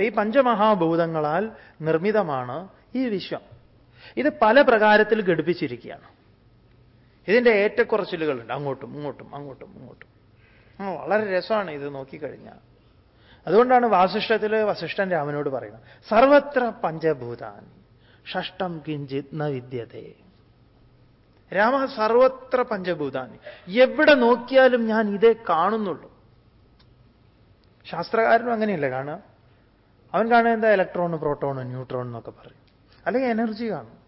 ഈ പഞ്ചമഹാഭൂതങ്ങളാൽ നിർമ്മിതമാണ് ഈ വിശ്വം. ഇത് പല പ്രകാരത്തിൽ ഘടിപ്പിച്ചിരിക്കുകയാണ്. ഇതിന്റെ ഏറ്റക്കുറച്ചിലുകളുണ്ട്. അങ്ങോട്ടും ഇങ്ങോട്ടും അങ്ങോട്ടും ഇങ്ങോട്ടും. വളരെ രസമാണ് ഇത് നോക്കിക്കഴിഞ്ഞാൽ. അതുകൊണ്ടാണ് വാസിഷ്ഠത്തിൽ വസിഷ്ഠൻ രാമനോട് പറയുന്നത് സർവത്ര പഞ്ചഭൂതാനി ഷഷ്ടം കിഞ്ചിത് ന വിദ്യതേ. രാമ സർവത്ര പഞ്ചഭൂതാനി എവിടെ നോക്കിയാലും ഞാൻ ഇതേ കാണുന്നുള്ളൂ. ശാസ്ത്രകാരനും അങ്ങനെയല്ലേ കാണുക? അവൻ കാണുക എന്താ? ഇലക്ട്രോൺ പ്രോട്ടോൺ ന്യൂട്രോൺ എന്നൊക്കെ പറയും. അല്ലെങ്കിൽ എനർജി കാണും.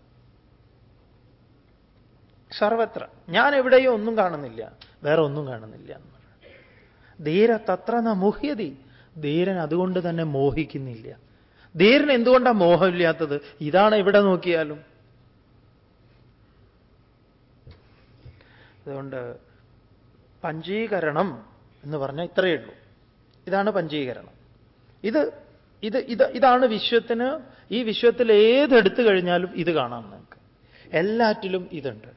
സർവത്ര. ഞാൻ എവിടെയും ഒന്നും കാണുന്നില്ല. വേറെ ഒന്നും കാണുന്നില്ല എന്ന് ധീര തത്ര ന മോഹ്യതി. ധീരൻ അതുകൊണ്ട് തന്നെ മോഹിക്കുന്നില്ല. ധീരൻ എന്തുകൊണ്ടാണ് മോഹമില്ലാത്തത്? ഇതാണ് എവിടെ നോക്കിയാലും. അതുകൊണ്ട് പഞ്ചീകരണം എന്ന് പറഞ്ഞാൽ ഇത്രയേ ഉള്ളൂ. ഇതാണ് പഞ്ചീകരണം ഇത് ഇത് ഇത് ഇതാണ് വിശ്വത്തിന് ഈ വിശ്വത്തിൽ ഏതെടുത്തു കഴിഞ്ഞാലും ഇത് കാണാം നിങ്ങൾക്ക് എല്ലാറ്റിലും ഇതുണ്ട്.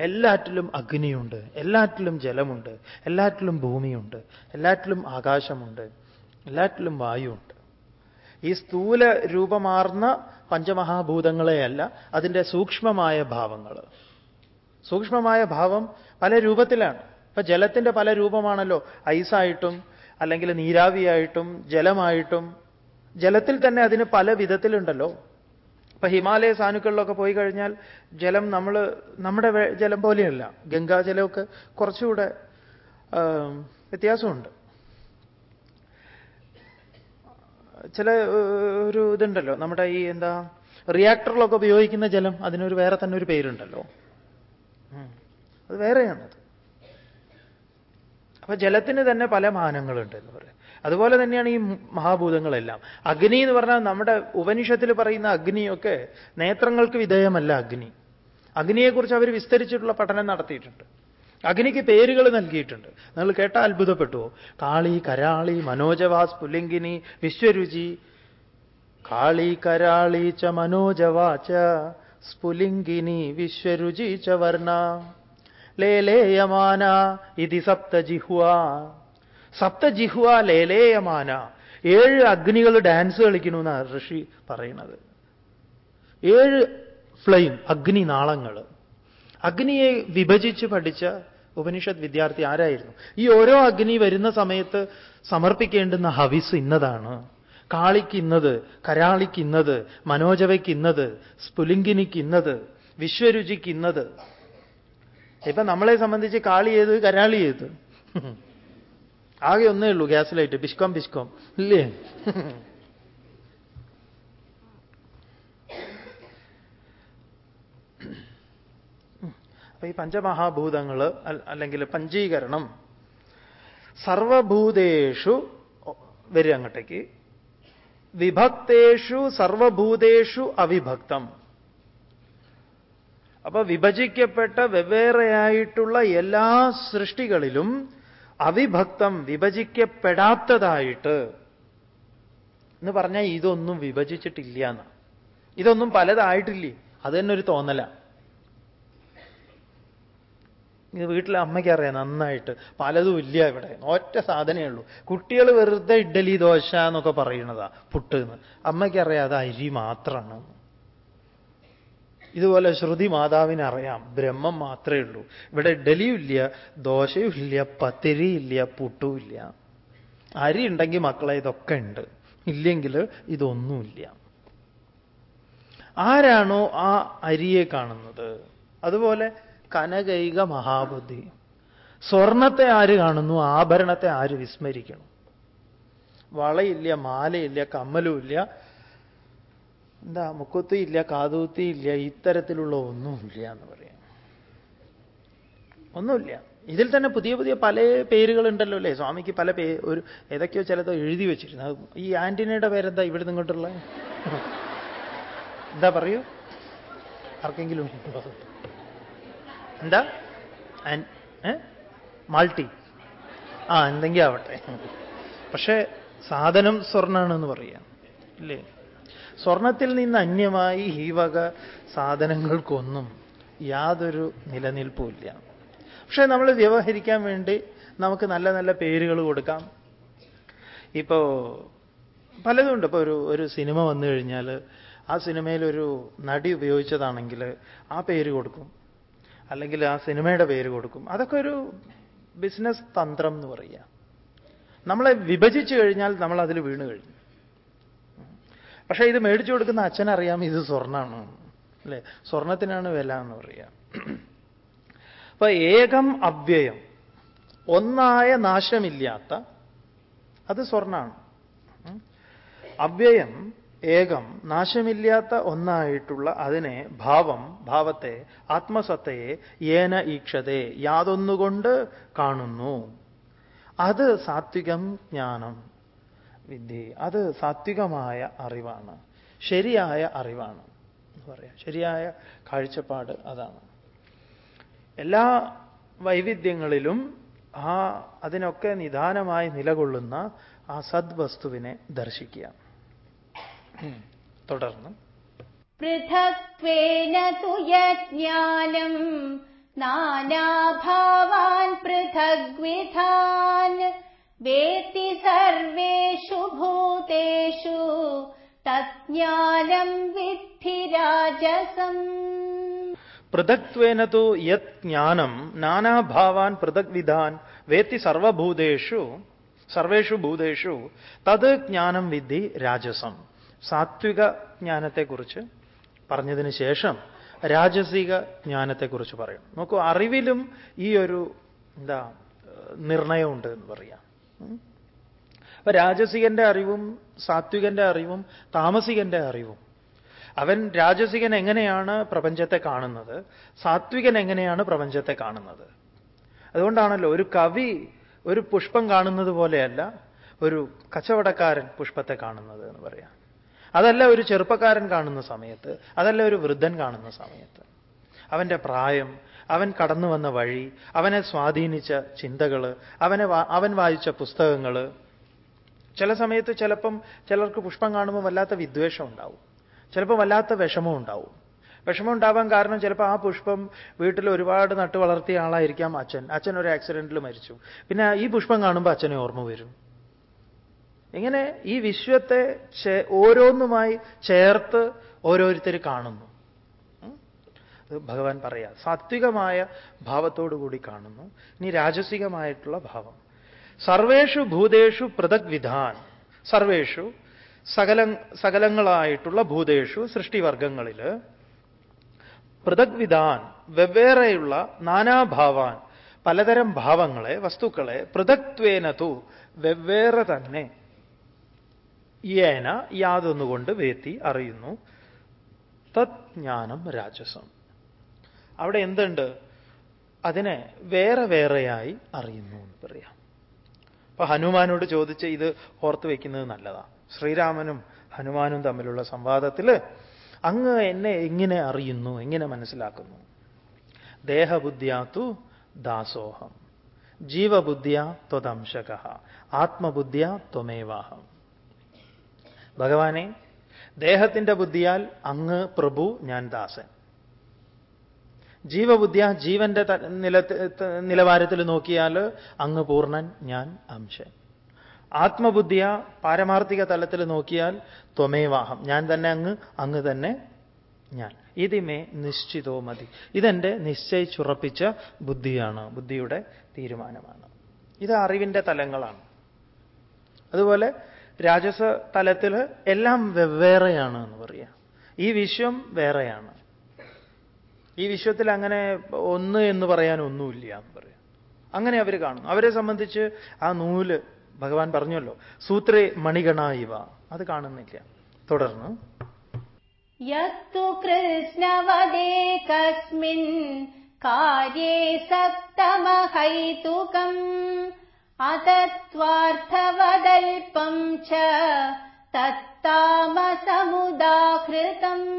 എല്ലാറ്റിലും അഗ്നിയുണ്ട്. എല്ലാറ്റിലും ജലമുണ്ട്. എല്ലാറ്റിലും ഭൂമിയുണ്ട്. എല്ലാറ്റിലും ആകാശമുണ്ട്. എല്ലാറ്റിലും വായുണ്ട്. ഈ സ്ഥൂല രൂപമാർന്ന പഞ്ചമഹാഭൂതങ്ങളെയല്ല അതിന്റെ സൂക്ഷ്മമായ ഭാവങ്ങൾ. സൂക്ഷ്മമായ ഭാവം പല രൂപത്തിലാണ്. ഇപ്പൊ ജലത്തിന്റെ പല രൂപമാണല്ലോ. ഐസായിട്ടും അല്ലെങ്കിൽ നീരാവിയായിട്ടും ജലമായിട്ടും ജലത്തിൽ തന്നെ അതിന് പല വിധത്തിലുണ്ടല്ലോ. ഇപ്പൊ ഹിമാലയ സാനുക്കളിലൊക്കെ പോയി കഴിഞ്ഞാൽ ജലം നമ്മൾ നമ്മുടെ ജലം പോലെയല്ല. ഗംഗാജലമൊക്കെ കുറച്ചുകൂടെ വ്യത്യാസമുണ്ട്. ചില ഒരു ഇതുണ്ടല്ലോ. നമ്മുടെ ഈ എന്താ റിയാക്ടറിലൊക്കെ ഉപയോഗിക്കുന്ന ജലം അതിനൊരു വേറെ തന്നെ ഒരു പേരുണ്ടല്ലോ. അത് വേറെയാണത്. അപ്പൊ ജലത്തിന് തന്നെ പല മാനങ്ങളുണ്ട് എന്ന് പറയും അതുപോലെ തന്നെയാണ് ഈ മഹാഭൂതങ്ങളെല്ലാം. അഗ്നി എന്ന് പറഞ്ഞാൽ നമ്മുടെ ഉപനിഷത്തിൽ പറയുന്ന അഗ്നിയൊക്കെ നേത്രങ്ങൾക്ക് വിധേയമല്ല അഗ്നി. അഗ്നിയെക്കുറിച്ച് അവർ വിസ്തരിച്ചിട്ടുള്ള പഠനം നടത്തിയിട്ടുണ്ട്. അഗ്നിക്ക് പേരുകൾ നൽകിയിട്ടുണ്ട്. നിങ്ങൾ കേട്ടാൽ അത്ഭുതപ്പെട്ടുവോ? കാളി കരാളി മനോജവാസ് പുല്ലിംഗിനി വിശ്വരുചി. കാളി കരാളി ച മനോജവാച സ്ഫുലിംഗിനി വിശ്വരുചി ച ലേലേയമാന ഇതി സപ്തജിഹ്വ സപ്തജിഹ്വ ലേലേയമാന. ഏഴ് അഗ്നികൾ ഡാൻസ് കളിക്കണമെന്ന് ഋഷി പറയുന്നത്. ഏഴ് ഫ്ലെയിം അഗ്നി നാളങ്ങൾ. അഗ്നിയെ വിഭജിച്ച് പഠിച്ച ഉപനിഷത് വിദ്യാർത്ഥി ആരായിരുന്നു? ഈ ഓരോ അഗ്നി വരുന്ന സമയത്ത് സമർപ്പിക്കേണ്ടുന്ന ഹവിസ് ഇന്നതാണ്. കാളിക്ക് ഇന്നത് കരാളിക്ക് ഇന്നത് മനോജവയ്ക്ക് ഇന്നത് സ്പുലിംഗിനിക്ക് ഇന്നത് വിശ്വരുചിക്ക് ഇന്നത്. ഇപ്പൊ നമ്മളെ സംബന്ധിച്ച് കാളി ഏത് കരാളി ഏത്? ആകെ ഒന്നേ ഉള്ളൂ ഗ്യാസ് ലൈറ്റ് പിഷ്കോം പിഷ്കോം ഇല്ലേ? അപ്പൊ ഈ പഞ്ചമഹാഭൂതങ്ങൾ അല്ലെങ്കിൽ പഞ്ചീകരണം സർവഭൂതേഷു വരിക അങ്ങോട്ടേക്ക്. വിഭക്തേഷു സർവഭൂതേഷു അവിഭക്തം. അപ്പൊ വിഭജിക്കപ്പെട്ട വെവ്വേറെയായിട്ടുള്ള എല്ലാ സൃഷ്ടികളിലും അവിഭക്തം വിഭജിക്കപ്പെടാത്തതായിട്ട് എന്ന് പറഞ്ഞാൽ ഇതൊന്നും വിഭജിച്ചിട്ടില്ല എന്ന്. ഇതൊന്നും പലതായിട്ടില്ലേ? അത് തന്നെ ഒരു തോന്നല. ഇത് വീട്ടിലെ അമ്മയ്ക്ക് അറിയാം നന്നായിട്ട്. പലതും ഇല്ല ഇവിടെ. ഒറ്റ സാധനമേ ഉള്ളൂ. കുട്ടികൾ വെറുതെ ഇഡ്ഡലി ദോശ എന്നൊക്കെ പറയുന്നതാ പുട്ട് എന്ന് അമ്മയ്ക്കറിയാം അത് അരി മാത്രമാണ് ഇതുപോലെ ശ്രുതി മാതാവിനെ അറിയാം ബ്രഹ്മം മാത്രമേ ഉള്ളൂ. ഇവിടെ ഇഡലിയും ഇല്ല ദോശയും ഇല്ല പത്തിരിയില്ല പുട്ടും ഇല്ല. അരി ഉണ്ടെങ്കിൽ മക്കളെ ഇതൊക്കെ ഉണ്ട്. ഇല്ലെങ്കിൽ ഇതൊന്നുമില്ല. ആരാണോ ആ അരിയെ കാണുന്നത്? അതുപോലെ കനകൈക മഹാബുദ്ധി. സ്വർണത്തെ ആര് കാണുന്നു? ആഭരണത്തെ ആര് വിസ്മരിക്കണം? വളയില്ല മാലയില്ല കമ്മലുമില്ല എന്താ മുക്കത്തും ഇല്ല കാതൂത്തി ഇല്ല ഇത്തരത്തിലുള്ള ഒന്നുമില്ല എന്ന് പറയാം. ഒന്നുമില്ല. ഇതിൽ തന്നെ പുതിയ പുതിയ പല പേരുകളുണ്ടല്ലോ അല്ലേ? സ്വാമിക്ക് പല പേ ഒരു ഏതൊക്കെയോ ചിലത് എഴുതി വെച്ചിരുന്നു. ഈ ആന്റണിയുടെ പേരെന്താ ഇവിടെ നിങ്ങോട്ടുള്ള എന്താ പറയൂ? ആർക്കെങ്കിലും എന്താ? മാൾട്ടി. ആ എന്തെങ്കിലും ആവട്ടെ പക്ഷേ സാധനം സ്വർണാണെന്ന് പറയാം. ഇല്ലേ? സ്വർണത്തിൽ നിന്ന് അന്യമായി ഈ വക സാധനങ്ങൾക്കൊന്നും യാതൊരു നിലനിൽപ്പുമില്ല. പക്ഷേ നമ്മൾ വ്യവഹരിക്കാൻ വേണ്ടി നമുക്ക് നല്ല നല്ല പേരുകൾ കൊടുക്കാം. ഇപ്പോ പലതുണ്ട്. ഇപ്പോൾ ഒരു ഒരു സിനിമ വന്നു കഴിഞ്ഞാൽ ആ സിനിമയിൽ ഒരു നടി ഉപയോഗിച്ചതാണെങ്കിൽ ആ പേര് കൊടുക്കും. അല്ലെങ്കിൽ ആ സിനിമയുടെ പേര് കൊടുക്കും. അതൊക്കെ ഒരു ബിസിനസ് തന്ത്രം എന്ന് പറയുക. നമ്മളെ വിഭജിച്ചു കഴിഞ്ഞാൽ നമ്മൾ അതിൽ വീണ് കഴിഞ്ഞു. പക്ഷേ ഇത് മേടിച്ചു കൊടുക്കുന്ന അച്ഛനറിയാം ഇത് സ്വർണമാണ് അല്ലേ? സ്വർണത്തിനാണ് വില എന്ന് പറയാം. അപ്പൊ ഏകം അവ്യയം ഒന്നായ നാശമില്ലാത്ത അത് സ്വർണമാണ് അവ്യയം ഏകം നാശമില്ലാത്ത ഒന്നായിട്ടുള്ള അതിനെ ഭാവം ഭാവത്തെ ആത്മസത്തയെ ഏന ഈക്ഷതേ യാതൊന്നുകൊണ്ട് കാണുന്നു. അത് സാത്വികം ജ്ഞാനം. വിദ്യ അത് സാത്വികമായ അറിവാണ്. ശരിയായ അറിവാണ് എന്ന് പറയാം. ശരിയായ കാഴ്ചപ്പാട് അതാണ്. എല്ലാ വൈവിധ്യങ്ങളിലും ആ അതിനൊക്കെ നിദാനമായി നിലകൊള്ളുന്ന ആ സദ്വസ്തുവിനെ ദർശിക്കുക. തുടർന്ന്. പൃഥക്വേന തുയജ്ഞാനം നാനാഭാവാൻ പൃഥഗ്വിധാൻ വേത്തി സർവേഷു ഭൂതേഷു തജ്ഞാനം വിദ്ധി രാജസം പൃഥക്വേന തു യത് ജ്ഞാനം നാനാഭാവാൻ പൃഥക് വിധാൻ വേത്തി സർവഭൂതേഷു സർവേഷു ഭൂതേഷു തത് ജ്ഞാനം വിദ്ധി രാജസം സാത്വിക ജ്ഞാനത്തെക്കുറിച്ച് പറഞ്ഞതിന് ശേഷം രാജസിക ജ്ഞാനത്തെക്കുറിച്ച് പറയും. നോക്കൂ അറിവിലും ഈ ഒരു എന്താ നിർണയമുണ്ട് എന്ന് പറയാം. അപ്പൊ രാജസികന്റെ അറിവും സാത്വികന്റെ അറിവും താമസികന്റെ അറിവും. അവൻ രാജസികൻ എങ്ങനെയാണ് പ്രപഞ്ചത്തെ കാണുന്നത്? സാത്വികൻ എങ്ങനെയാണ് പ്രപഞ്ചത്തെ കാണുന്നത്? അതുകൊണ്ടാണല്ലോ ഒരു കവി ഒരു പുഷ്പം കാണുന്നത് പോലെയല്ല ഒരു കച്ചവടക്കാരൻ പുഷ്പത്തെ കാണുന്നത് എന്ന് പറയാം. അതല്ല ഒരു ചെറുപ്പക്കാരൻ കാണുന്ന സമയത്ത് അതല്ല ഒരു വൃദ്ധൻ കാണുന്ന സമയത്ത്. അവന്റെ പ്രായം അവൻ കടന്നു വന്ന വഴി അവനെ സ്വാധീനിച്ച ചിന്തകൾ അവനെ അവൻ വായിച്ച പുസ്തകങ്ങൾ. ചില സമയത്ത് ചിലപ്പം ചിലർക്ക് പുഷ്പം കാണുമ്പോൾ വല്ലാത്ത വിദ്വേഷം ഉണ്ടാവും. ചിലപ്പോൾ വല്ലാത്ത വിഷമം ഉണ്ടാവും. വിഷമം ഉണ്ടാവാൻ കാരണം ചിലപ്പോൾ ആ പുഷ്പം വീട്ടിൽ ഒരുപാട് നട്ടു വളർത്തിയ ആളായിരിക്കാം അച്ഛൻ. അച്ഛൻ ഒരു ആക്സിഡന്റിൽ മരിച്ചു. പിന്നെ ഈ പുഷ്പം കാണുമ്പോൾ അച്ഛനെ ഓർമ്മ വരും. ഇങ്ങനെ ഈ വിശ്വത്തെ ഓരോന്നുമായി ചേർത്ത് ഓരോരുത്തർ കാണുന്നു. ഭഗവാൻ പറയാ സാത്വികമായ ഭാവത്തോടുകൂടി കാണുന്നു. ഇനി രാജസികമായിട്ടുള്ള ഭാവം. സർവേഷു ഭൂതേഷു പൃഥക് വിധാൻ സർവേഷു സകല സകലങ്ങളായിട്ടുള്ള ഭൂതേഷു സൃഷ്ടിവർഗങ്ങളിൽ പൃഥക് വിധാൻ വെവ്വേറെയുള്ള നാനാഭാവാൻ പലതരം ഭാവങ്ങളെ വസ്തുക്കളെ പൃഥക്വേനതു വെവ്വേറെ തന്നെ. ഏന യാതൊന്നുകൊണ്ട് വേത്തി അറിയുന്നു. തത് ജ്ഞാനം രാജസം. അവിടെ എന്തുണ്ട്? അതിനെ വേറെ വേറെയായി അറിയുന്നു എന്ന് പറയാം. അപ്പൊ ഹനുമാനോട് ചോദിച്ച് ഇത് ഓർത്തു വയ്ക്കുന്നത് നല്ലതാണ് ശ്രീരാമനും ഹനുമാനും തമ്മിലുള്ള സംവാദത്തിൽ അങ്ങ് എന്നെ എങ്ങനെ അറിയുന്നു? എങ്ങനെ മനസ്സിലാക്കുന്നു? ദേഹബുദ്ധ്യാത്തു ദാസോഹം. ജീവബുദ്ധ്യ ത്വതംശക ആത്മബുദ്ധ്യ ത്വമേവാഹം. ഭഗവാനെ ദേഹത്തിന്റെ ബുദ്ധിയാൽ അങ്ങ് പ്രഭു ഞാൻ ദാസൻ. ജീവബുദ്ധിയ ജീവന്റെ നില നിലവാരത്തിൽ നോക്കിയാൽ അങ്ങ് പൂർണൻ ഞാൻ അംശൻ. ആത്മബുദ്ധിയ പാരമാർത്ഥിക തലത്തിൽ നോക്കിയാൽ ത്വമേവാഹം ഞാൻ തന്നെ അങ്ങ് അങ്ങ് തന്നെ ഞാൻ. ഇതിമേ നിശ്ചിതോ മതി. ഇതെന്റെ നിശ്ചയിച്ചുറപ്പിച്ച ബുദ്ധിയാണ് ബുദ്ധിയുടെ തീരുമാനമാണ്. ഇത് അറിവിന്റെ തലങ്ങളാണ്. അതുപോലെ രാജസ തലത്തിൽ എല്ലാം വെവ്വേറെയാണ് എന്ന് പറയാം. ഈ വിശ്വം വേറെയാണ്. ഈ വിശ്വത്തിൽ അങ്ങനെ ഒന്ന് എന്ന് പറയാൻ ഒന്നുമില്ല എന്ന് പറയാം. അങ്ങനെ അവർ കാണുന്നു. അവരെ സംബന്ധിച്ച് ആ നൂൽ ഭഗവാൻ പറഞ്ഞല്ലോ സൂത്രേ മണിഗണ ഇവ. അത് കാണുന്നില്ല. തുടർന്ന്. യത്തു കൃഷ്ണവദേ കസ്മിൻ കാര്യേ സപ്തമഹൈതുകം അതത്വാർത്ഥവദൽപം ച തത്താമസമുദാഹൃതം.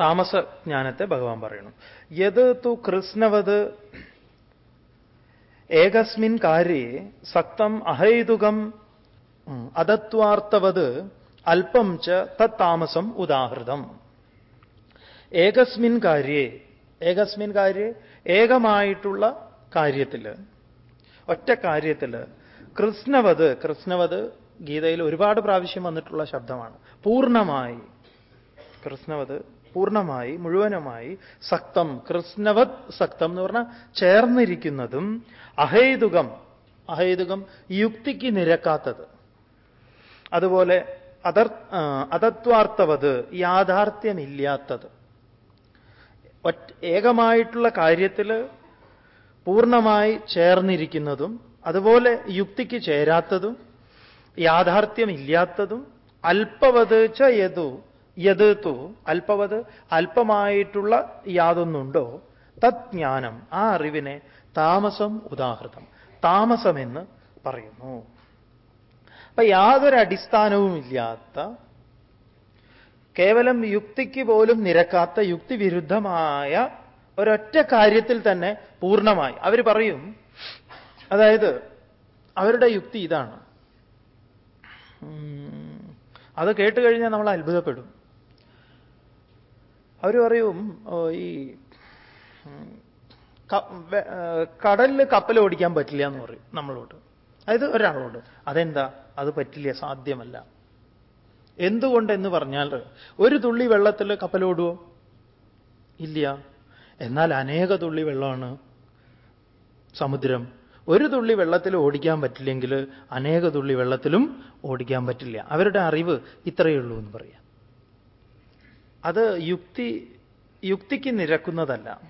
താമസ ജ്ഞാനത്തെ ഭഗവാൻ പറയുന്നു. യത് തു കൃഷ്ണവത് ഏകസ്മിൻ കാര്യേ സക്തം അഹൈതുകം അതത്വാർത്ഥവത് അല്പം ച തത്താമസം ഉദാഹൃതം. ഏകസ്മിൻ കാര്യേ ഏകസ്മിൻ കാര്യേ ഏകമായിട്ടുള്ള കാര്യത്തിൽ ഒറ്റ കാര്യത്തിൽ കൃഷ്ണവത് കൃഷ്ണവത് ഗീതയിൽ ഒരുപാട് പ്രാവശ്യം വന്നിട്ടുള്ള ശബ്ദമാണ്. പൂർണമായി കൃഷ്ണവത് പൂർണമായി മുഴുവനുമായി സക്തം കൃഷ്ണവത് സക്തം എന്ന് പറഞ്ഞാൽ ചേർന്നിരിക്കുന്നതും അഹേതുകം അഹേതുകം യുക്തിക്ക് നിരക്കാത്തത്. അതുപോലെ അതർ അതത്വാർത്ഥവത് യാഥാർത്ഥ്യമില്ലാത്തത്. ഏകമായിട്ടുള്ള കാര്യത്തിൽ പൂർണമായി ചേർന്നിരിക്കുന്നതും അതുപോലെ യുക്തിക്ക് ചേരാത്തതും യാഥാർത്ഥ്യമില്ലാത്തതും അല്പവത് ച യതു യത് തു അല്പവത് അല്പമായിട്ടുള്ള യാതൊന്നുണ്ടോ? തജ്ഞാനം ആ അറിവിനെ താമസം ഉദാഹൃതം. താമസമെന്ന് പറയുന്നു. അപ്പൊ യാതൊരു അടിസ്ഥാനവുമില്ലാത്ത കേവലം യുക്തിക്ക് പോലും നിരക്കാത്ത യുക്തിവിരുദ്ധമായ ഒരൊറ്റ കാര്യത്തിൽ തന്നെ പൂർണമായി. അവർ പറയും അതായത് അവരുടെ യുക്തി ഇതാണ്. അത് കേട്ട് കഴിഞ്ഞാൽ നമ്മൾ അത്ഭുതപ്പെടും. അവർ പറയും ഈ കടലിൽ കപ്പൽ ഓടിക്കാൻ പറ്റില്ല എന്ന് പറയും നമ്മളോട്. അതായത് ഒരാളോട് അതെന്താ? അത് പറ്റില്ല സാധ്യമല്ല. എന്തുകൊണ്ടെന്ന് പറഞ്ഞാൽ ഒരു തുള്ളി വെള്ളത്തിൽ കപ്പലോടുവോ ഇല്ല. എന്നാൽ അനേക തുള്ളി വെള്ളമാണ് സമുദ്രം. ഒരു തുള്ളി വെള്ളത്തിൽ ഓടിക്കാൻ പറ്റില്ലെങ്കിൽ അനേക തുള്ളി വെള്ളത്തിലും ഓടിക്കാൻ പറ്റില്ല. അവരുടെ അറിവ് ഇത്രയേ ഉള്ളൂ എന്ന് പറയാം. അത് യുക്തി യുക്തിക്ക് നിരക്കുന്നതല്ല.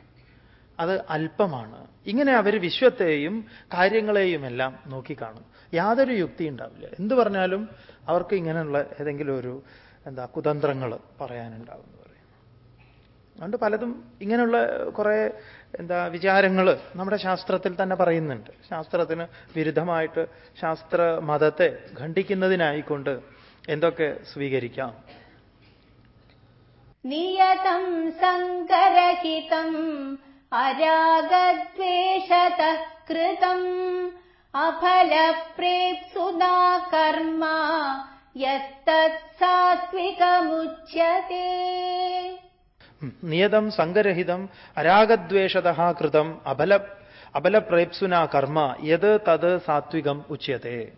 അത് അല്പമാണ്. ഇങ്ങനെ അവർ വിശ്വത്തെയും കാര്യങ്ങളെയുമെല്ലാം നോക്കിക്കാണും. യാതൊരു യുക്തി ഉണ്ടാവില്ല. എന്ത് പറഞ്ഞാലും അവർക്ക് ഇങ്ങനെയുള്ള ഏതെങ്കിലും ഒരു എന്താ കുതന്ത്രങ്ങൾ പറയാനുണ്ടാവും എന്ന് പറയും അതുകൊണ്ട് പലതും ഇങ്ങനെയുള്ള കുറേ എന്താ വിചാരങ്ങൾ നമ്മുടെ ശാസ്ത്രത്തിൽ തന്നെ പറയുന്നുണ്ട്. ശാസ്ത്രത്തിന് വിരുദ്ധമായിട്ട് ശാസ്ത്ര മതത്തെ ഖണ്ഡിക്കുന്നതിനായിക്കൊണ്ട് എന്തൊക്കെ സ്വീകരിക്കാം? നിയതം സങ്കരഹിതം അരാഗദ്വേഷത കൃതം അഫലപ്രേപ്സുതാ കർമ്മ യത്തത്സാത്വികമുച്യത്തെ നിയതം സംഗരഹിതം അരാഗദ്വേഷത കൃതം അബല അബലപ്രേപ്സുന കർമ്മ യത് തത് സാത്വികം ഉച്യത്തെ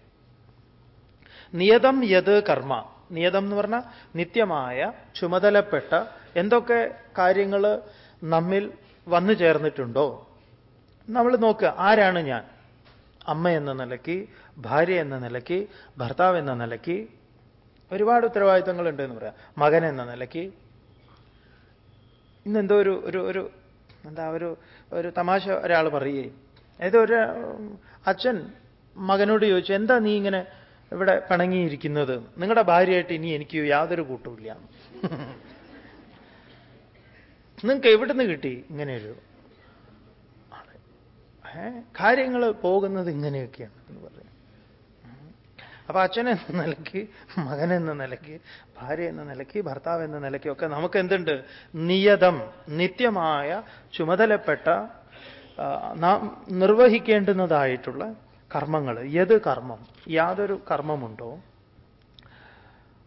നിയതം യത് കർമ്മ നിയതം എന്ന് പറഞ്ഞാൽ നിത്യമായ ചുമതലപ്പെട്ട എന്തൊക്കെ കാര്യങ്ങൾ നമ്മിൽ വന്നു ചേർന്നിട്ടുണ്ടോ? നമ്മൾ നോക്കുക ആരാണ് ഞാൻ? അമ്മ എന്ന നിലയ്ക്ക് ഭാര്യ എന്ന നിലയ്ക്ക് ഭർത്താവ് എന്ന നിലയ്ക്ക് ഒരുപാട് ഉത്തരവാദിത്തങ്ങളുണ്ട് എന്ന് പറയാം. മകൻ എന്ന നിലയ്ക്ക്. ഇന്നെന്തോ ഒരു ഒരു ഒരു എന്താ ഒരു ഒരു തമാശ ഒരാൾ പറയുകയും ഏതോ ഒരു അച്ഛൻ മകനോട് ചോദിച്ചു എന്താ നീ ഇങ്ങനെ ഇവിടെ പിണങ്ങിയിരിക്കുന്നത്. നിങ്ങളുടെ ഭാര്യയായിട്ട് ഇനി എനിക്ക് യാതൊരു കൂട്ടുമില്ല. നിങ്ങൾക്ക് എവിടുന്ന് കിട്ടി? ഇങ്ങനെയൊരു കാര്യങ്ങൾ പോകുന്നത് ഇങ്ങനെയൊക്കെയാണ് എന്ന് പറയും. അപ്പൊ അച്ഛനെന്ന നിലയ്ക്ക് മകൻ എന്ന നിലയ്ക്ക് ഭാര്യ എന്ന നിലയ്ക്ക് ഭർത്താവ് എന്ന നിലയ്ക്കൊക്കെ നമുക്ക് എന്തുണ്ട്? നിയതം നിത്യമായ ചുമതലപ്പെട്ട നാം നിർവഹിക്കേണ്ടുന്നതായിട്ടുള്ള കർമ്മങ്ങൾ. ഏത് കർമ്മം? യാതൊരു കർമ്മമുണ്ടോ?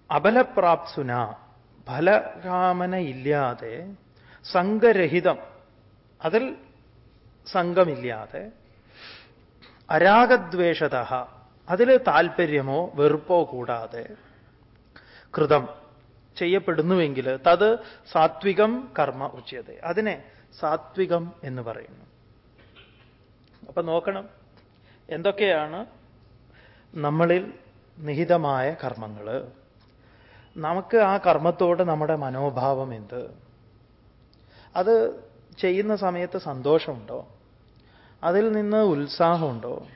അബലപ്രാപ്സുന ഫലകാമന ഇല്ലാതെ സംഘരഹിതം അതിൽ സംഘമില്ലാതെ അരാഗദ്വേഷത അതിൽ താല്പര്യമോ വെറുപ്പോ കൂടാതെ കൃതം ചെയ്യപ്പെടുന്നുവെങ്കിൽ തത് സാത്വികം കർമ്മ ഉച്ചത് അതിനെ സാത്വികം എന്ന് പറയുന്നു. അപ്പൊ നോക്കണം. എന്തൊക്കെയാണ് നമ്മളിൽ നിഹിതമായ കർമ്മങ്ങൾ നമുക്ക് ആ കർമ്മത്തോട് നമ്മുടെ മനോഭാവം എന്ത്? അത് ചെയ്യുന്ന സമയത്ത് സന്തോഷമുണ്ടോ? അതിൽ നിന്ന് ഉത്സാഹമുണ്ടോ?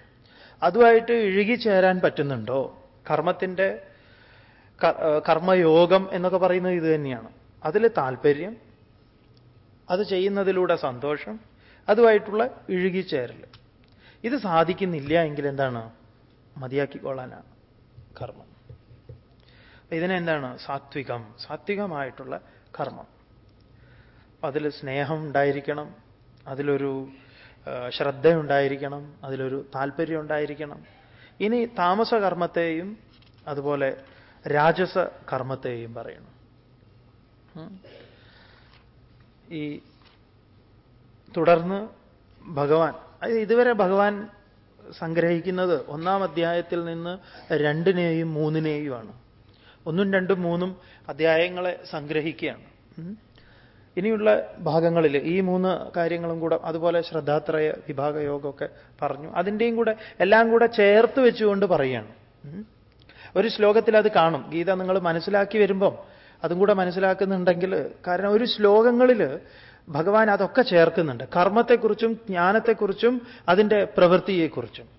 അതുമായിട്ട് ഇഴുകിച്ചേരാൻ പറ്റുന്നുണ്ടോ? കർമ്മത്തിന്റെ കർമ്മയോഗം എന്നൊക്കെ പറയുന്നത് ഇത് തന്നെയാണ്. അതിൽ താല്പര്യം അത് ചെയ്യുന്നതിലൂടെ സന്തോഷം അതുമായിട്ടുള്ള ഇഴുകിച്ചേരൽ ഇത് സാധിക്കുന്നില്ല എങ്കിൽ എന്താണ്? മതിയാക്കിക്കൊള്ളാനാണ് കർമ്മം. ഇതിനെന്താണ്? സാത്വികം സാത്വികമായിട്ടുള്ള കർമ്മം. അതിൽ സ്നേഹം ഉണ്ടായിരിക്കണം അതിലൊരു ശ്രദ്ധയുണ്ടായിരിക്കണം അതിലൊരു താല്പര്യം ഉണ്ടായിരിക്കണം. ഇനി താമസ കർമ്മത്തെയും അതുപോലെ രാജസ കർമ്മത്തെയും പറയണം ഈ തുടർന്ന് ഭഗവാൻ ഇതുവരെ ഭഗവാൻ സംഗ്രഹിക്കുന്നത് ഒന്നാം അധ്യായത്തിൽ നിന്ന് രണ്ടിനെയും മൂന്നിനെയുമാണ്. ഒന്നും രണ്ടും മൂന്നും അധ്യായങ്ങളെ സംഗ്രഹിക്കുകയാണ്. ഇനിയുള്ള ഭാഗങ്ങളിൽ ഈ മൂന്ന് കാര്യങ്ങളും കൂടെ അതുപോലെ ശ്രദ്ധാത്രയ വിഭാഗ യോഗമൊക്കെ പറഞ്ഞു. അതിന്റെയും കൂടെ എല്ലാം കൂടെ ചേർത്ത് വെച്ചുകൊണ്ട് പറയുകയാണ് ഒരു ശ്ലോകത്തിൽ അത് കാണും. ഗീത നിങ്ങൾ മനസ്സിലാക്കി വരുമ്പം അതും കൂടെ മനസ്സിലാക്കുന്നുണ്ടെങ്കിൽ കാരണം ഒരു ശ്ലോകങ്ങളിൽ ഭഗവാൻ അതൊക്കെ ചേർക്കുന്നുണ്ട്. കർമ്മത്തെക്കുറിച്ചും ജ്ഞാനത്തെക്കുറിച്ചും അതിന്റെ പ്രവൃത്തിയെക്കുറിച്ചും.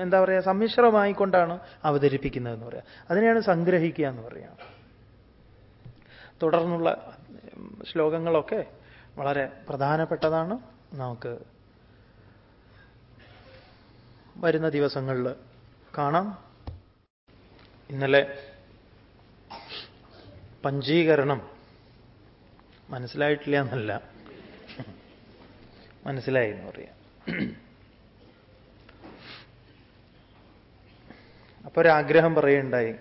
എന്താ പറയുക സമ്മിശ്രമായി കൊണ്ടാണ് അവതരിപ്പിക്കുന്നതെന്ന് പറയാം. അതിനെയാണ് സംഗ്രഹിക്കുക എന്ന് പറയാം. തുടർന്നുള്ള ശ്ലോകങ്ങളൊക്കെ വളരെ പ്രധാനപ്പെട്ടതാണ്. നമുക്ക് വരുന്ന ദിവസങ്ങളിൽ കാണാം. ഇന്നലെ പഞ്ചീകരണം മനസ്സിലായിട്ടില്ല എന്നല്ല. മനസ്സിലായി എന്ന് പറയാം. അപ്പൊ ഒരാഗ്രഹം പറയുണ്ടായി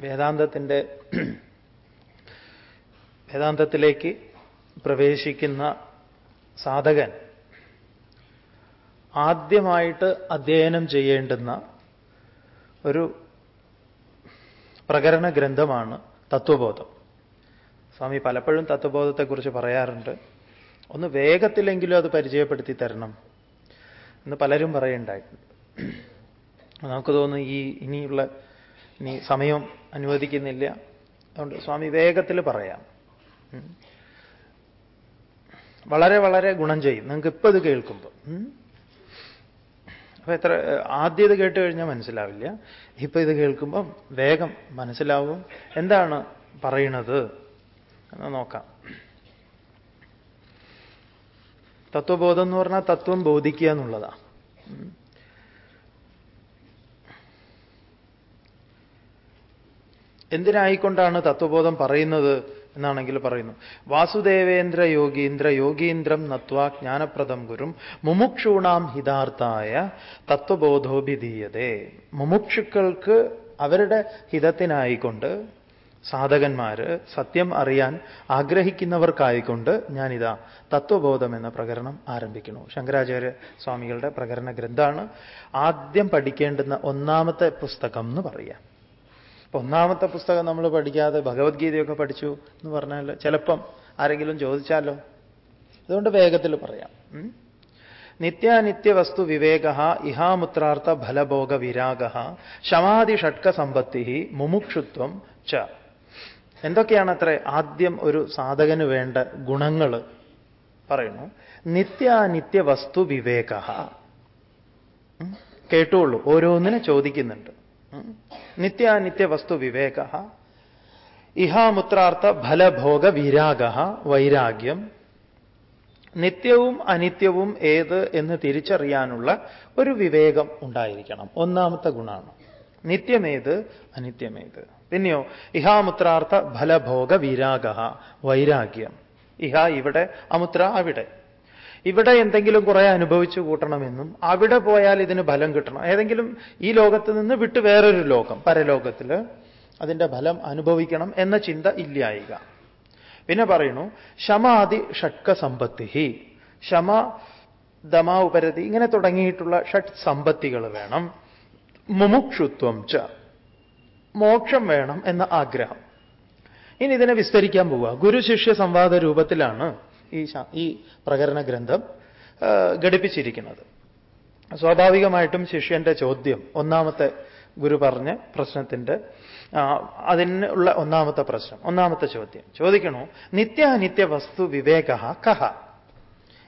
വേദാന്തത്തിന്റെ വേദാന്തത്തിലേക്ക് പ്രവേശിക്കുന്ന സാധകൻ ആദ്യമായിട്ട് അധ്യയനം ചെയ്യേണ്ടുന്ന ഒരു പ്രകരണ ഗ്രന്ഥമാണ് തത്വബോധം. സ്വാമി പലപ്പോഴും തത്വബോധത്തെക്കുറിച്ച് പറയാറുണ്ട്. ഒന്ന് വേഗത്തിലെങ്കിലും അത് പരിചയപ്പെടുത്തി തരണം എന്ന് പലരും പറയുണ്ടായിട്ടുണ്ട് നമുക്ക് തോന്നുന്നു ഈ ഇനിയുള്ള ഇനി സമയം അനുവദിക്കുന്നില്ല. അതുകൊണ്ട് സ്വാമി വേഗത്തിൽ പറയാം. വളരെ വളരെ ഗുണം ചെയ്യും. നിങ്ങൾക്ക് ഇപ്പം ഇത് കേൾക്കുമ്പോൾ. അപ്പൊ എത്ര ആദ്യം ഇത് കേട്ട് കഴിഞ്ഞാൽ മനസ്സിലാവില്ല. ഇപ്പൊ ഇത് കേൾക്കുമ്പം വേഗം മനസ്സിലാവും. എന്താണ് പറയണത്? എന്ന് നോക്കാം. തത്വബോധം എന്ന് പറഞ്ഞാൽ തത്വം ബോധിക്കുക എന്നുള്ളതാ. എന്തിനായിക്കൊണ്ടാണ് തത്വബോധം പറയുന്നത് എന്നാണെങ്കിൽ പറയുന്നു. വാസുദേവേന്ദ്ര യോഗീന്ദ്ര യോഗീന്ദ്രം നത്വ ജ്ഞാനപ്രദം ഗുരും മുമുക്ഷൂണാം ഹിതാർത്ഥായ തത്വബോധോഭിധീയതേ. മുമുക്ഷുക്കൾക്ക് അവരുടെ ഹിതത്തിനായിക്കൊണ്ട് സാധകന്മാര് സത്യം അറിയാൻ ആഗ്രഹിക്കുന്നവർക്കായിക്കൊണ്ട് ഞാനിതാ തത്വബോധം എന്ന പ്രകരണം ആരംഭിക്കുന്നു. ശങ്കരാചാര്യ സ്വാമികളുടെ പ്രകരണ ഗ്രന്ഥമാണ് ആദ്യം പഠിക്കേണ്ടുന്ന ഒന്നാമത്തെ പുസ്തകം എന്ന് പറയാം. ഒന്നാമത്തെ പുസ്തകം നമ്മൾ പഠിക്കാതെ ഭഗവത്ഗീതയൊക്കെ പഠിച്ചു എന്ന് പറഞ്ഞാൽ ചിലപ്പം ആരെങ്കിലും ചോദിച്ചാലോ? അതുകൊണ്ട് വേഗത്തിൽ പറയാം. നിത്യാനിത്യ വസ്തു വിവേക ഇഹാമുത്രാർത്ഥ ഫലഭോഗ വിരാഗ ശമാധി ഷഡ്ക സമ്പത്തി മുമുക്ഷുത്വം ച എന്തൊക്കെയാണ് അത്ര ആദ്യം ഒരു സാധകന് വേണ്ട ഗുണങ്ങൾ പറയുന്നു നിത്യാനിത്യ വസ്തു വിവേക. കേട്ടുള്ളൂ ഓരോന്നിനെ ചോദിക്കുന്നുണ്ട്. നിത്യാനിത്യ വസ്തു വിവേക. ഇഹാമുത്രാർത്ഥ ഫലഭോഗ വിരാഗ വൈരാഗ്യം. നിത്യവും അനിത്യവും ഏത് എന്ന് തിരിച്ചറിയാനുള്ള ഒരു വിവേകം ഉണ്ടായിരിക്കണം. ഒന്നാമത്തെ ഗുണമാണ് നിത്യമേത് അനിത്യമേത്. പിന്നെയോ ഇഹാമുത്രാർത്ഥ ഫലഭോഗ വിരാഗ വൈരാഗ്യം. ഇഹ ഇവിടെ അമുത്ര അവിടെ. ഇവിടെ എന്തെങ്കിലും കുറെ അനുഭവിച്ചു കൂട്ടണമെന്നും അവിടെ പോയാൽ ഇതിന് ഫലം കിട്ടണം. ഏതെങ്കിലും ഈ ലോകത്ത് നിന്ന് വിട്ട് വേറൊരു ലോകം പരലോകത്തിൽ അതിന്റെ ഫലം അനുഭവിക്കണം എന്ന ചിന്ത ഇല്ലായിക. പിന്നെ പറയുന്നു ശമാതി ഷട്ക സമ്പത്തി ശമ ദമ ഉപരതി ഇങ്ങനെ തുടങ്ങിയിട്ടുള്ള ഷട്ട് സമ്പത്തികൾ വേണം. മുമുക്ഷുത്വം ച. മോക്ഷം വേണം എന്ന ആഗ്രഹം. ഇനി ഇതിനെ വിസ്തരിക്കാൻ പോവുക. ഗുരു ശിഷ്യ സംവാദ രൂപത്തിലാണ് ഈ ഈ പ്രകരണ ഗ്രന്ഥം ഘടിപ്പിച്ചിരിക്കുന്നത്. സ്വാഭാവികമായിട്ടും ശിഷ്യന്റെ ചോദ്യം ഒന്നാമത്തെ ഗുരു പറഞ്ഞ പ്രശ്നത്തിന്റെ അതിന് അതിനുള്ള ഒന്നാമത്തെ പ്രശ്നം ഒന്നാമത്തെ ചോദ്യം. ചോദിക്കണു നിത്യാനിത്യ വസ്തു വിവേക കഹ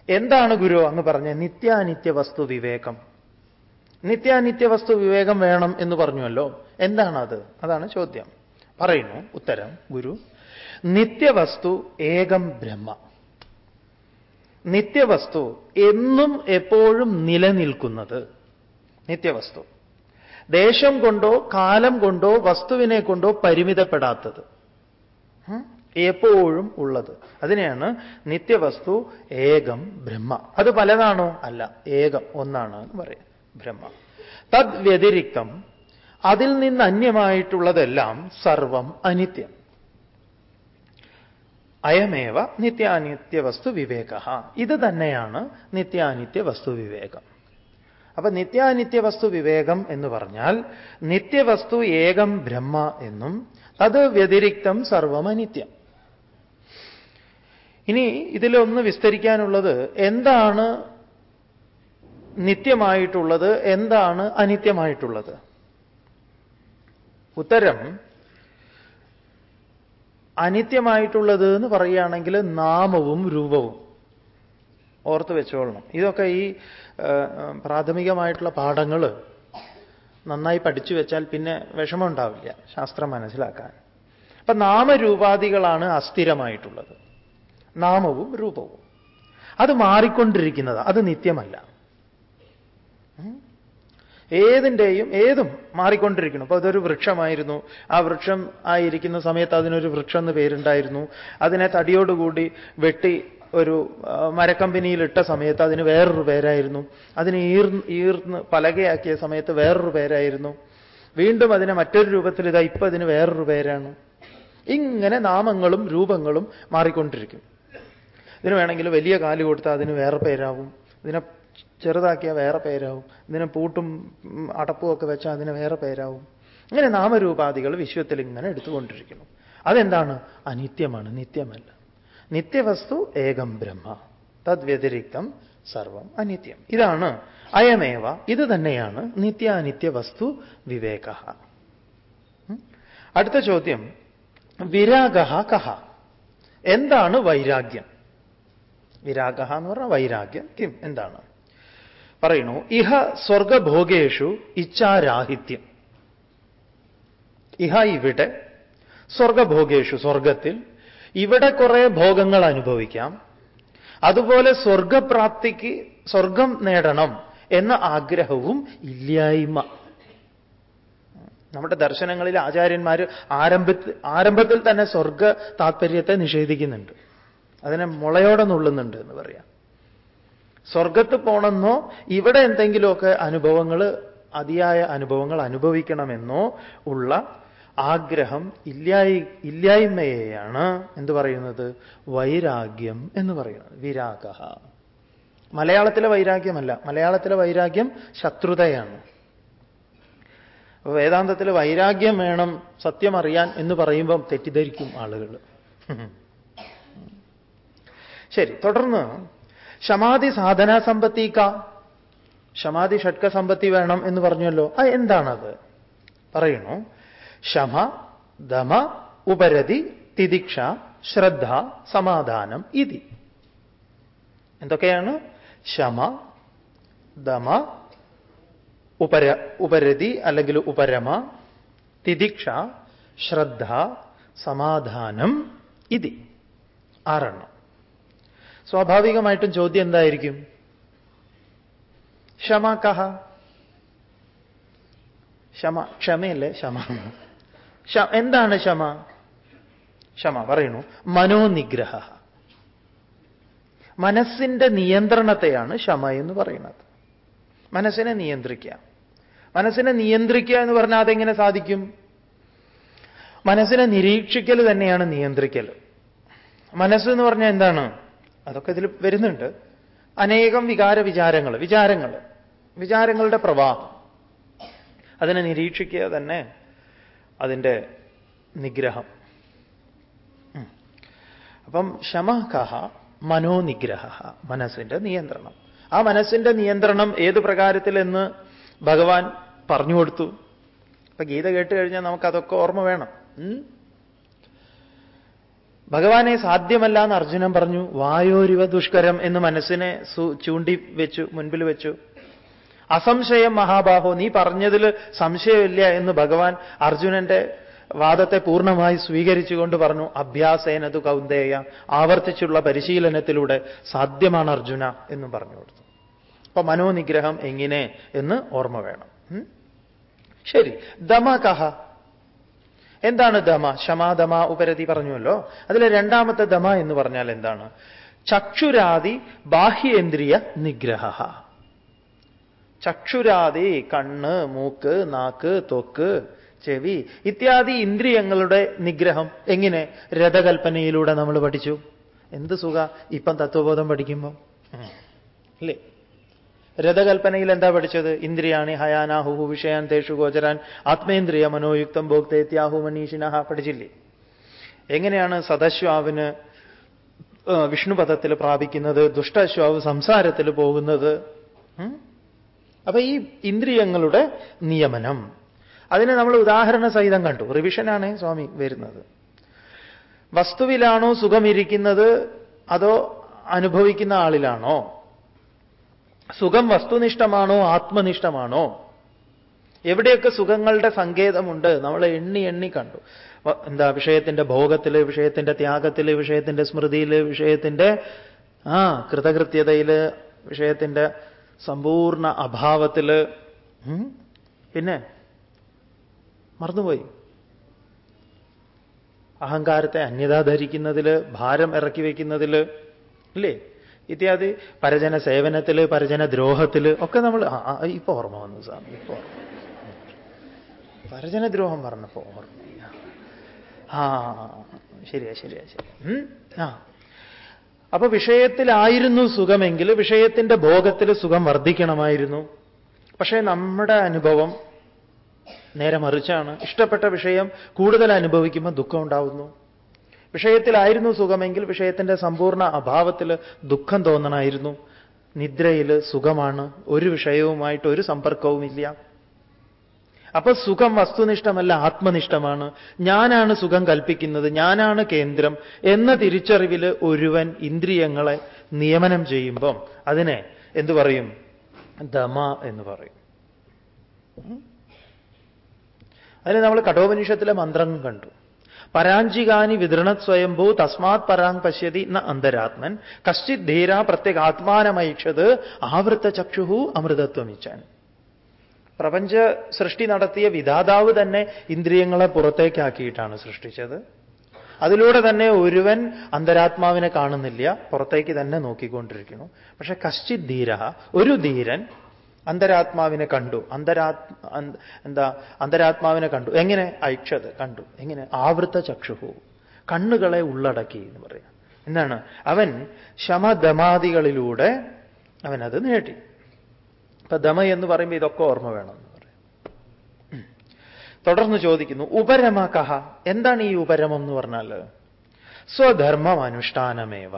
എന്താണ് ഗുരു അങ്ങ് പറഞ്ഞ നിത്യാനിത്യ വസ്തു വിവേകം? നിത്യാനിത്യ വസ്തു വിവേകം വേണം എന്ന് പറഞ്ഞുവല്ലോ. എന്താണ് അത് അതാണ് ചോദ്യം. പറയുന്നു ഉത്തരം ഗുരു. നിത്യവസ്തു ഏകം ബ്രഹ്മ. നിത്യവസ്തു എന്നും എപ്പോഴും നിലനിൽക്കുന്നത് നിത്യവസ്തു. ദേശം കൊണ്ടോ കാലം കൊണ്ടോ വസ്തുവിനെ കൊണ്ടോ പരിമിതപ്പെടാത്തത്. എപ്പോഴും ഉള്ളത്. അതിനെയാണ് നിത്യവസ്തു ഏകം ബ്രഹ്മ. അത് പലതാണോ? അല്ല ഏകം ഒന്നാണ് എന്ന് പറയാം. ബ്രഹ്മ. തദ് വ്യതിരിക്തം അതിൽ നിന്ന് അന്യമായിട്ടുള്ളതെല്ലാം സർവം അനിത്യം. അയമേവ നിത്യാനിത്യ വസ്തു വിവേക. ഇത് തന്നെയാണ് നിത്യാനിത്യ വസ്തു വിവേകം. അപ്പൊ നിത്യാനിത്യ വസ്തു വിവേകം എന്ന് പറഞ്ഞാൽ നിത്യവസ്തു ഏകം ബ്രഹ്മ എന്നും അത് വ്യതിരിക്തം സർവമനിത്യം ഇനി ഇതിലൊന്ന് വിസ്തരിക്കാനുള്ളത് എന്താണ് നിത്യമായിട്ടുള്ളത് എന്താണ് അനിത്യമായിട്ടുള്ളത്? ഉത്തരം അനിത്യമായിട്ടുള്ളത് എന്ന് പറയുകയാണെങ്കിൽ നാമവും രൂപവും. ഓർത്ത് വെച്ചോളണം. ഇതൊക്കെ ഈ പ്രാഥമികമായിട്ടുള്ള പാഠങ്ങൾ നന്നായി പഠിച്ചു വെച്ചാൽ പിന്നെ വിഷമമുണ്ടാവില്ല ശാസ്ത്രം മനസ്സിലാക്കാൻ. അപ്പൊ നാമരൂപാദികളാണ് അസ്ഥിരമായിട്ടുള്ളത്. നാമവും രൂപവും. അത് മാറിക്കൊണ്ടിരിക്കുന്നത്. അത് നിത്യമല്ല. ഏതിന്റെയും ഏതും മാറിക്കൊണ്ടിരിക്കണം അപ്പൊ അതൊരു വൃക്ഷമായിരുന്നു. ആ വൃക്ഷം ആയിരിക്കുന്ന സമയത്ത് അതിനൊരു വൃക്ഷം എന്ന് പേരുണ്ടായിരുന്നു. അതിനെ തടിയോടുകൂടി വെട്ടി ഒരു മരക്കമ്പനിയിലിട്ട സമയത്ത് അതിന് വേറൊരു പേരായിരുന്നു. അതിന് ഈർന്ന് ഈർന്ന് പലകയാക്കിയ സമയത്ത് വേറൊരു പേരായിരുന്നു. വീണ്ടും അതിനെ മറ്റൊരു രൂപത്തിൽ ഇതാ ഇപ്പൊ അതിന് വേറൊരു പേരാണ്. ഇങ്ങനെ നാമങ്ങളും രൂപങ്ങളും മാറിക്കൊണ്ടിരിക്കും. ഇതിന് വേണമെങ്കിൽ വലിയ കാൽ കൊടുത്താൽ അതിന് വേറെ പേരാവും. ഇതിനെ ചെറുതാക്കിയാൽ വേറെ പേരാവും. ഇതിനെ പൂട്ടും അടപ്പും ഒക്കെ വെച്ചാൽ അതിന് വേറെ പേരാവും. ഇങ്ങനെ നാമരൂപാദികൾ വിശ്വത്തിൽ ഇങ്ങനെ എടുത്തുകൊണ്ടിരിക്കുന്നു. അതെന്താണ്? അനിത്യമാണ് നിത്യമല്ല. നിത്യവസ്തു ഏകം ബ്രഹ്മ. തദ്വ്യതിരിക്തം സർവം അനിത്യം. ഇതാണ് അയമേവ. ഇത് തന്നെയാണ് നിത്യാനിത്യ വസ്തു വിവേക അടുത്ത ചോദ്യം. വിരാഗ കഹ. എന്താണ് വൈരാഗ്യം? വിരാഗ എന്ന് പറഞ്ഞാൽ വൈരാഗ്യം. കിം? എന്താണ്? പറയുന്നു ഇഹ സ്വർഗഭോഗേഷു ഇച്ഛാരാഹിത്യം. ഇഹ ഇവിടെ സ്വർഗഭോഗേഷു സ്വർഗത്തിൽ ഇവിടെ കുറെ ഭോഗങ്ങൾ അനുഭവിക്കാം. അതുപോലെ സ്വർഗപ്രാപ്തിക്ക് സ്വർഗം നേടണം എന്ന ആഗ്രഹവും ഇല്ലായ്മ. നമ്മുടെ ദർശനങ്ങളിൽ ആചാര്യന്മാർ ആരംഭത്തിൽ ആരംഭത്തിൽ തന്നെ സ്വർഗ താത്പര്യത്തെ നിഷേധിക്കുന്നുണ്ട്. അതിനെ മുളയോടെ നുള്ളുന്നുണ്ട് എന്ന് പറയാം. സ്വർഗത്ത് പോണമെന്നോ ഇവിടെ എന്തെങ്കിലുമൊക്കെ അനുഭവങ്ങൾ അതിയായ അനുഭവങ്ങൾ അനുഭവിക്കണമെന്നോ ഉള്ള ആഗ്രഹം ഇല്ലായി ഇല്ലായ്മയെയാണ് എന്ത് പറയുന്നത്? വൈരാഗ്യം എന്ന് പറയുന്നത്. വിരാഗ മലയാളത്തിലെ വൈരാഗ്യമല്ല. മലയാളത്തിലെ വൈരാഗ്യം ശത്രുതയാണ്. വേദാന്തത്തിൽ വൈരാഗ്യം വേണം സത്യം അറിയാൻ എന്ന് പറയുമ്പം തെറ്റിദ്ധരിക്കും ആളുകൾ ശരി തുടർന്ന് ശമാധി സാധന സമ്പത്തിക്ക ശമാധി ഷഡ്ക സമ്പത്തി വേണം എന്ന് പറഞ്ഞല്ലോ. ആ എന്താണത്? പറയണു. ശമ ദമ ഉപരതി തിദിക്ഷ ശ്രദ്ധ സമാധാനം ഇതി. എന്തൊക്കെയാണ്? ശമ ദമ ഉപര ഉപരതി അല്ലെങ്കിൽ ഉപരമ തിദിക്ഷ ശ്രദ്ധ സമാധാനം ഇതി. ആറെണ്ണം. സ്വാഭാവികമായിട്ടും ചോദ്യം എന്തായിരിക്കും? ക്ഷമ കഹ. ക്ഷമ ക്ഷമയല്ലേ ക്ഷമ? എന്താണ് ക്ഷമ? ക്ഷമ പറയണു മനോനിഗ്രഹ. മനസ്സിന്റെ നിയന്ത്രണത്തെയാണ് ക്ഷമ എന്ന് പറയുന്നത്. മനസ്സിനെ നിയന്ത്രിക്കുക. മനസ്സിനെ നിയന്ത്രിക്കുക എന്ന് പറഞ്ഞാൽ അതെങ്ങനെ സാധിക്കും? മനസ്സിനെ നിരീക്ഷിക്കൽ തന്നെയാണ് നിയന്ത്രിക്കൽ. മനസ്സ് എന്ന് പറഞ്ഞാൽ എന്താണ്? അതൊക്കെ ഇതിൽ വരുന്നുണ്ട്. അനേകം വികാര വിചാരങ്ങൾ വിചാരങ്ങൾ വിചാരങ്ങളുടെ പ്രവാഹം. അതിനെ നിരീക്ഷിക്കുക തന്നെ അതിന്റെ നിഗ്രഹം. അപ്പം ശമകഹ മനോനിഗ്രഹ മനസ്സിന്റെ നിയന്ത്രണം. ആ മനസ്സിന്റെ നിയന്ത്രണം ഏത് പ്രകാരത്തിലെന്ന് ഭഗവാൻ പറഞ്ഞു കൊടുത്തു. അപ്പൊ ഗീത കേട്ട് കഴിഞ്ഞാൽ നമുക്കതൊക്കെ ഓർമ്മ വേണം. ഭഗവാനെ സാധ്യമല്ല എന്ന് അർജുനൻ പറഞ്ഞു വായോരിവ ദുഷ്കരം എന്ന് മനസ്സിനെ ചൂണ്ടി വെച്ചു മുൻപിൽ വെച്ചു. അസംശയം മഹാബാഹോ നീ പറഞ്ഞതിൽ സംശയമില്ല എന്ന് ഭഗവാൻ അർജുനന്റെ വാദത്തെ പൂർണമായി സ്വീകരിച്ചുകൊണ്ട് പറഞ്ഞു അഭ്യാസേനതു കൗന്ദേയ ആവർത്തിച്ചുള്ള പരിശീലനത്തിലൂടെ സാധ്യമാണ് അർജുന എന്ന് പറഞ്ഞു കൊടുത്തു. അപ്പൊ മനോനിഗ്രഹം എങ്ങനെ എന്ന് ഓർമ്മ വേണം. ശരി. ദമ കഹ എന്താണ് ദമ? ശമാദമ ഉപരതി പറഞ്ഞുവല്ലോ. അതിലെ രണ്ടാമത്തെ ദമ എന്ന് പറഞ്ഞാൽ എന്താണ്? ചക്ഷുരാദി ബാഹ്യേന്ദ്രിയ നിഗ്രഹ ചക്ഷുരാദി കണ്ണ് മൂക്ക് നാക്ക് തൊക്ക് ചെവി ഇത്യാദി ഇന്ദ്രിയങ്ങളുടെ നിഗ്രഹം എങ്ങനെ? രഥകൽപ്പനയിലൂടെ നമ്മൾ പഠിച്ചു. എന്ത് സുഖ? ഇപ്പം തത്വബോധം പഠിക്കുമ്പോൾ അല്ലേ? രഥകൽപ്പനയിൽ എന്താ പഠിച്ചത്? ഇന്ദ്രിയാണി ഹയാനാഹുഹു വിഷയാൻ തേഷു ഗോചരാൻ ആത്മേന്ദ്രിയ മനോയുക്തം ഭോക്തേത്യാഹു മനീഷിനഹ പഠിച്ചില്ലേ? എങ്ങനെയാണ് സദശ്വാവിന് വിഷ്ണുപദത്തിൽ പ്രാപിക്കുന്നത് ദുഷ്ടശ്വാവ് സംസാരത്തിൽ പോകുന്നത്? അപ്പൊ ഈ ഇന്ദ്രിയങ്ങളുടെ നിയമനം. അതിനെ നമ്മൾ ഉദാഹരണ സഹിതം കണ്ടു. റിവിഷനാണ് സ്വാമി വരുന്നത്. വസ്തുവിലാണോ സുഖമിരിക്കുന്നത്? അതോ അനുഭവിക്കുന്ന ആളിലാണോ? സുഖം വസ്തുനിഷ്ഠമാണോ ആത്മനിഷ്ഠമാണോ? എവിടെയൊക്കെ സുഖങ്ങളുടെ സങ്കേതമുണ്ട് നമ്മൾ എണ്ണി എണ്ണി കണ്ടു. എന്താ വിഷയത്തിന്റെ ഭോഗത്തിൽ വിഷയത്തിന്റെ ത്യാഗത്തിൽ വിഷയത്തിന്റെ സ്മൃതിയിൽ വിഷയത്തിന്റെ ആ കൃതകൃത്യതയിൽ വിഷയത്തിന്റെ സമ്പൂർണ അഭാവത്തിൽ പിന്നെ മറന്നുപോയി. അഹങ്കാരത്തെ അന്യതാ ധരിക്കുന്നതിൽ ഭാരം ഇറക്കി വയ്ക്കുന്നതിൽ ഇല്ലേ? ഇത്യാദി പരജന സേവനത്തിൽ പരജന ദ്രോഹത്തിൽ ഒക്കെ നമ്മൾ ഇപ്പൊ ഓർമ്മ വന്നു സാർ ഇപ്പൊ ഓർമ്മ പരജനദ്രോഹം പറഞ്ഞപ്പോ ഓർമ്മ ആ ശരിയാ ശരിയാ ശരി ആ. അപ്പൊ വിഷയത്തിലായിരുന്നു സുഖമെങ്കിൽ വിഷയത്തിന്റെ ഭോഗത്തിൽ സുഖം വർദ്ധിക്കണമായിരുന്നു. പക്ഷേ നമ്മുടെ അനുഭവം നേരെ മറിച്ചാണ്. ഇഷ്ടപ്പെട്ട വിഷയം കൂടുതൽ അനുഭവിക്കുമ്പോൾ ദുഃഖം ഉണ്ടാവുന്നു. വിഷയത്തിലായിരുന്നു സുഖമെങ്കിൽ വിഷയത്തിന്റെ സമ്പൂർണ അഭാവത്തിൽ ദുഃഖം തോന്നണമായിരുന്നു. നിദ്രയിൽ സുഖമാണ്. ഒരു വിഷയവുമായിട്ട് ഒരു സമ്പർക്കവുമില്ല. അപ്പൊ സുഖം വസ്തുനിഷ്ഠമല്ല ആത്മനിഷ്ഠമാണ്. ഞാനാണ് സുഖം കൽപ്പിക്കുന്നത് ഞാനാണ് കേന്ദ്രം എന്ന തിരിച്ചറിവിൽ ഒരുവൻ ഇന്ദ്രിയങ്ങളെ നിയമനം ചെയ്യുമ്പം അതിനെ എന്തു പറയും? ദമ എന്ന് പറയും. അതിന് നമ്മൾ കഠോപനിഷത്തിലെ മന്ത്രം കണ്ടു. പരാഞ്ചികാനി വിതൃണത് സ്വയംഭൂ തസ്മാത് പരാങ് പശ്യതി ന അന്തരാത്മൻ. കശ്ചിത് ധീര പ്രത്യേക ആത്മാനമൈക്ഷത് ആവൃത്ത ചക്ഷുഹു അമൃതത്വമിച്ചാൻ പ്രപഞ്ച സൃഷ്ടി നടത്തിയ വിധാതാവ് തന്നെ ഇന്ദ്രിയങ്ങളെ പുറത്തേക്കാക്കിയിട്ടാണ് സൃഷ്ടിച്ചത്. അതിലൂടെ തന്നെ ഒരുവൻ അന്തരാത്മാവിനെ കാണുന്നില്ല പുറത്തേക്ക് തന്നെ നോക്കിക്കൊണ്ടിരിക്കുന്നു. പക്ഷെ കശ്ചിത് ധീര ഒരു ധീരൻ അന്തരാത്മാവിനെ കണ്ടു. അന്തരാത്മ എന്താ അന്തരാത്മാവിനെ കണ്ടു. എങ്ങനെ? ഐക്ഷത് കണ്ടു. എങ്ങനെ? ആവൃത്ത ചക്ഷുഹു. കണ്ണുകളെ ഉള്ളടക്കി എന്ന് പറയാം. എന്താണ്? അവൻ ശമദമാദികളിലൂടെ അവനത് നേടി. ഇപ്പൊ ദമ എന്ന് പറയുമ്പോൾ ഇതൊക്കെ ഓർമ്മ വേണം എന്ന് പറയാം. തുടർന്ന് ചോദിക്കുന്നു ഉപരമ കഹ? എന്താണ് ഈ ഉപരമം എന്ന് പറഞ്ഞാൽ സ്വധർമ്മം അനുഷ്ഠാനമേവ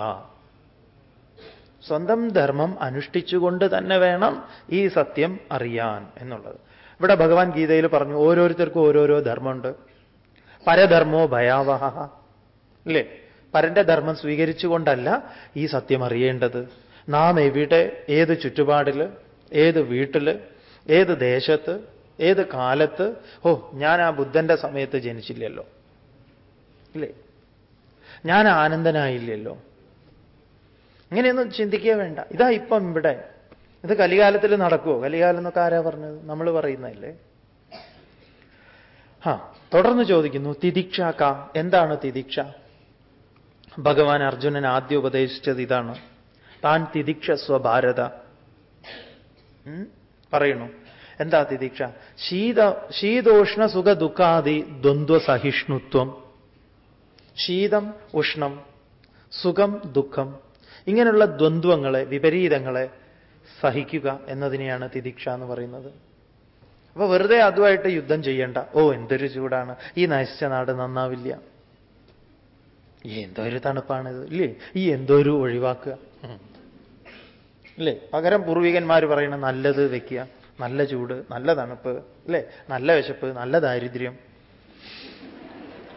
സ്വന്തം ധർമ്മം അനുഷ്ഠിച്ചുകൊണ്ട് തന്നെ വേണം ഈ സത്യം അറിയാൻ എന്നുള്ളത്. ഇവിടെ ഭഗവാൻ ഗീതയിൽ പറഞ്ഞു ഓരോരുത്തർക്കും ഓരോരോ ധർമ്മമുണ്ട്. പരധർമ്മോ ഭയാവഹ. അല്ലേ പരന്റെ ധർമ്മം സ്വീകരിച്ചുകൊണ്ടല്ല ഈ സത്യം അറിയേണ്ടത്. നാം എവിടെ ഏത് ചുറ്റുപാടിൽ ഏത് വീട്ടിൽ ഏത് ദേശത്ത് ഏത് കാലത്ത് ഓ ഞാൻ ആ ബുദ്ധന്റെ സമയത്ത് ജനിച്ചില്ലല്ലോ. അല്ലേ ഞാൻ ആനന്ദനായില്ലല്ലോ. ഇങ്ങനെയൊന്നും ചിന്തിക്കുക വേണ്ട. ഇതാ ഇപ്പം ഇവിടെ. ഇത് കലികാലത്തിൽ നടക്കുമോ കലികാലം എന്നൊക്കെ ആരാ പറഞ്ഞത്? നമ്മൾ പറയുന്നതല്ലേ? ആ തുടർന്ന് ചോദിക്കുന്നു തിദീക്ഷാക്ക എന്താണ് തിദീക്ഷ? ഭഗവാൻ അർജുനൻ ആദ്യം ഉപദേശിച്ചത് ഇതാണ്. താൻ തിദീക്ഷ സ്വഭാരത. പറയണു എന്താ തിദീക്ഷ? ശീത ശീതോഷ്ണ സുഖ ദുഃഖാദി ദ്വന്ദ്വ സഹിഷ്ണുത്വം. ശീതം ഉഷ്ണം സുഖം ദുഃഖം. ഇങ്ങനെയുള്ള ദ്വന്ദ്വങ്ങളെ വിപരീതങ്ങളെ സഹിക്കുക എന്നതിനെയാണ് തിദീക്ഷ എന്ന് പറയുന്നത്. അപ്പൊ വെറുതെ അതുമായിട്ട് യുദ്ധം ചെയ്യേണ്ട. ഓ എന്തൊരു ചൂടാണ്. ഈ നശിച്ച നാട് നന്നാവില്ല. ഈ എന്തൊരു തണുപ്പാണിത് ഇല്ലേ? ഈ എന്തോരു ഒഴിവാക്കുക. അല്ലേ പകരം പൂർവികന്മാർ പറയണ നല്ലത് വെക്കുക. നല്ല ചൂട് നല്ല തണുപ്പ് അല്ലേ നല്ല വിശപ്പ് നല്ല ദാരിദ്ര്യം.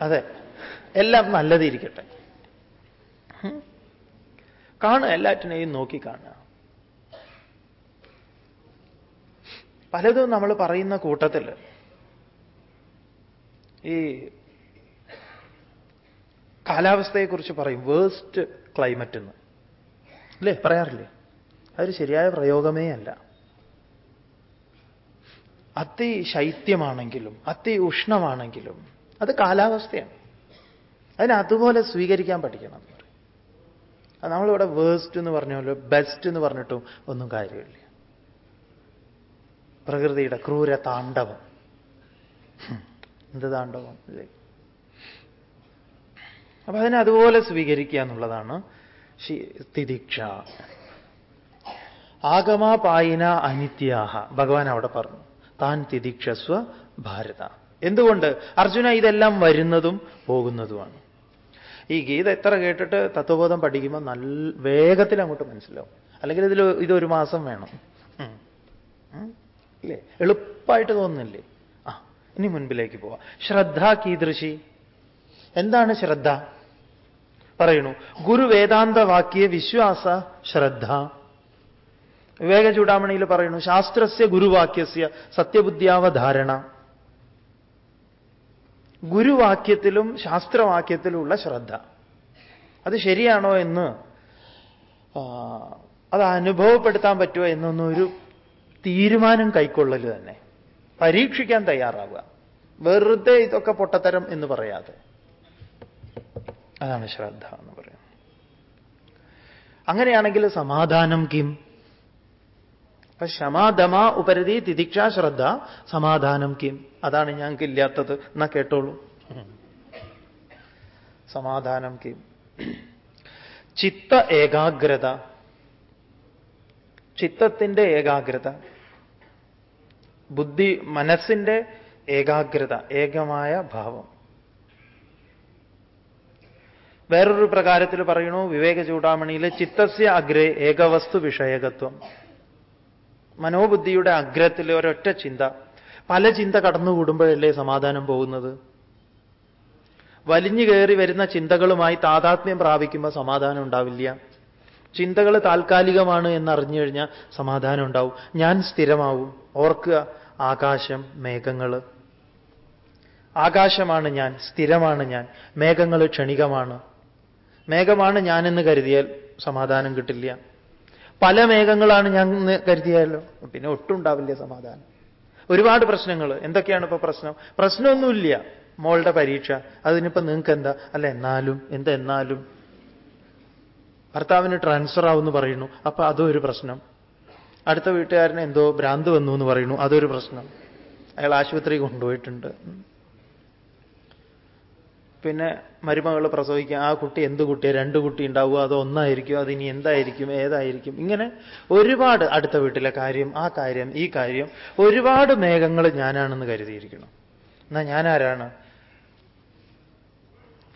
അതെ. എല്ലാം നല്ലതിരിക്കട്ടെ. കാണുക എല്ലാറ്റിനെയും നോക്കി കാണുക. പലതും നമ്മൾ പറയുന്ന കൂട്ടത്തിൽ ഈ കാലാവസ്ഥയെക്കുറിച്ച് പറയും വേസ്റ്റ് ക്ലൈമറ്റ് എന്ന്. അല്ലേ? പറയാറില്ലേ? അതൊരു ശരിയായ പ്രയോഗമേ അല്ല. അതി ശൈത്യമാണെങ്കിലും അതി ഉഷ്ണമാണെങ്കിലും അത് കാലാവസ്ഥയാണ്. അതിനെ അതുപോലെ സ്വീകരിക്കാൻ പഠിക്കണം. നമ്മളിവിടെ വേസ്റ്റ് എന്ന് പറഞ്ഞല്ലോ ബെസ്റ്റ് എന്ന് പറഞ്ഞിട്ടും ഒന്നും കാര്യമില്ല. പ്രകൃതിയുടെ ക്രൂര താണ്ഡവം. എന്ത് താണ്ഡവം? അല്ലേ അപ്പൊ അതിനെ അതുപോലെ സ്വീകരിക്കുക എന്നുള്ളതാണ് ആഗമ ആഗമാപായിന അനിത്യാഹ. ഭഗവാൻ അവിടെ പറഞ്ഞു താൻ തിദിക്ഷസ്വ ഭാരത. എന്തുകൊണ്ട്? അർജുന ഇതെല്ലാം വരുന്നതും പോകുന്നതുമാണ്. ഈ ഗീത എത്ര കേട്ടിട്ട് തത്വബോധം പഠിക്കുമ്പോൾ നല്ല വേഗത്തിൽ അങ്ങോട്ട് മനസ്സിലാവും. അല്ലെങ്കിൽ ഇതിൽ ഇതൊരു മാസം വേണം. അല്ലേ എളുപ്പമായിട്ട് തോന്നുന്നില്ലേ? ആ ഇനി മുൻപിലേക്ക് പോവാം. ശ്രദ്ധ കീദൃശി. എന്താണ് ശ്രദ്ധ? പറയണു ഗുരു വേദാന്ത വാക്യ വിശ്വാസ ശ്രദ്ധ. വിവേക ചൂടാമണിയിൽ പറയുന്നു ശാസ്ത്രസ്യ ഗുരുവാക്യസ്യ സത്യബുദ്ധ്യാവധാരണ. ഗുരുവാക്യത്തിലും ശാസ്ത്രവാക്യത്തിലുമുള്ള ശ്രദ്ധ. അത് ശരിയാണോ എന്ന് അത് അനുഭവപ്പെടുത്താൻ പറ്റുമോ എന്നൊന്നും ഒരു തീരുമാനം കൈക്കൊള്ളൽ തന്നെ. പരീക്ഷിക്കാൻ തയ്യാറാവുക. വെറുതെ ഇതൊക്കെ പൊട്ടത്തരം എന്ന് പറയാതെ. അതാണ് ശ്രദ്ധ എന്ന് പറയുന്നത്. അങ്ങനെയാണെങ്കിൽ സമാധാനം കിം? അപ്പൊ ക്ഷമാദമ ഉപരതി തിദിക്ഷ ശ്രദ്ധ സമാധാനം കിം. അതാണ് ഞങ്ങൾക്ക് ഇല്ലാത്തത്. എന്നാ കേട്ടോളൂ. സമാധാനം കിം. ചിത്ത ഏകാഗ്രത. ചിത്തത്തിന്റെ ഏകാഗ്രത. ബുദ്ധി മനസ്സിന്റെ ഏകാഗ്രത. ഏകമായ ഭാവം. വേറൊരു പ്രകാരത്തിൽ പറയണു വിവേക ചൂടാമണിയിൽ ചിത്തസ്യ അഗ്രേ ഏകവസ്തു വിഷയകത്വം. മനോബുദ്ധിയുടെ അഗ്രത്തിൽ ഒരൊറ്റ ചിന്ത. പല ചിന്ത കടന്നുകൂടുമ്പോഴല്ലേ സമാധാനം പോകുന്നത്? വലിഞ്ഞു കയറി വരുന്ന ചിന്തകളുമായി താതാത്മ്യം പ്രാപിക്കുമ്പോൾ സമാധാനം ഉണ്ടാവില്ല. ചിന്തകൾ താൽക്കാലികമാണ് എന്നറിഞ്ഞു കഴിഞ്ഞാൽ സമാധാനം ഉണ്ടാവും. ഞാൻ സ്ഥിരമാവും. ഓർക്കുക ആകാശം മേഘങ്ങൾ. ആകാശമാണ് ഞാൻ സ്ഥിരമാണ് ഞാൻ. മേഘങ്ങൾ ക്ഷണികമാണ്. മേഘമാണ് ഞാനെന്ന് കരുതിയാൽ സമാധാനം കിട്ടില്ല. പല മേഘങ്ങളാണ് ഞാൻ കരുതിയാലോ? പിന്നെ ഒട്ടും ഉണ്ടാവില്ല സമാധാനം. ഒരുപാട് പ്രശ്നങ്ങൾ എന്തൊക്കെയാണ് ഇപ്പൊ പ്രശ്നം? പ്രശ്നമൊന്നുമില്ല. മോളുടെ പരീക്ഷ. അതിനിപ്പോ നിങ്ങൾക്ക് എന്താ അല്ല എന്നാലും എന്താ എന്നാലും ഭർത്താവിന് ട്രാൻസ്ഫർ ആവുമെന്ന് പറയുന്നു. അപ്പൊ അതും ഒരു പ്രശ്നം. അടുത്ത വീട്ടുകാരന് എന്തോ ഭ്രാന്ത് വന്നു എന്ന് പറയുന്നു. അതൊരു പ്രശ്നം. അയാൾ ആശുപത്രി കൊണ്ടുപോയിട്ടുണ്ട്. പിന്നെ മരുമകൾ പ്രസവിക്കുക ആ കുട്ടി എന്ത് കുട്ടിയാ? രണ്ട് കുട്ടി ഉണ്ടാവുക അത് ഒന്നായിരിക്കും അതിനി എന്തായിരിക്കും ഏതായിരിക്കും? ഇങ്ങനെ ഒരുപാട് അടുത്ത വീട്ടിലെ കാര്യം ആ കാര്യം ഈ കാര്യം ഒരുപാട് മേഘങ്ങൾ ഞാനാണെന്ന് കരുതിയിരിക്കണം എന്നാ ഞാനാരാണ്?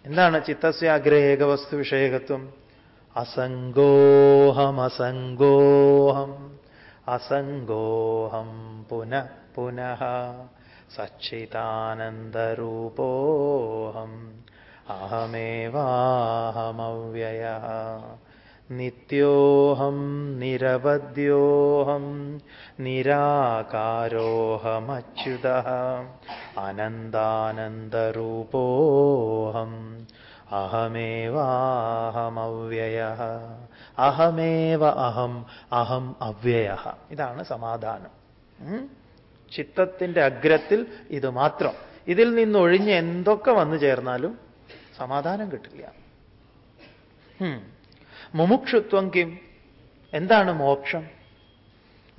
എന്താണ് ചിത്തസ്യ ആഗ്രഹേക വസ്തു വിഷയകത്വം? അസംഗോഹം അസംഗോഹം അസംഗോഹം പുന പുനഃ. സച്ചിദാനന്ദരൂപോഹം അഹമേവാഹമവ്യയ നിത്യോഹം നിരവധ്യോഹം നിരാകാരോഹമച്യുത അനന്താനന്ദരൂപോഹം അഹമേവാഹമവ്യയ അഹമേവ അഹം അഹം അവ്യയ ഇതാണ് സമാധാനം. ഉം? ചിത്തത്തിന്റെ അഗ്രത്തിൽ ഇത് മാത്രം. ഇതിൽ നിന്നൊഴിഞ്ഞ് എന്തൊക്കെ വന്നു ചേർന്നാലും സമാധാനം കിട്ടില്ല. മുമുക്ഷുത്വം കിം? എന്താണ് മോക്ഷം?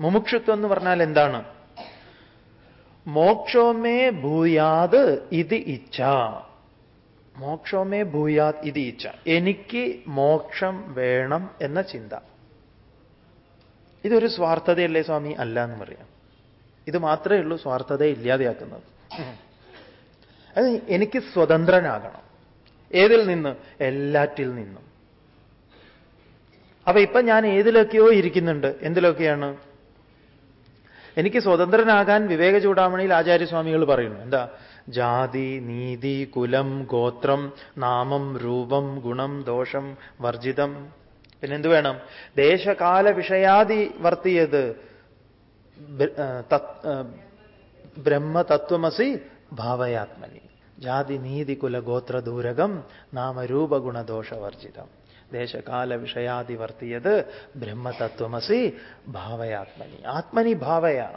മുമുക്ഷുത്വം എന്ന് പറഞ്ഞാൽ എന്താണ്? മോക്ഷോമേ ഭൂയാത് ഇത് ഇച്ഛ. മോക്ഷോമേ ഭൂയാത് ഇത് ഇച്ഛ. എനിക്ക് മോക്ഷം വേണം എന്ന ചിന്ത. ഇതൊരു സ്വാർത്ഥതയല്ലേ സ്വാമി? അല്ല എന്ന് പറയാം. ഇത് മാത്രമേ ഉള്ളൂ സ്വാർത്ഥതയെ ഇല്ലാതെയാക്കുന്നത്. അത് എനിക്ക് സ്വതന്ത്രനാകണം. ഏതിൽ നിന്ന്? എല്ലാറ്റിൽ നിന്നും. അപ്പൊ ഇപ്പൊ ഞാൻ ഏതിലൊക്കെയോ ഇരിക്കുന്നുണ്ട്. എന്തിലൊക്കെയാണ്? എനിക്ക് സ്വതന്ത്രനാകാൻ വിവേക ചൂടാമണിയിൽ ആചാര്യസ്വാമികൾ പറയുന്നു. എന്താ? ജാതി നീതി കുലം ഗോത്രം നാമം രൂപം ഗുണം ദോഷം വർജിതം. പിന്നെന്ത് വേണം? ദേശകാല വിഷയാദി വർത്തിയത് ബ്രഹ്മതത്വമസി ഭാവയാത്മനി. ജാതി നീതി കുല ഗോത്ര ദൂരകം നാമരൂപഗുണദോഷവർജിതം. ദേശകാല വിഷയാദി വർത്തിയത് ബ്രഹ്മതത്വമസി ഭാവയാത്മനി. ആത്മനി ഭാവയ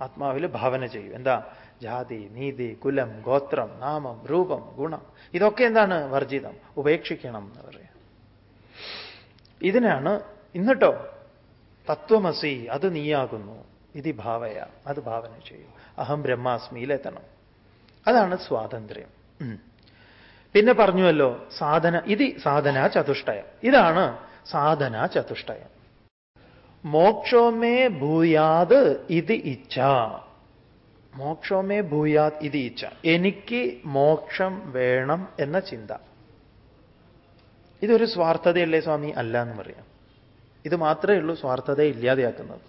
ആത്മാവിൽ ഭാവന ചെയ്യും. എന്താ? ജാതി നീതി കുലം ഗോത്രം നാമം രൂപം ഗുണം. ഇതൊക്കെ എന്താണ് വർജിതം? ഉപേക്ഷിക്കണം എന്ന് പറയാം. ഇതിനാണ് ഇന്നിട്ടോ തത്വമസി അത് നീയാകുന്നു. ഇത് ഭാവയ അത് ഭാവന ചെയ്യും. അഹം ബ്രഹ്മാസ്മിയിലെത്തണം അതാണ് സ്വാതന്ത്ര്യം. പിന്നെ പറഞ്ഞുവല്ലോ സാധന ഇത് സാധന ചതുഷ്ടയം. ഇതാണ് സാധന ചതുഷ്ടയം. മോക്ഷോമേ ഭൂയാത് ഇത് ഇച്ഛ. മോക്ഷോമേ ഭൂയാത് ഇത് ഇച്ഛ. എനിക്ക് മോക്ഷം വേണം എന്ന ചിന്ത. ഇതൊരു സ്വാർത്ഥതയല്ലേ സ്വാമി? അല്ല എന്ന് പറയാം. ഇത് മാത്രമേ ഉള്ളൂ സ്വാർത്ഥതയെ ഇല്ലാതെയാക്കുന്നത്.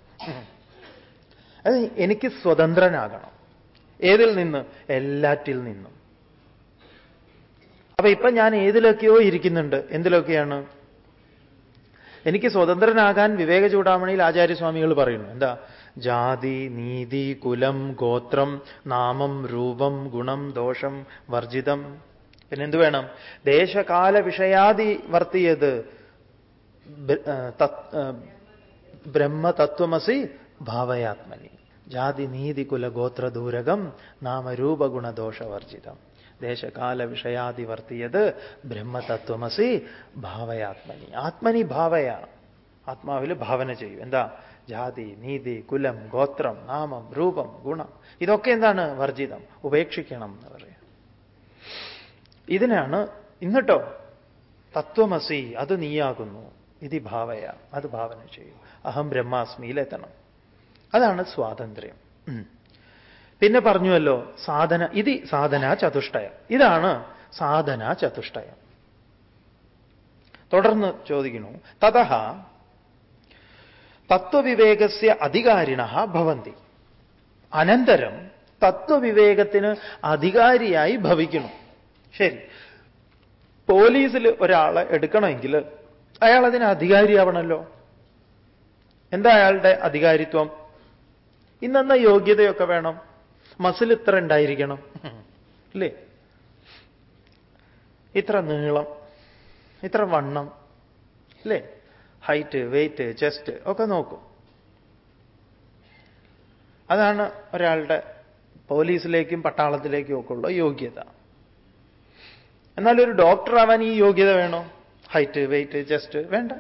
അത് എനിക്ക് സ്വതന്ത്രനാകണം. ഏതിൽ നിന്ന്? എല്ലാറ്റിൽ നിന്നും. അപ്പൊ ഇപ്പൊ ഞാൻ ഏതിലൊക്കെയോ ഇരിക്കുന്നുണ്ട്. എന്തിലൊക്കെയാണ്? എനിക്ക് സ്വതന്ത്രനാകാൻ വിവേക ചൂടാമണിയിൽ ആചാര്യസ്വാമികൾ പറയുന്നു. എന്താ? ജാതി നീതി കുലം ഗോത്രം നാമം രൂപം ഗുണം ദോഷം വർജിതം. പിന്നെന്ത് വേണം? ദേശകാല വിഷയാദി വർത്തിയത് ബ്രഹ്മതത്വമസി ഭാവയാത്മനി. ജാതി നീതി കുല ഗോത്രദൂരകം നാമരൂപഗുണദോഷവർജിതം ദേശകാല വിഷയാദി വർത്തിയത് ബ്രഹ്മതത്വമസി ഭാവയാത്മനി. ആത്മനി ഭാവയ ആത്മാവിൽ ഭാവന ചെയ്യും. എന്താ? ജാതി നീതി കുലം ഗോത്രം നാമം രൂപം ഗുണം. ഇതൊക്കെ എന്താണ് വർജിതം? ഉപേക്ഷിക്കണം എന്ന് പറയാം. ഇതിനാണ് ഇന്നിട്ടോ തത്വമസി അത് നീയാകുന്നു. ഇതി ഭാവയ. അത് ഭാവന ചെയ്യും. അഹം ബ്രഹ്മാസ്മിയിലെത്തണം അതാണ് സ്വാതന്ത്ര്യം. പിന്നെ പറഞ്ഞുവല്ലോ സാധന ഇത് സാധന ചതുഷ്ടയം. ഇതാണ് സാധന ചതുഷ്ടയം. തുടർന്ന് ചോദിക്കുന്നു തഥ തത്വവിവേകസ്യ അധികാരിണ ഭവന്തി. അനന്തരം തത്വവിവേകത്തിന് അധികാരിയായി ഭവിക്കുന്നു. ശരി. പോലീസിൽ ഒരാളെ എടുക്കണമെങ്കിൽ അയാൾ അതിന് അധികാരിയാവണമല്ലോ എന്താ അയാളുടെ അധികാരിത്വം? ഇന്നെന്ന യോഗ്യതയൊക്കെ വേണം. മസിൽ ഇത്ര ഉണ്ടായിരിക്കണം. അല്ലേ? ഇത്ര നീളം ഇത്ര വണ്ണം അല്ലേ? ഹൈറ്റ് വെയിറ്റ് ചെസ്റ്റ് ഒക്കെ നോക്കും. അതാണ് ഒരാളുടെ പോലീസിലേക്കും പട്ടാളത്തിലേക്കും ഒക്കെ ഉള്ള യോഗ്യത. എന്നാൽ ഒരു ഡോക്ടർ ആവാൻ ഈ യോഗ്യത വേണോ? ഹൈറ്റ് വെയിറ്റ് ചെസ്റ്റ് വേണ്ട.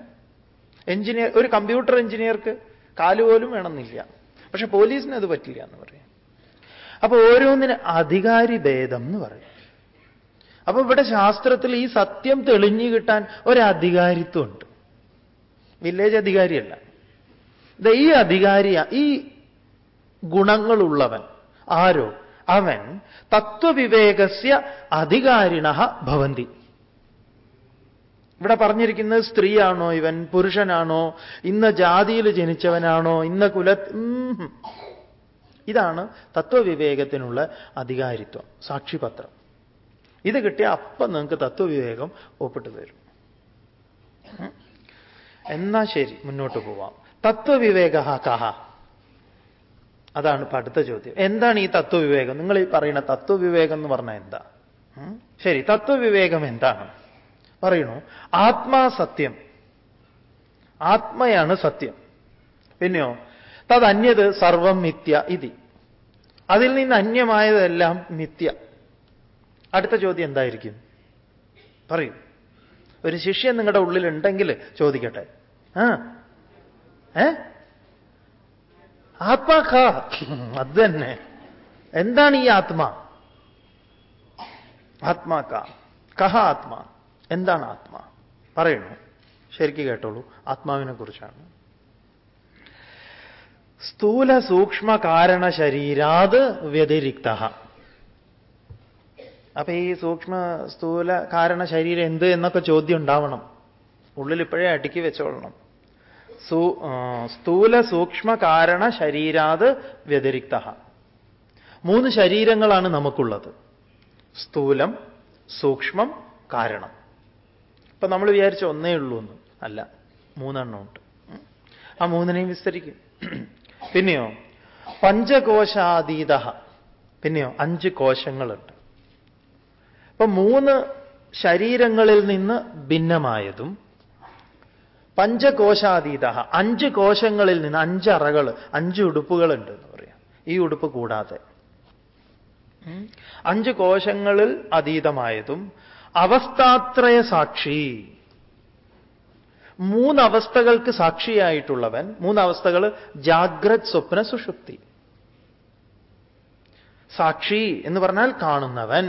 എഞ്ചിനീയർ ഒരു കമ്പ്യൂട്ടർ എഞ്ചിനീയർക്ക് കാലുപോലും വേണമെന്നില്ല. പക്ഷെ പോലീസിന് അത് പറ്റില്ല എന്ന് പറയും. അപ്പൊ ഓരോന്നിന് അധികാരി ഭേദം എന്ന് പറയും. അപ്പൊ ഇവിടെ ശാസ്ത്രത്തിൽ ഈ സത്യം തെളിഞ്ഞു കിട്ടാൻ ഒരധികാരിത്വമുണ്ട് വില്ലേജ് അധികാരിയല്ല. ഈ അധികാരി ഈ ഗുണങ്ങളുള്ളവൻ ആരോ? അവൻ തത്വവിവേകസ്യ അധികാരിണ ഭവന്തി. ഇവിടെ പറഞ്ഞിരിക്കുന്നത് സ്ത്രീയാണോ ഇവൻ? പുരുഷനാണോ? ഇന്ന ജാതിയിൽ ജനിച്ചവനാണോ? ഇന്ന കുല ഇതാണ് തത്വവിവേകത്തിനുള്ള അധികാരിത്വം സാക്ഷിപത്രം. ഇത് കിട്ടിയാൽ അപ്പം നിങ്ങൾക്ക് തത്വവിവേകം ഒപ്പിട്ട് തരും. എന്നാ ശരി മുന്നോട്ട് പോവാം. തത്വവിവേക കഹ. അതാണ് അടുത്ത ചോദ്യം. എന്താണ് ഈ തത്വവിവേകം? നിങ്ങൾ ഈ പറയുന്ന തത്വവിവേകം എന്ന് പറഞ്ഞാൽ എന്താ? ശരി തത്വവിവേകം എന്താണ്? പറയണു. ആത്മാ സത്യം. ആത്മയാണ് സത്യം. പിന്നെയോ തദന്യത് സർവം മിഥ്യ ഇതി. അതിൽ നിന്ന് അന്യമായതെല്ലാം മിഥ്യ. അടുത്ത ചോദ്യം എന്തായിരിക്കും? പറയൂ. ഒരു ശിഷ്യൻ നിങ്ങളുടെ ഉള്ളിലുണ്ടെങ്കിൽ ചോദിക്കട്ടെ. ആ. ഏ? ആത്മാ ക അത് തന്നെ. എന്താണ് ഈ ആത്മാ? ആത്മാ ക കഹ ആത്മാ. എന്താണ് ആത്മാ? പറയണു. ശരിക്കും കേട്ടോളൂ. ആത്മാവിനെ കുറിച്ചാണ്. സ്ഥൂല സൂക്ഷ്മ കാരണ ശരീരാത് വ്യതിരിക്ത അപ്പൊ ഈ സൂക്ഷ്മ സ്ഥൂല കാരണ ശരീരം എന്ത് എന്നൊക്കെ ചോദ്യം ഉണ്ടാവണം. ഉള്ളിൽ ഇപ്പോഴേ അടുക്കി വെച്ചോളണം. സ്ഥൂല സൂക്ഷ്മ കാരണ ശരീരാത് വ്യതിരിക്ത മൂന്ന് ശരീരങ്ങളാണ് നമുക്കുള്ളത്. സ്ഥൂലം സൂക്ഷ്മം കാരണം. ഇപ്പൊ നമ്മൾ വിചാരിച്ച ഒന്നേ ഉള്ളൂ എന്ന്. അല്ല മൂന്നെണ്ണം ഉണ്ട്. ആ മൂന്നിനെയും വിസ്തരിക്കും. പിന്നെയോ പഞ്ചകോശാതീത പിന്നെയോ അഞ്ച് കോശങ്ങളുണ്ട്. അപ്പൊ മൂന്ന് ശരീരങ്ങളിൽ നിന്ന് ഭിന്നമായതും പഞ്ചകോശാതീത അഞ്ച് കോശങ്ങളിൽ നിന്ന് അഞ്ച് അറകൾ അഞ്ച് ഉടുപ്പുകളുണ്ട് എന്ന് പറയാം. ഈ ഉടുപ്പ് കൂടാതെ. അഞ്ച് കോശങ്ങളിൽ അതീതമായതും അവസ്ഥാത്രയ സാക്ഷി മൂന്നവസ്ഥകൾക്ക് സാക്ഷിയായിട്ടുള്ളവൻ മൂന്നവസ്ഥകൾ ജാഗ്രത് സ്വപ്ന സുഷുപ്തി. സാക്ഷി എന്ന് പറഞ്ഞാൽ കാണുന്നവൻ.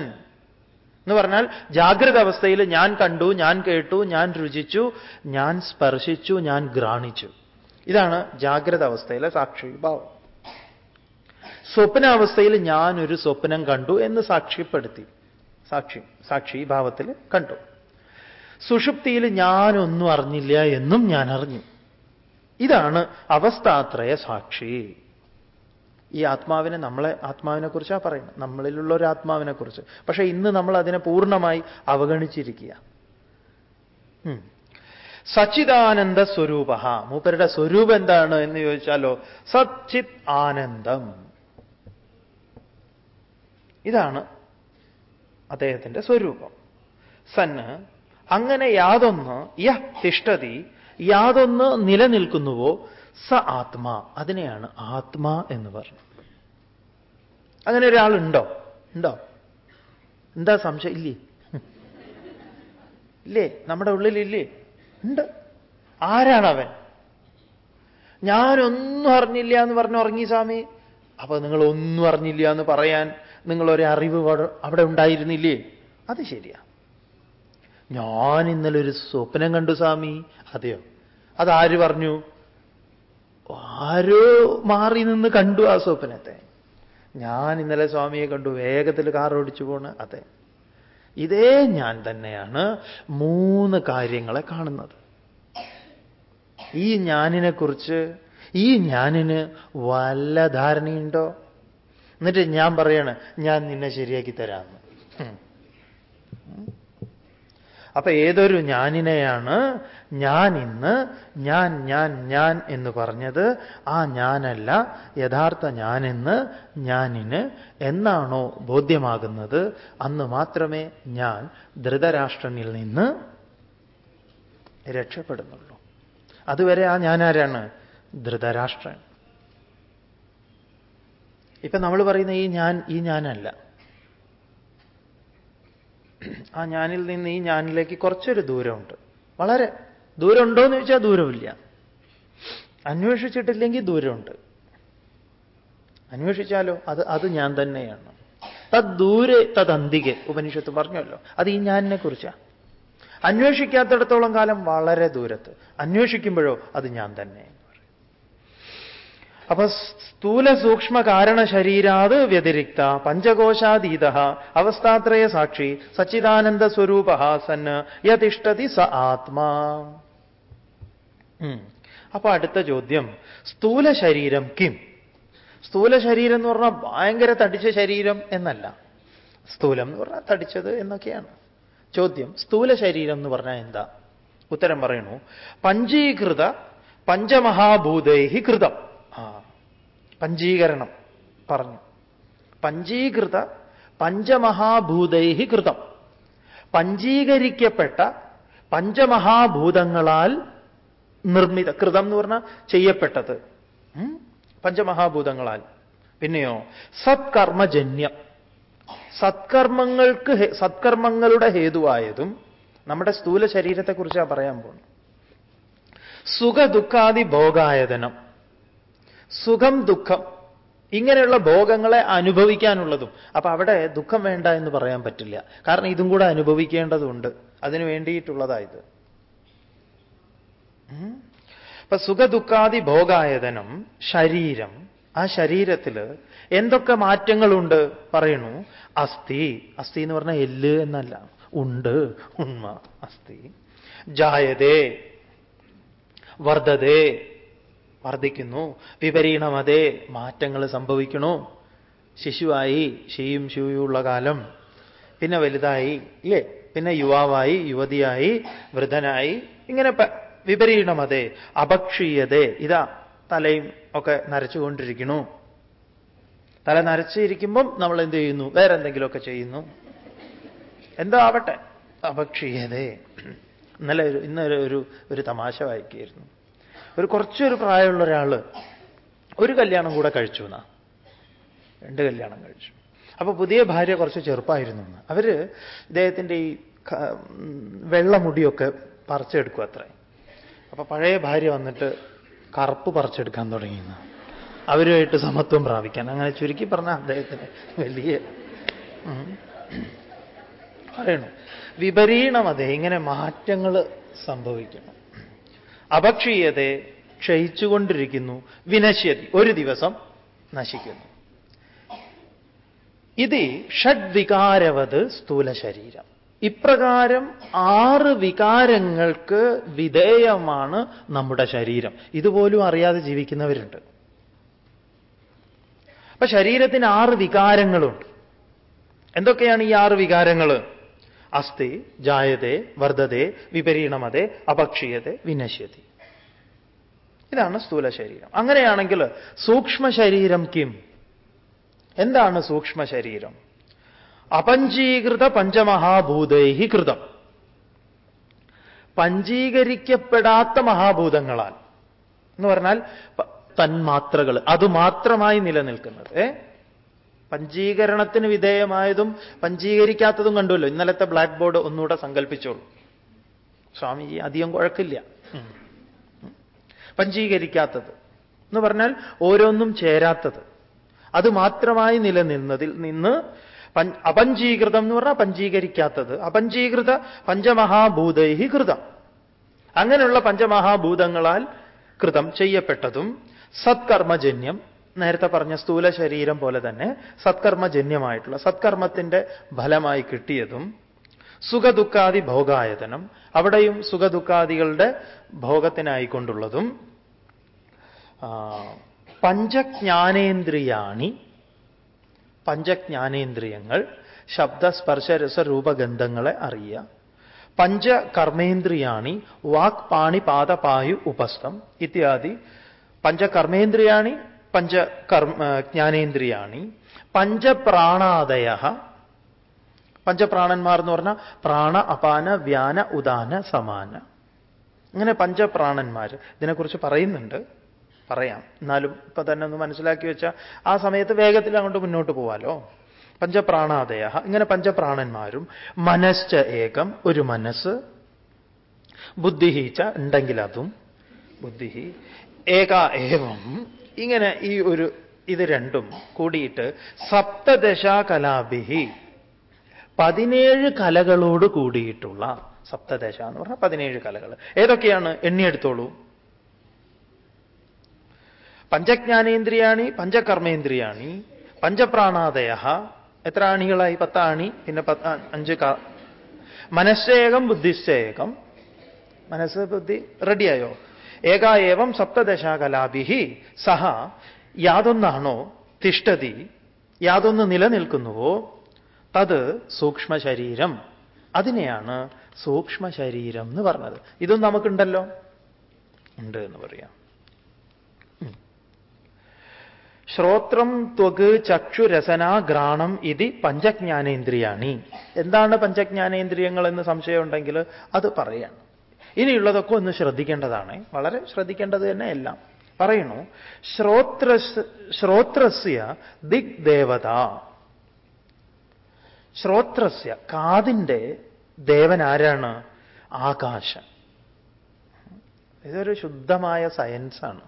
എന്ന് പറഞ്ഞാൽ ജാഗ്രത അവസ്ഥയിൽ ഞാൻ കണ്ടു ഞാൻ കേട്ടു ഞാൻ രുചിച്ചു ഞാൻ സ്പർശിച്ചു ഞാൻ ഗ്രാണിച്ചു. ഇതാണ് ജാഗ്രത അവസ്ഥയിലെ സാക്ഷി ഭാവം. സ്വപ്നാവസ്ഥയിൽ ഞാനൊരു സ്വപ്നം കണ്ടു എന്ന് സാക്ഷ്യപ്പെടുത്തി. സാക്ഷി സാക്ഷി ഭാവത്തിൽ കണ്ടു. സുഷുപ്തിയിൽ ഞാനൊന്നും അറിഞ്ഞില്ല എന്നും ഞാൻ അറിഞ്ഞു. ഇതാണ് അവസ്ഥാത്രയ സാക്ഷി. ഈ ആത്മാവിനെ നമ്മളെ ആത്മാവിനെ കുറിച്ചാണ് പറയുന്നത്. നമ്മളിലുള്ള ഒരു ആത്മാവിനെക്കുറിച്ച്. പക്ഷേ ഇന്ന് നമ്മൾ അതിനെ പൂർണമായി അവഗണിച്ചിരിക്കുക. സച്ചിദാനന്ദ സ്വരൂപ. മൂപ്പരുടെ സ്വരൂപം എന്താണ് എന്ന് ചോദിച്ചാലോ? സച്ചിത് ആനന്ദം. ഇതാണ് അദ്ദേഹത്തിന്റെ സ്വരൂപം. സന്ന് അങ്ങനെ യാതൊന്ന് യ തിഷ്ടതി യാതൊന്ന് നിലനിൽക്കുന്നുവോ സ ആത്മാ. അതിനെയാണ് ആത്മാ എന്ന് പറഞ്ഞു അങ്ങനെ ഒരാളുണ്ടോ? ഉണ്ടോ? എന്താ സംശയം? ഇല്ലേ? ഇല്ലേ? നമ്മുടെ ഉള്ളിലില്ലേ? ഉണ്ട്. ആരാണവൻ? ഞാനൊന്നും അറിഞ്ഞില്ല എന്ന് പറഞ്ഞു ഉറങ്ങി സ്വാമി. അപ്പൊ നിങ്ങൾ ഒന്നും അറിഞ്ഞില്ല എന്ന് പറയാൻ നിങ്ങളൊരു അറിവ് അവിടെ- അവിടെ ഉണ്ടായിരുന്നില്ലേ? അത് ശരിയാ. ഞാൻ ഇന്നലെ ഒരു സ്വപ്നം കണ്ടു സ്വാമി. അതെയോ? അതാര് പറഞ്ഞു? ആരോ മാറി നിന്ന് കണ്ടു ആ സ്വപ്നത്തെ. ഞാൻ ഇന്നലെ സ്വാമിയെ കണ്ടു. വേഗത്തിൽ കാർ ഓടിച്ചു പോണ്. അതെ. ഇതേ ഞാൻ തന്നെയാണ് മൂന്ന് കാര്യങ്ങളെ കാണുന്നത്. ഈ ഞാനിനെക്കുറിച്ച് ഈ ഞാനിന് വല്ല ധാരണയുണ്ടോ? എന്നിട്ട് ഞാൻ പറയാണ് ഞാൻ നിന്നെ ശരിയാക്കി തരാമെന്ന്. അപ്പൊ ഏതൊരു ഞാനിനെയാണ് ഞാൻ ഇന്ന് ഞാൻ ഞാൻ ഞാൻ എന്ന് പറഞ്ഞത് ആ ഞാനല്ല യഥാർത്ഥ ഞാനെന്ന് ഞാനിന് എന്നാണോ ബോധ്യമാകുന്നത്? അന്ന് മാത്രമേ ഞാൻ ധൃതരാഷ്ട്രനിൽ നിന്ന് രക്ഷപ്പെടുന്നുള്ളൂ. അതുവരെ ആ ഞാനാരാണ്? ധൃതരാഷ്ട്രൻ. ഇപ്പൊ നമ്മൾ പറയുന്ന ഈ ഞാൻ ഈ ഞാനല്ല. ആ ഞാനിൽ നിന്ന് ഈ ഞാനിലേക്ക് കുറച്ചൊരു ദൂരമുണ്ട്. വളരെ ദൂരമുണ്ടോ എന്ന് ചോദിച്ചാൽ ദൂരമില്ല. അന്വേഷിച്ചിട്ടില്ലെങ്കിൽ ദൂരമുണ്ട്. അന്വേഷിച്ചാലോ? അത് അത് ഞാൻ തന്നെയാണ്. തദ്ദൂരെ ദൂരെ തദന്തികെ ഉപനിഷത്ത് പറഞ്ഞല്ലോ. അത് ഈ ഞാനിനെ കുറിച്ചാണ് അന്വേഷിക്കാത്തിടത്തോളം കാലം വളരെ ദൂരത്ത്. അന്വേഷിക്കുമ്പോഴോ അത് ഞാൻ തന്നെ. അപ്പൊ സ്ഥൂല സൂക്ഷ്മ കാരണ ശരീരാത് വ്യതിരിക്ത പഞ്ചകോശാതീത അവസ്ഥാത്രയ സാക്ഷി സച്ചിദാനന്ദ സ്വരൂപ സന് യതിഷ്ഠതി സ ആത്മാ. അപ്പൊ അടുത്ത ചോദ്യം സ്ഥൂല ശരീരം കിം? സ്ഥൂല ശരീരം എന്ന് പറഞ്ഞാൽ ഭയങ്കര തടിച്ച ശരീരം എന്നല്ല. സ്ഥൂലം എന്ന് പറഞ്ഞാൽ തടിച്ചത് എന്നൊക്കെയാണ്. ചോദ്യം സ്ഥൂല ശരീരം എന്ന് പറഞ്ഞാൽ എന്താ? ഉത്തരം പറയണു. പഞ്ചീകൃത പഞ്ചമഹാഭൂതൈ കൃതം. പഞ്ചീകരണം പറഞ്ഞു. പഞ്ചീകൃത പഞ്ചമഹാഭൂതൈഹി കൃതം. പഞ്ചീകരിക്കപ്പെട്ട പഞ്ചമഹാഭൂതങ്ങളാൽ നിർമ്മിത കൃതം എന്ന് പറഞ്ഞാൽ ചെയ്യപ്പെട്ടത്. പഞ്ചമഹാഭൂതങ്ങളാൽ. പിന്നെയോ സത്കർമ്മജന്യം. സത്കർമ്മങ്ങൾക്ക് സത്കർമ്മങ്ങളുടെ ഹേതുവായതും നമ്മുടെ സ്ഥൂല ശരീരത്തെക്കുറിച്ചാണ് പറയാൻ പോകുന്നത് സുഖ ദുഃഖാദി ഭോഗായതനം സുഖം ദുഃഖം. ഇങ്ങനെയുള്ള ഭോഗങ്ങളെ അനുഭവിക്കാനുള്ളതും. അപ്പൊ അവിടെ ദുഃഖം വേണ്ട എന്ന് പറയാൻ പറ്റില്ല. കാരണം ഇതും കൂടെ അനുഭവിക്കേണ്ടതുണ്ട്. അതിനു വേണ്ടിയിട്ടുള്ളതായത്. അപ്പൊ സുഖദുഃഖാദി ഭോഗായതനം ശരീരം. ആ ശരീരത്തിൽ എന്തൊക്കെ മാറ്റങ്ങളുണ്ട് പറയണു? അസ്ഥി. അസ്ഥി എന്ന് പറഞ്ഞാൽ എല്ല് എന്നല്ല. ഉണ്ട് ഉണ്മ അസ്ഥി. ജായതേ വർദ്ധതേ വർദ്ധിക്കുന്നു. വിപരീണം അതേ മാറ്റങ്ങൾ സംഭവിക്കണു ശിശുവായി ഷീയും ഷൂയുള്ള കാലം. പിന്നെ വലുതായി ഇല്ലേ? പിന്നെ യുവാവായി യുവതിയായി വൃദ്ധനായി. ഇങ്ങനെ വിപരീണം അതേ അപക്ഷീയതേ ഇതാ തലയും ഒക്കെ നരച്ചുകൊണ്ടിരിക്കണു തല നരച്ചിരിക്കുമ്പം നമ്മൾ എന്ത് ചെയ്യുന്നു? വേറെ എന്തെങ്കിലുമൊക്കെ ചെയ്യുന്നു. എന്തോ ആവട്ടെ? അപക്ഷീയതേ. ഇന്നലെ ഒരു ഇന്നലെ ഒരു ഒരു തമാശ വായിക്കുകയായിരുന്നു. ഒരു കുറച്ചൊരു പ്രായമുള്ള ഒരാൾ ഒരു കല്യാണം കൂടെ കഴിച്ചു എന്നാ. രണ്ട് കല്യാണം കഴിച്ചു. അപ്പൊ പുതിയ ഭാര്യ കുറച്ച് ചെറുപ്പമായിരുന്നു എന്ന്. അവർ ഇദ്ദേഹത്തിന്റെ ഈ വെള്ളമുടിയൊക്കെ പറിച്ചെടുക്കും അത്രേ. അപ്പൊ പഴയ ഭാര്യ വന്നിട്ട് കറുപ്പ് പറിച്ചെടുക്കാൻ തുടങ്ങിയെന്ന് അവരുമായിട്ട് സമത്വം പ്രാപിക്കാൻ. അങ്ങനെ ചുരുക്കി പറഞ്ഞ അദ്ദേഹത്തിന് വലിയ പറയണു. പറയണു വിപരീണമതെ ഇങ്ങനെ മാറ്റങ്ങൾ സംഭവിക്കണം അപക്ഷീയതെ ക്ഷയിച്ചുകൊണ്ടിരിക്കുന്നു. വിനശ്യതി ഒരു ദിവസം നശിക്കുന്നു. ഇത് ഷഡ്വികാരവത് സ്ഥൂല ശരീരം ഇപ്രകാരം ആറ് വികാരങ്ങൾക്ക് വിധേയമാണ് നമ്മുടെ ശരീരം. ഇതുപോലും അറിയാതെ ജീവിക്കുന്നവരുണ്ട്. അപ്പൊ ശരീരത്തിന് ആറ് വികാരങ്ങളുണ്ട്. എന്തൊക്കെയാണ് ഈ ആറ് വികാരങ്ങൾ അസ്ഥി ജായതേ വർദ്ധതേ വിപരീണമതേ അപക്ഷീയതേ വിനശ്യതി. ഇതാണ് സ്ഥൂല ശരീരം. അങ്ങനെയാണെങ്കിൽ സൂക്ഷ്മ ശരീരം കിം? എന്താണ് സൂക്ഷ്മ ശരീരം? അപഞ്ചീകൃത പഞ്ചമഹാഭൂതൈഹി കൃതം. പഞ്ചീകരിക്കപ്പെടാത്ത മഹാഭൂതങ്ങളാൽ. എന്ന് പറഞ്ഞാൽ തന്മാത്രകൾ അതുമാത്രമായി നിലനിൽക്കുന്നത്. പഞ്ചീകരണത്തിന് വിധേയമായതും പഞ്ചീകരിക്കാത്തതും കണ്ടുവല്ലോ. ഇന്നലത്തെ ബ്ലാക്ക് ബോർഡ് ഒന്നുകൂടെ സങ്കല്പിച്ചോളൂ സ്വാമിജി അധികം കുഴക്കില്ല. പഞ്ചീകരിക്കാത്തത് എന്ന് പറഞ്ഞാൽ ഓരോന്നും ചേരാത്തത്. അത് മാത്രമായി നിലനിന്നതിൽ നിന്ന് പഞ്ച- അപഞ്ചീകൃതം എന്ന് പറഞ്ഞാൽ പഞ്ചീകരിക്കാത്തത്. അപഞ്ചീകൃത പഞ്ചമഹാഭൂതൈഹി കൃതം. അങ്ങനെയുള്ള പഞ്ചമഹാഭൂതങ്ങളാൽ കൃതം ചെയ്യപ്പെട്ടതും സത്കർമ്മജന്യം നേരത്തെ പറഞ്ഞ സ്ഥൂല ശരീരം പോലെ തന്നെ സത്കർമ്മജന്യമായിട്ടുള്ള സത്കർമ്മത്തിന്റെ ഫലമായി കിട്ടിയതും സുഖദുഃഖാദി ഭോഗായതനം അവിടെയും സുഖദുഃഖാദികളുടെ ഭോഗത്തിനായിക്കൊണ്ടുള്ളതും പഞ്ചജ്ഞാനേന്ദ്രിയാണി പഞ്ചജ്ഞാനേന്ദ്രിയങ്ങൾ ശബ്ദ സ്പർശ രസ രൂപഗന്ധങ്ങളെ അറിയുക. പഞ്ചകർമ്മേന്ദ്രിയാണി വാക് പാണി പാദപായു ഉപസ്ഥം ഇത്യാദി. പഞ്ചകർമ്മേന്ദ്രിയാണി പഞ്ചകർമ്മ ജ്ഞാനേന്ദ്രിയാണി. പഞ്ചപ്രാണാദയ പഞ്ചപ്രാണന്മാർ എന്ന് പറഞ്ഞാൽ പ്രാണ അപാന വ്യാന ഉദാന സമാന. ഇങ്ങനെ പഞ്ചപ്രാണന്മാർ ഇതിനെക്കുറിച്ച് പറയുന്നുണ്ട്. പറയാം. എന്നാലും ഇപ്പൊ തന്നെ ഒന്ന് മനസ്സിലാക്കി വെച്ചാൽ ആ സമയത്ത് വേഗത്തിൽ അങ്ങോട്ട് മുന്നോട്ട് പോവാലോ. പഞ്ചപ്രാണാദയ ഇങ്ങനെ പഞ്ചപ്രാണന്മാരും മനശ്ച ഏകം ഒരു മനസ്സ് ബുദ്ധിഹീച്ച ഉണ്ടെങ്കിൽ അതും ബുദ്ധിഹി ഏക ഏവം ഇങ്ങനെ ഈ ഒരു ഇത് രണ്ടും കൂടിയിട്ട് സപ്തദശാകലാഭിഹി. പതിനേഴ് കലകളോട് കൂടിയിട്ടുള്ള സപ്തദശ എന്ന് പറഞ്ഞാൽ പതിനേഴ് കലകൾ. ഏതൊക്കെയാണ്? എണ്ണിയെടുത്തോളൂ. പഞ്ചജ്ഞാനേന്ദ്രിയാണി പഞ്ചകർമ്മേന്ദ്രിയാണി പഞ്ചപ്രാണാദയ എത്ര ആണികളായി പത്താണി പിന്നെ പത്ത് അഞ്ച് ക മനസ്സേകം ബുദ്ധിശ്ചേകം മനസ്സ് ബുദ്ധി റെഡിയായോ? ഏകായേവം സപ്തദശാകലാഭിഹി സഹ യാതൊന്നാണോ തിഷ്ടതി യാതൊന്ന് നിലനിൽക്കുന്നുവോ? തത് സൂക്ഷ്മശരീരം. അതിനെയാണ് സൂക്ഷ്മ ശരീരം എന്ന് പറഞ്ഞത്. ഇതും നമുക്കുണ്ടല്ലോ. ഉണ്ട് എന്ന് പറയാം. ശ്രോത്രം ത്വക് ചക്ഷു രസന ഘ്രാണം ഇതി പഞ്ചജ്ഞാനേന്ദ്രിയാണി. എന്താണ് പഞ്ചജ്ഞാനേന്ദ്രിയങ്ങൾ എന്ന് സംശയമുണ്ടെങ്കിൽ അത് പറയാണ്. ഇനിയുള്ളതൊക്കെ ഒന്ന് ശ്രദ്ധിക്കേണ്ടതാണ്. വളരെ ശ്രദ്ധിക്കേണ്ടത് തന്നെ എല്ലാം. പറയുന്നു ശ്രോത്ര ശ്രോത്രസ്യ ദിഗ് ദേവത ശ്രോത്രസ്യ കാതിന്റെ ദേവൻ ആരാണ് ആകാശം. ഇതൊരു ശുദ്ധമായ സയൻസാണ്.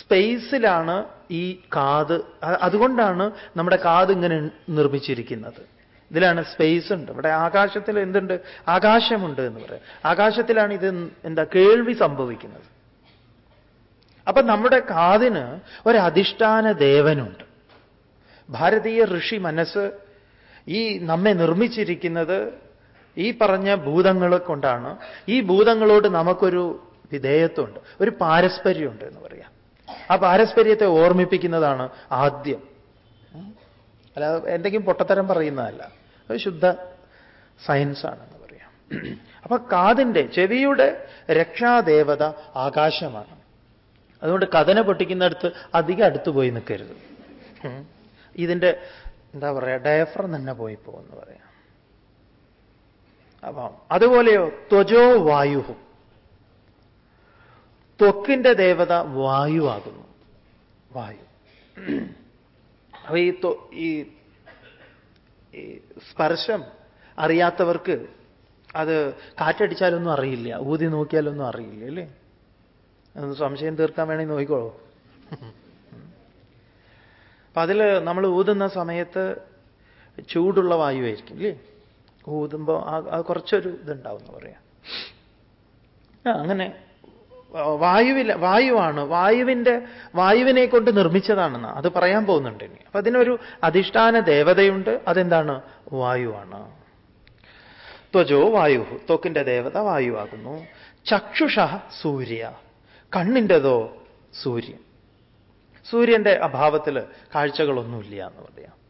സ്പേസിലാണ് ഈ കാത് അതുകൊണ്ടാണ് നമ്മുടെ കാത് ഇങ്ങനെ നിർമ്മിച്ചിരിക്കുന്നത്. ഇതിലാണ് സ്പേസ് ഉണ്ട്. ഇവിടെ ആകാശത്തിൽ എന്തുണ്ട്? ആകാശമുണ്ട് എന്ന് പറയാം. ആകാശത്തിലാണ് ഇത് എന്താ കേൾവി സംഭവിക്കുന്നത്. അപ്പൊ നമ്മുടെ കാതിന് ഒരധിഷ്ഠാന ദേവനുണ്ട്. ഭാരതീയ ഋഷി മനസ്സ് ഈ നമ്മെ നിർമ്മിച്ചിരിക്കുന്നത് ഈ പറഞ്ഞ ഭൂതങ്ങളെ കൊണ്ടാണ്. ഈ ഭൂതങ്ങളോട് നമുക്കൊരു വിധേയത്വമുണ്ട്. ഒരു പാരസ്പര്യമുണ്ട് എന്ന് പറയാം. ആ പാരസ്പര്യത്തെ ഓർമ്മിപ്പിക്കുന്നതാണ് ആദ്യം. അല്ലാതെ എന്തെങ്കിലും പൊട്ടത്തരം പറയുന്നതല്ല. അത് ശുദ്ധ സയൻസാണെന്ന് പറയാം. അപ്പൊ കാതിന്റെ ചെവിയുടെ രക്ഷാദേവത ആകാശമാണ്. അതുകൊണ്ട് കഥന പൊട്ടിക്കുന്നിടത്ത് അധികം അടുത്ത് പോയി നിൽക്കരുത്. ഇതിന്റെ എന്താ പറയുക ഡയഫ്രം തന്നെ പോയി പോകുമെന്ന് പറയാം. അപ്പം അതുപോലെയോ ത്വജോ വായു ത്വക്കിന്റെ ദേവത വായുവാകുന്നു. വായു. അപ്പൊ ഈ സ്പർശം അറിയാത്തവർക്ക് അത് കാറ്റടിച്ചാലൊന്നും അറിയില്ല ഊതി നോക്കിയാലൊന്നും അറിയില്ല അല്ലേ? അതൊന്ന് സംശയം തീർക്കാൻ വേണമെങ്കിൽ നോക്കിക്കോളൂ. അപ്പൊ അതിൽ നമ്മൾ ഊതുന്ന സമയത്ത് ചൂടുള്ള വായുവായിരിക്കും അല്ലേ? ഊതുമ്പോൾ ആ കുറച്ചൊരു ഇതുണ്ടാവും എന്ന് പറയാം. അങ്ങനെ വായുവില വായുവാണ്. വായുവിന്റെ വായുവിനെ കൊണ്ട് നിർമ്മിച്ചതാണെന്ന്. അത് പറയാൻ പോകുന്നുണ്ട് ഇനി. അപ്പൊ അതിനൊരു അധിഷ്ഠാന ദേവതയുണ്ട്. അതെന്താണ്? വായുവാണ്. ത്വജോ വായു ത്വക്കിന്റെ ദേവത വായുവാകുന്നു. ചക്ഷുഷ സൂര്യ. കണ്ണിന്റെതോ സൂര്യൻ. സൂര്യന്റെ അഭാവത്തിൽ കാഴ്ചകളൊന്നുമില്ല എന്ന് പറയാം.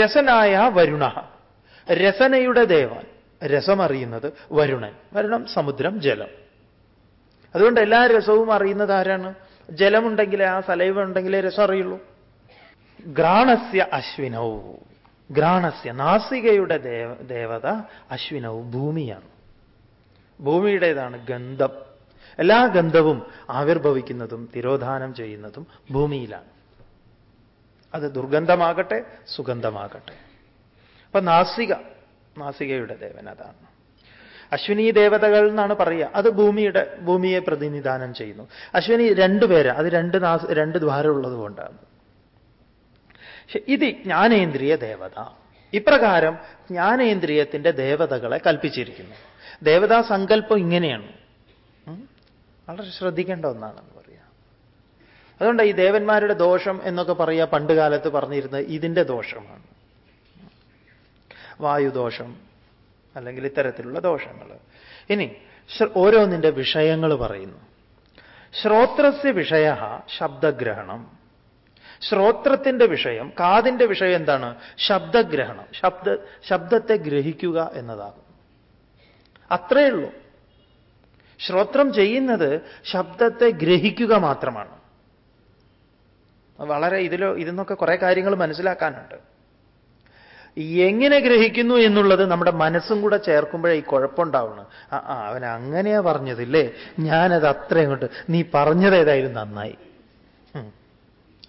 രസനായ വരുണ. രസനയുടെ ദേവൻ. രസമറിയുന്നത് വരുണൻ. വരുണം സമുദ്രം ജലം. അതുകൊണ്ട് എല്ലാ രസവും അറിയുന്നത് ആരാണ്? ജലമുണ്ടെങ്കിലേ ആ സലൈവ ഉണ്ടെങ്കിലേ രസം അറിയുള്ളൂ ഗ്രാണസ്യ അശ്വിനവും ഗ്രാണസ്യ നാസികയുടെ ദേവ ദേവത അശ്വിനവും ഭൂമിയാണ്. ഭൂമിയുടേതാണ് ഗന്ധം. എല്ലാ ഗന്ധവും ആവിർഭവിക്കുന്നതും തിരോധാനം ചെയ്യുന്നതും ഭൂമിയിലാണ്. അത് ദുർഗന്ധമാകട്ടെ സുഗന്ധമാകട്ടെ. അപ്പൊ നാസിക നാസികയുടെ ദേവൻ അതാണ്. അശ്വിനി ദേവതകൾ എന്നാണ് പറയുക. അത് ഭൂമിയുടെ ഭൂമിയെ പ്രതിനിധാനം ചെയ്യുന്നു. അശ്വിനി രണ്ടുപേര് അത് രണ്ട് നാസ് രണ്ട് ദ്വാരമുള്ളത് കൊണ്ടാണ്. ഇത് ജ്ഞാനേന്ദ്രിയ ദേവത. ഇപ്രകാരം ജ്ഞാനേന്ദ്രിയത്തിന്റെ ദേവതകളെ കൽപ്പിച്ചിരിക്കുന്നു. ദേവതാ സങ്കല്പം ഇങ്ങനെയാണ്. വളരെ ശ്രദ്ധിക്കേണ്ട ഒന്നാണെന്ന് അതുകൊണ്ട് ഈ ദേവന്മാരുടെ ദോഷം എന്നൊക്കെ പറയുക പണ്ട് കാലത്ത് പറഞ്ഞിരുന്നത് ഇതിന്റെ ദോഷമാണ്. വായുദോഷം അല്ലെങ്കിൽ ഇത്തരത്തിലുള്ള ദോഷങ്ങൾ. ഇനി ഓരോന്നിന്റെ വിഷയങ്ങൾ പറയുന്നു. ശ്രോത്രസ്യ വിഷയ ശബ്ദഗ്രഹണം. ശ്രോത്രത്തിന്റെ വിഷയം കാതിന്റെ വിഷയം എന്താണ്? ശബ്ദഗ്രഹണം. ശബ്ദ ശബ്ദത്തെ ഗ്രഹിക്കുക എന്നതാകും. അത്രയേ ഉള്ളൂ. ശ്രോത്രം ചെയ്യുന്നത് ശബ്ദത്തെ ഗ്രഹിക്കുക മാത്രമാണ്. വളരെ ഇതിലോ ഇതിന്നൊക്കെ കുറേ കാര്യങ്ങൾ മനസ്സിലാക്കാനുണ്ട്. എങ്ങനെ ഗ്രഹിക്കുന്നു എന്നുള്ളത് നമ്മുടെ മനസ്സും കൂടെ ചേർക്കുമ്പോഴേ ഈ കുഴപ്പമുണ്ടാവണം ആ അവൻ അങ്ങനെയാ പറഞ്ഞതില്ലേ? ഞാനത് അത്ര അങ്ങോട്ട് നീ പറഞ്ഞത് ഏതായാലും നന്നായി.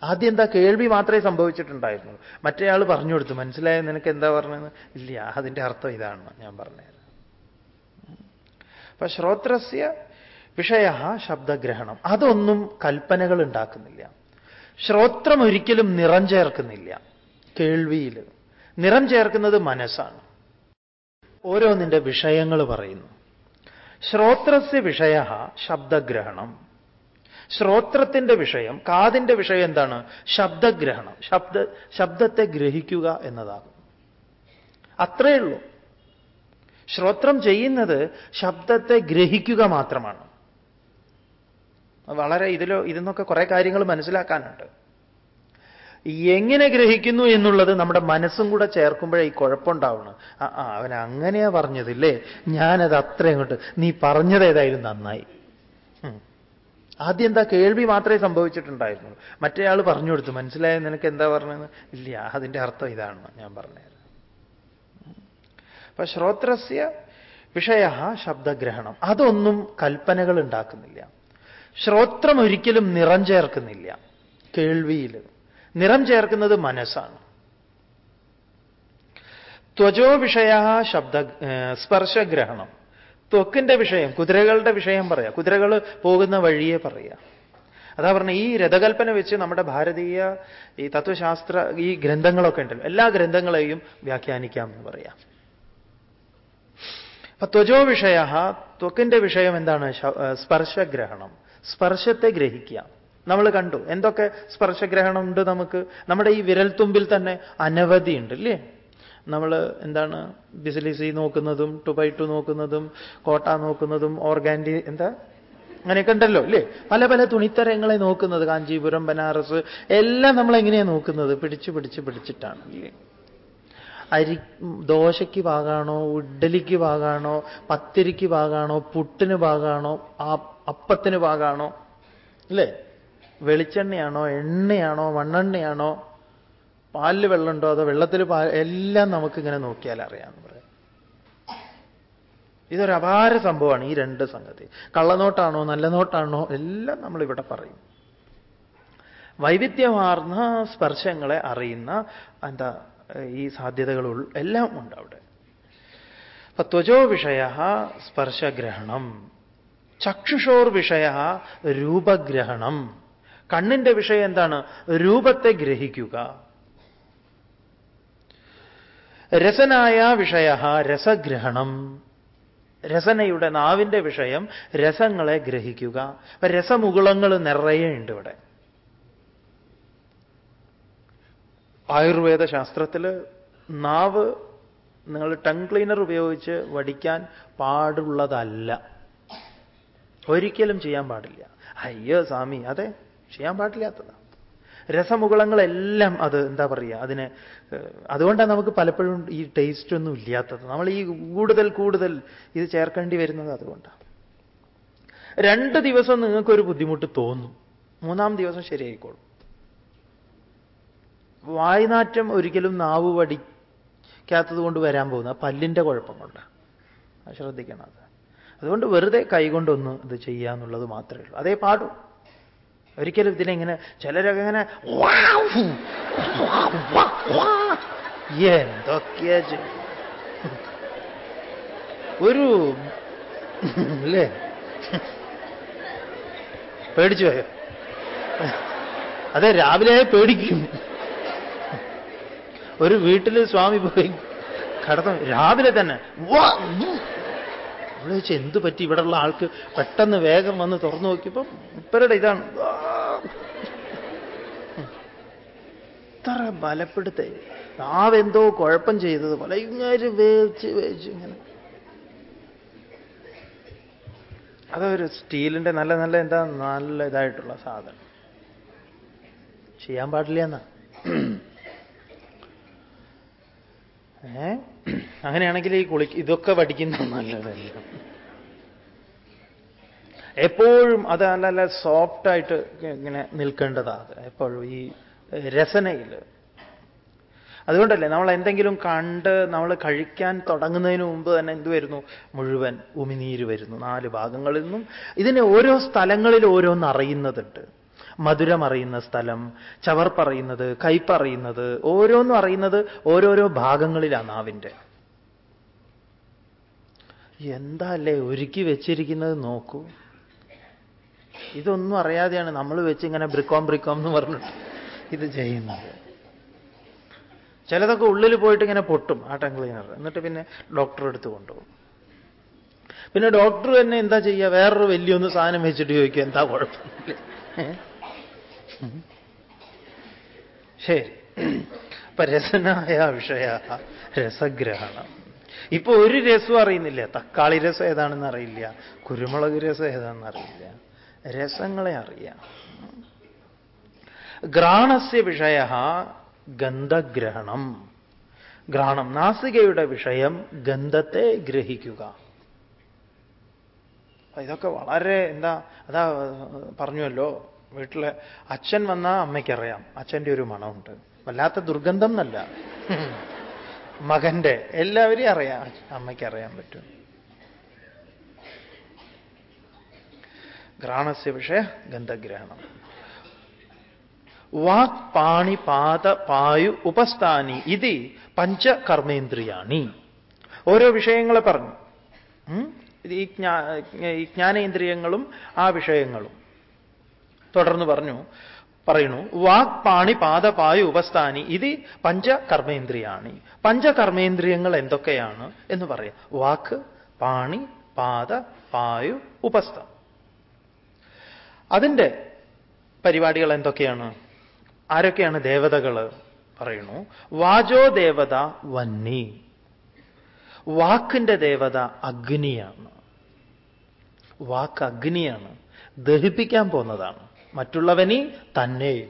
ആദ്യം എന്താ കേൾവി മാത്രമേ സംഭവിച്ചിട്ടുണ്ടായിരുന്നു. മറ്റേയാൾ പറഞ്ഞു കൊടുത്തു മനസ്സിലായ നിനക്ക് എന്താ പറഞ്ഞത്? ഇല്ല അതിന്റെ അർത്ഥം ഇതാണ് ഞാൻ പറഞ്ഞത്. അപ്പൊ ശ്രോത്രസ്യ വിഷയ ശബ്ദഗ്രഹണം. അതൊന്നും കൽപ്പനകൾ ഉണ്ടാക്കുന്നില്ല. ശ്രോത്രം ഒരിക്കലും നിറം ചേർക്കുന്നില്ല കേൾവിയിൽ നിറം ചേർക്കുന്നത് മനസ്സാണ്. ഓരോന്നിന്റെ വിഷയങ്ങൾ പറയുന്നു. ശ്രോത്രസ് വിഷയ ശബ്ദഗ്രഹണം. ശ്രോത്രത്തിന്റെ വിഷയം കാതിന്റെ വിഷയം എന്താണ്? ശബ്ദഗ്രഹണം. ശബ്ദ ശബ്ദത്തെ ഗ്രഹിക്കുക എന്നതാകും. അത്രയേ ഉള്ളൂ. ശ്രോത്രം ചെയ്യുന്നത് ശബ്ദത്തെ ഗ്രഹിക്കുക മാത്രമാണ്. വളരെ ഇതിലോ ഇതിന്നൊക്കെ കുറേ കാര്യങ്ങൾ മനസ്സിലാക്കാനുണ്ട്. എങ്ങനെ ഗ്രഹിക്കുന്നു എന്നുള്ളത് നമ്മുടെ മനസ്സും കൂടെ ചേർക്കുമ്പോഴേ ഈ കുഴപ്പമുണ്ടാവണം ആ അവൻ അങ്ങനെയാ പറഞ്ഞതില്ലേ? ഞാനത് അത്ര അങ്ങോട്ട് നീ പറഞ്ഞത് ഏതായാലും നന്നായി. ആദ്യം എന്താ കേൾവി മാത്രമേ സംഭവിച്ചിട്ടുണ്ടായിരുന്നു ആൾ പറഞ്ഞു കൊടുത്തു മനസ്സിലായ നിനക്ക് എന്താ പറഞ്ഞത് ഇല്ല അതിന്റെ അർത്ഥം ഇതാണ് ഞാൻ പറഞ്ഞത് അപ്പൊ ശ്രോത്രസ്യ വിഷയ ശബ്ദഗ്രഹണം. അതൊന്നും കൽപ്പനകൾ ഉണ്ടാക്കുന്നില്ല. ശ്രോത്രം ഒരിക്കലും നിറം ചേർക്കുന്നില്ല കേൾവിയിൽ. നിറം ചേർക്കുന്നത് മനസ്സാണ്. ത്വജോ വിഷയ ശബ്ദ സ്പർശഗ്രഹണം. ത്വക്കിന്റെ വിഷയം കുതിരകളുടെ വിഷയം പറയാം. കുതിരകൾ പോകുന്ന വഴിയെ പറയാം. അതാ പറഞ്ഞ ഈ രഥകൽപ്പന വെച്ച് നമ്മുടെ ഭാരതീയ ഈ തത്വശാസ്ത്ര ഈ ഗ്രന്ഥങ്ങളൊക്കെ ഉണ്ടല്ലോ. എല്ലാ ഗ്രന്ഥങ്ങളെയും വ്യാഖ്യാനിക്കാം എന്ന് പറയാം. അപ്പൊ ത്വജോ വിഷയ ത്വക്കിന്റെ വിഷയം എന്താണ്? സ്പർശഗ്രഹണം. സ്പർശത്തെ ഗ്രഹിക്കുക നമ്മൾ കണ്ടു. എന്തൊക്കെ സ്പർശഗ്രഹണം ഉണ്ട് നമുക്ക്? നമ്മുടെ ഈ വിരൽത്തുമ്പിൽ തന്നെ അനവധി ഉണ്ട് ഇല്ലേ? നമ്മൾ എന്താണ് ബിസിലിസി നോക്കുന്നതും ടു ബൈ ടു നോക്കുന്നതും കോട്ട നോക്കുന്നതും ഓർഗാൻഡി എന്താ? അങ്ങനെയൊക്കെ ഉണ്ടല്ലോ അല്ലേ പല പല തുണിത്തരങ്ങളെ നോക്കുന്നത് കാഞ്ചീപുരം ബനാറസ് എല്ലാം നമ്മൾ എങ്ങനെയാണ് നോക്കുന്നത്? പിടിച്ച് പിടിച്ച് പിടിച്ചിട്ടാണ് അല്ലേ അരി ദോശയ്ക്ക് ഭാഗമാണോ ഇഡ്ഡലിക്ക് ഭാഗമാണോ പത്തിരിക്ക് ഭാഗമാണോ പുട്ടിന് ഭാഗമാണോ അപ്പത്തിന് ഭാഗമാണോ അല്ലേ വെളിച്ചെണ്ണയാണോ എണ്ണയാണോ മണ്ണെണ്ണയാണോ പാലിൽ വെള്ളമുണ്ടോ അതോ വെള്ളത്തിൽ പാ എല്ലാം നമുക്കിങ്ങനെ നോക്കിയാൽ അറിയാമെന്ന് പറയാം. ഇതൊരു അപാര സംഭവമാണ് ഈ രണ്ട് സംഗതി. കള്ളനോട്ടാണോ നല്ല നോട്ടാണോ എല്ലാം നമ്മളിവിടെ പറയും. വൈവിധ്യമാർന്ന സ്പർശങ്ങളെ അറിയുന്ന എന്താ ഈ സാധ്യതകൾ എല്ലാം ഉണ്ട് അവിടെ. അപ്പൊ ത്വജോ വിഷയ സ്പർശഗ്രഹണം ചക്ഷുഷോർ വിഷയ രൂപഗ്രഹണം. കണ്ണിന്റെ വിഷയം എന്താണ്? രൂപത്തെ ഗ്രഹിക്കുക. രസനായ വിഷയ രസഗ്രഹണം. രസനയുടെ നാവിന്റെ വിഷയം രസങ്ങളെ ഗ്രഹിക്കുക. രസമുകുളങ്ങൾ നിറയെ ഉണ്ട് ഇവിടെ. ആയുർവേദ ശാസ്ത്രത്തിൽ നാവ് നിങ്ങൾ ടങ് ക്ലീനർ ഉപയോഗിച്ച് വടിക്കാൻ പാടുള്ളതല്ല. ഒരിക്കലും ചെയ്യാൻ പാടില്ല. അയ്യോ സ്വാമി അതെ. ചെയ്യാൻ പാടില്ലാത്തതാണ് രസമുകളങ്ങളെല്ലാം അത് എന്താ പറയുക അതിനെ അതുകൊണ്ടാണ് നമുക്ക് പലപ്പോഴും ഈ ടേസ്റ്റ് ഒന്നും ഇല്ലാത്തത്. നമ്മൾ ഈ കൂടുതൽ കൂടുതൽ ഇത് ചേർക്കേണ്ടി വരുന്നത് അതുകൊണ്ടാണ് രണ്ട് ദിവസം നിങ്ങൾക്കൊരു ബുദ്ധിമുട്ട് തോന്നും. മൂന്നാം ദിവസം ശരിയായിക്കോളും. വായ്നാറ്റം ഒരിക്കലും നാവ് വടിക്കാത്തത് കൊണ്ട് വരാൻ പോകുന്ന പല്ലിന്റെ കുഴപ്പം കൊണ്ടാണ് ശ്രദ്ധിക്കണം അത്. അതുകൊണ്ട് വെറുതെ കൈകൊണ്ടൊന്ന് ഇത് ചെയ്യാന്നുള്ളത് മാത്രമേ ഉള്ളൂ. അതേ പാടൂ. ഒരിക്കലും ഇതിനെങ്ങനെ ചിലരൊക്കെ ഇങ്ങനെ എന്തൊക്കെയാ ഒരു അല്ലേ? പേടിച്ചു പോയോ? അതെ രാവിലെ പേടിക്കും. ഒരു വീട്ടിൽ സ്വാമി പോയി കടന്നു രാവിലെ തന്നെ. അവിടെ വെച്ച് എന്ത് പറ്റി? ആൾക്ക് പെട്ടെന്ന് വേഗം വന്ന് തുറന്നു നോക്കിയപ്പോൾ ഇപ്പരുടെ ഇതാണ്. ഇത്ര ബലപ്പെടുത്തേ. നാവെന്തോ കുഴപ്പം ചെയ്തതുപോലെ ഇങ്ങനെ വേവിച്ച് വേവിച്ച് ഇങ്ങനെ. അതൊരു സ്റ്റീലിന്റെ നല്ല നല്ല എന്താ നല്ല ഇതായിട്ടുള്ള സാധനം. ചെയ്യാൻ പാടില്ല എന്നാ. ഏ? അങ്ങനെയാണെങ്കിൽ ഈ കുളി ഇതൊക്കെ പഠിക്കുന്ന നല്ലതല്ല. എപ്പോഴും അത് നല്ല സോഫ്റ്റായിട്ട് ഇങ്ങനെ നിൽക്കേണ്ടതാണ് എപ്പോഴും ഈ രസനയിൽ. അതുകൊണ്ടല്ലേ നമ്മൾ എന്തെങ്കിലും കണ്ട് നമ്മൾ കഴിക്കാൻ തുടങ്ങുന്നതിന് മുമ്പ് തന്നെ എന്ത് വരുന്നു? മുഴുവൻ ഉമിനീര് വരുന്നു. നാല് ഭാഗങ്ങളിൽ നിന്നും ഇതിനെ ഓരോ സ്ഥലങ്ങളിൽ ഓരോന്ന് അറിയുന്നതുണ്ട്. മധുരം അറിയുന്ന സ്ഥലം ചവർപ്പറിയുന്നത് കയ്പറിയുന്നത് ഓരോന്നും അറിയുന്നത് ഓരോരോ ഭാഗങ്ങളിലാണ് നാവിന്റെ. എന്താ അല്ലേ ഒരുക്കി വെച്ചിരിക്കുന്നത് നോക്കൂ. ഇതൊന്നും അറിയാതെയാണ് നമ്മൾ വെച്ച് ഇങ്ങനെ ബ്രിക്കോം ബ്രിക്കോം എന്ന് പറഞ്ഞിട്ട്. ഇത് ചെയ്യുന്നത്. ചിലതൊക്കെ ഉള്ളിൽ പോയിട്ട് ഇങ്ങനെ പൊട്ടും ആ ടങ് ക്ലീനർ എന്നിട്ട് പിന്നെ ഡോക്ടർ എടുത്ത് കൊണ്ടുപോകും. പിന്നെ ഡോക്ടർ തന്നെ എന്താ ചെയ്യുക? വേറൊരു വലിയൊന്ന് സാധനം വെച്ചിട്ട് ചോദിക്കുക എന്താ കുഴപ്പമില്ല. ശരി. അപ്പൊ രസനായ വിഷയ രസഗ്രഹണം. ഇപ്പൊ ഒരു രസവും അറിയുന്നില്ല. തക്കാളി രസം ഏതാണെന്ന് അറിയില്ല. കുരുമുളക് രസം ഏതാണെന്ന് അറിയില്ല. രസങ്ങളെ അറിയാം. ഗ്രാണസ്യ വിഷയ ഗന്ധഗ്രഹണം. ഗ്രാണം നാസികയുടെ വിഷയം ഗന്ധത്തെ ഗ്രഹിക്കുക. ഇതൊക്കെ വളരെ എന്താ അതാ പറഞ്ഞുവല്ലോ വീട്ടിലെ അച്ഛൻ വന്നാൽ അമ്മയ്ക്കറിയാം അച്ഛന്റെ ഒരു മണമുണ്ട്. വല്ലാത്ത ദുർഗന്ധം എന്നല്ല. മകന്റെ എല്ലാവരെയും അറിയാം അമ്മയ്ക്കറിയാൻ പറ്റും. ഗ്രാണസ്യ വിഷയ ഗന്ധഗ്രഹണം. വാക് പാണി പാത പായു ഉപസ്ഥാനി ഇത് പഞ്ചകർമ്മേന്ദ്രിയാണി. ഓരോ വിഷയങ്ങളെ പറഞ്ഞു. ഈ ജ്ഞാനേന്ദ്രിയങ്ങളും ആ വിഷയങ്ങളും. തുടർന്ന് പറഞ്ഞു പറയുന്നു വാക് പാണി പാത പായു ഉപസ്ഥാനി ഇത് പഞ്ചകർമ്മേന്ദ്രിയാണി. പഞ്ചകർമ്മേന്ദ്രിയങ്ങൾ എന്തൊക്കെയാണ് എന്ന് പറയാം. വാക്ക് പാണി പാത പായു ഉപസ്ഥ. അതിന്റെ പരിപാടികൾ എന്തൊക്കെയാണ്? ആരൊക്കെയാണ് ദേവതകൾ പറയുന്നു? വാചോ ദേവത വന്നി. വാക്കിന്റെ ദേവത അഗ്നിയാണ്. വാക്ക് അഗ്നിയാണ്. ദഹിപ്പിക്കാൻ പോകുന്നതാണ്. മറ്റുള്ളവനി തന്നെ.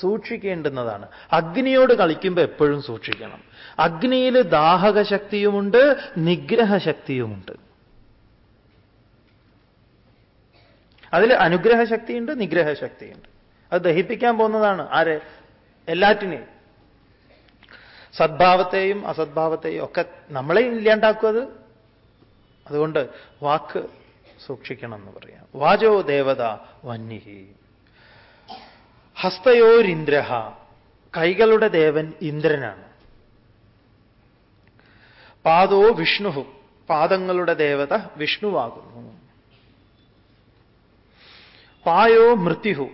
സൂക്ഷിക്കേണ്ടുന്നതാണ്. അഗ്നിയോട് കളിക്കുമ്പോൾ എപ്പോഴും സൂക്ഷിക്കണം. അഗ്നിയിൽ ദാഹക ശക്തിയുമുണ്ട് നിഗ്രഹ ശക്തിയുമുണ്ട് അതിൽ അനുഗ്രഹ ശക്തിയുണ്ട് നിഗ്രഹ ശക്തിയുണ്ട് അത് ദഹിപ്പിക്കാൻ പോകുന്നതാണ്. ആരെ? എല്ലാറ്റിനെയും. സദ്ഭാവത്തെയും അസദ്ഭാവത്തെയും ഒക്കെ നമ്മളെ ഇല്ലാണ്ടാക്കും അത് അതുകൊണ്ട് വാക്ക് സൂക്ഷിക്കണം എന്ന് പറയാം. വാചോ ദേവത വന്യഹി. ഹസ്തയോരിന്ദ്ര കൈകളുടെ ദേവൻ ഇന്ദ്രനാണ്. പാദോ വിഷ്ണു പാദങ്ങളുടെ ദേവത വിഷ്ണുവാകുന്നു. പായോ മൃത്യു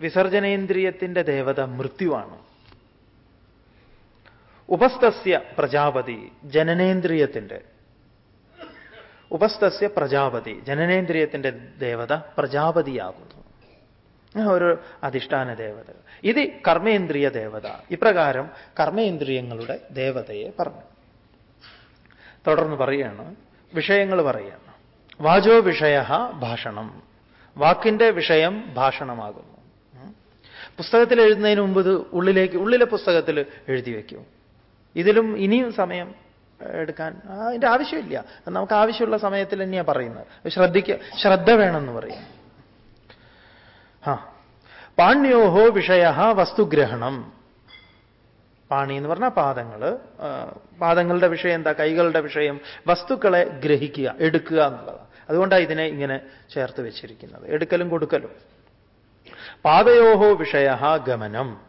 വിസർജനേന്ദ്രിയത്തിന്റെ ദേവത മൃത്യുവാണ്. ഉപസ്ഥസ്യ പ്രജാപതി ജനനേന്ദ്രിയത്തിന്റെ. ഉപസ്ഥസ്യ പ്രജാപതി ജനനേന്ദ്രിയത്തിന്റെ ദേവത പ്രജാപതിയാകുന്നു. ഒരു അധിഷ്ഠാന ദേവത ഇത് കർമ്മേന്ദ്രിയ ദേവത. ഇപ്രകാരം കർമ്മേന്ദ്രിയങ്ങളുടെ ദേവതയെ പറഞ്ഞു. തുടർന്ന് പറയാണ് വിഷയങ്ങൾ പറയാണ്. വാചോ വിഷയ ഭാഷണം. വാക്കിന്റെ വിഷയം ഭാഷണമാകുന്നു. പുസ്തകത്തിൽ എഴുതുന്നതിന് മുമ്പ് ഇത് ഉള്ളിലേക്ക് ഉള്ളിലെ പുസ്തകത്തിൽ എഴുതി വയ്ക്കും ഇതിലും ഇനിയും സമയം എടുക്കാൻ അതിന്റെ ആവശ്യമില്ല. നമുക്ക് ആവശ്യമുള്ള സമയത്തിൽ തന്നെയാണ് പറയുന്നത്. ശ്രദ്ധിക്ക ശ്രദ്ധ വേണമെന്ന് പറയും. ആ പാണ്യോഹോ വിഷയ വസ്തുഗ്രഹണം. പാണി എന്ന് പറഞ്ഞാൽ പാദങ്ങൾ. പാദങ്ങളുടെ വിഷയം എന്താ? കൈകളുടെ വിഷയം. വസ്തുക്കളെ ഗ്രഹിക്കുക എടുക്കുക എന്നുള്ളതാണ് അതുകൊണ്ടാണ് ഇതിനെ ഇങ്ങനെ ചേർത്ത് വെച്ചിരിക്കുന്നത്. എടുക്കലും കൊടുക്കലും. പാതയോഹോ വിഷയ ഗമനം.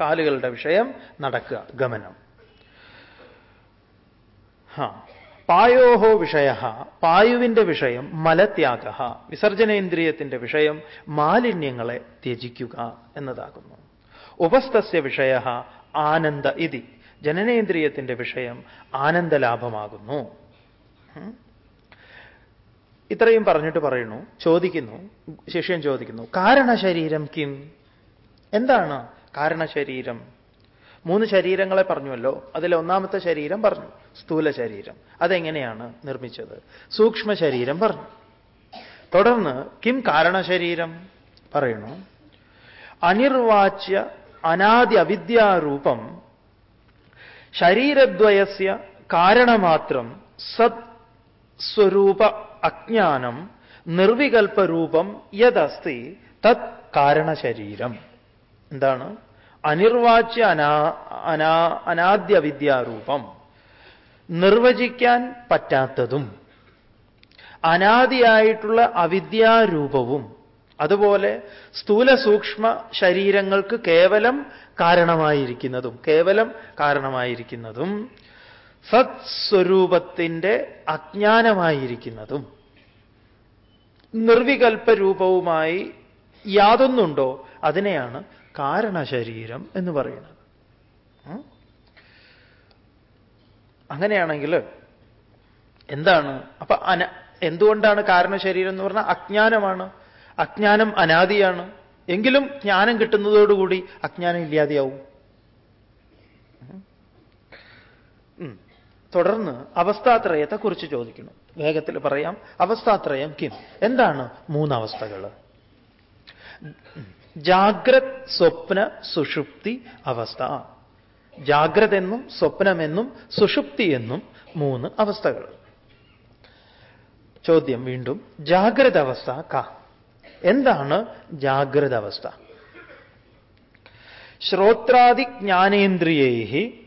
കാലുകളുടെ വിഷയം നടക്കുക ഗമനം. പായോഹോ വിഷയ പായുവിന്റെ വിഷയം മലത്യാഗ വിസർജനേന്ദ്രിയത്തിന്റെ വിഷയം മാലിന്യങ്ങളെ ത്യജിക്കുക എന്നതാകുന്നു. ഉപസ്ഥസ്യ വിഷയ ആനന്ദ ഇതി ജനനേന്ദ്രിയത്തിന്റെ വിഷയം ആനന്ദലാഭമാകുന്നു. ഇത്രയും പറഞ്ഞിട്ട് പറയുന്നു ചോദിക്കുന്നു ശിഷ്യൻ ചോദിക്കുന്നു കാരണശരീരം കിം? എന്താണ് കാരണശരീരം? മൂന്ന് ശരീരങ്ങളെ പറഞ്ഞുവല്ലോ അതിലെ ഒന്നാമത്തെ ശരീരം പറഞ്ഞു സ്ഥൂല ശരീരം. അതെങ്ങനെയാണ് നിർമ്മിച്ചത്? സൂക്ഷ്മ ശരീരം പറഞ്ഞു. തുടർന്ന് കിം കാരണശരീരം പറയുന്നു അനിർവാച്യ അനാദി അവിദ്യാരൂപം ശരീരദ്വയസ്യ കാരണമാത്രം സത് സ്വരൂപ അജ്ഞാനം നിർവികൽപരൂപം യദസ്തി തത് കാരണശരീരം. എന്താണ്? അനിർവാച്യ അനാ അനാ അനാദ്യ വിദ്യാരൂപം. നിർവചിക്കാൻ പറ്റാത്തതും അനാദിയായിട്ടുള്ള അവിദ്യാരൂപവും അതുപോലെ സ്ഥൂല സൂക്ഷ്മ ശരീരങ്ങൾക്ക് കേവലം കാരണമായിരിക്കുന്നതും കേവലം കാരണമായിരിക്കുന്നതും സത്സ്വരൂപത്തിന്റെ അജ്ഞാനമായിരിക്കുന്നതും നിർവികൽപ്പരൂപവുമായി യാതൊന്നുണ്ടോ? അതിനെയാണ് കാരണശരീരം എന്ന് പറയുന്നത്. അങ്ങനെയാണെങ്കിൽ എന്താണ്? അപ്പൊ അന എന്തുകൊണ്ടാണ് കാരണശരീരം എന്ന് പറഞ്ഞാൽ അജ്ഞാനമാണ്. അജ്ഞാനം അനാദിയാണ്. എങ്കിലും ജ്ഞാനം കിട്ടുന്നതോടുകൂടി അജ്ഞാനം ഇല്ലാതെയാവും. തുടർന്ന് അവസ്ഥാത്രയത്തെക്കുറിച്ച് ചോദിക്കുന്നു. വേഗത്തിൽ പറയാം. അവസ്ഥാത്രയം കിം? എന്താണ് മൂന്നവസ്ഥകൾ ജാഗ്രത് സ്വപ്ന സുഷുപ്തി അവസ്ഥ. ജാഗ്രത എന്നും സ്വപ്നമെന്നും സുഷുപ്തി എന്നും മൂന്ന് അവസ്ഥകൾ ചോദ്യം വീണ്ടും. ജാഗ്രത അവസ്ഥ ക. എന്താണ് ജാഗ്രത അവസ്ഥ ശ്രോത്രാദി ജ്ഞാനേന്ദ്രിയൈ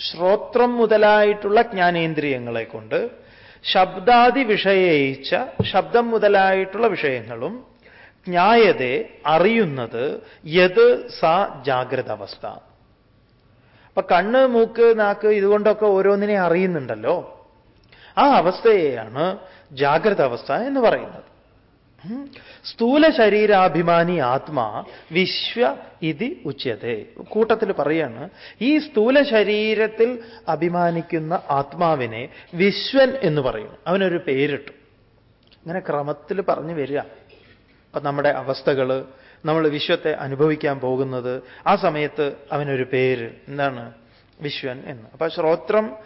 ശ്രോത്രം മുതലായിട്ടുള്ള ജ്ഞാനേന്ദ്രിയങ്ങളെ കൊണ്ട് ശബ്ദാദി വിഷയയിച്ച ശബ്ദം മുതലായിട്ടുള്ള വിഷയങ്ങളും ജ്ഞായതെ അറിയുന്നത് യത് സാ ജാഗ്രത അവസ്ഥ അപ്പൊ കണ്ണ് മൂക്ക് നാക്ക് ഇതുകൊണ്ടൊക്കെ ഓരോന്നിനെ അറിയുന്നുണ്ടല്ലോ. ആ അവസ്ഥയെയാണ് ജാഗ്രത അവസ്ഥ എന്ന് പറയുന്നത്. സ്ഥൂല ശരീരാഭിമാനി ആത്മാ വിശ്വ ഇതി ഉച്ചതേ കൂട്ടത്തിൽ പറയാണ് ഈ സ്ഥൂല ശരീരത്തിൽ അഭിമാനിക്കുന്ന ആത്മാവിനെ വിശ്വൻ എന്ന് പറയുന്നു. അവനൊരു പേരിട്ടു. ഇങ്ങനെ ക്രമത്തിൽ പറഞ്ഞു വരിക. അപ്പൊ നമ്മുടെ അവസ്ഥകൾ നമ്മൾ വിശ്വത്തെ അനുഭവിക്കാൻ പോകുന്നത് ആ സമയത്ത് അവനൊരു പേര്. എന്താണ്? വിശ്വൻ എന്ന്. അപ്പൊ ശ്രോത്രം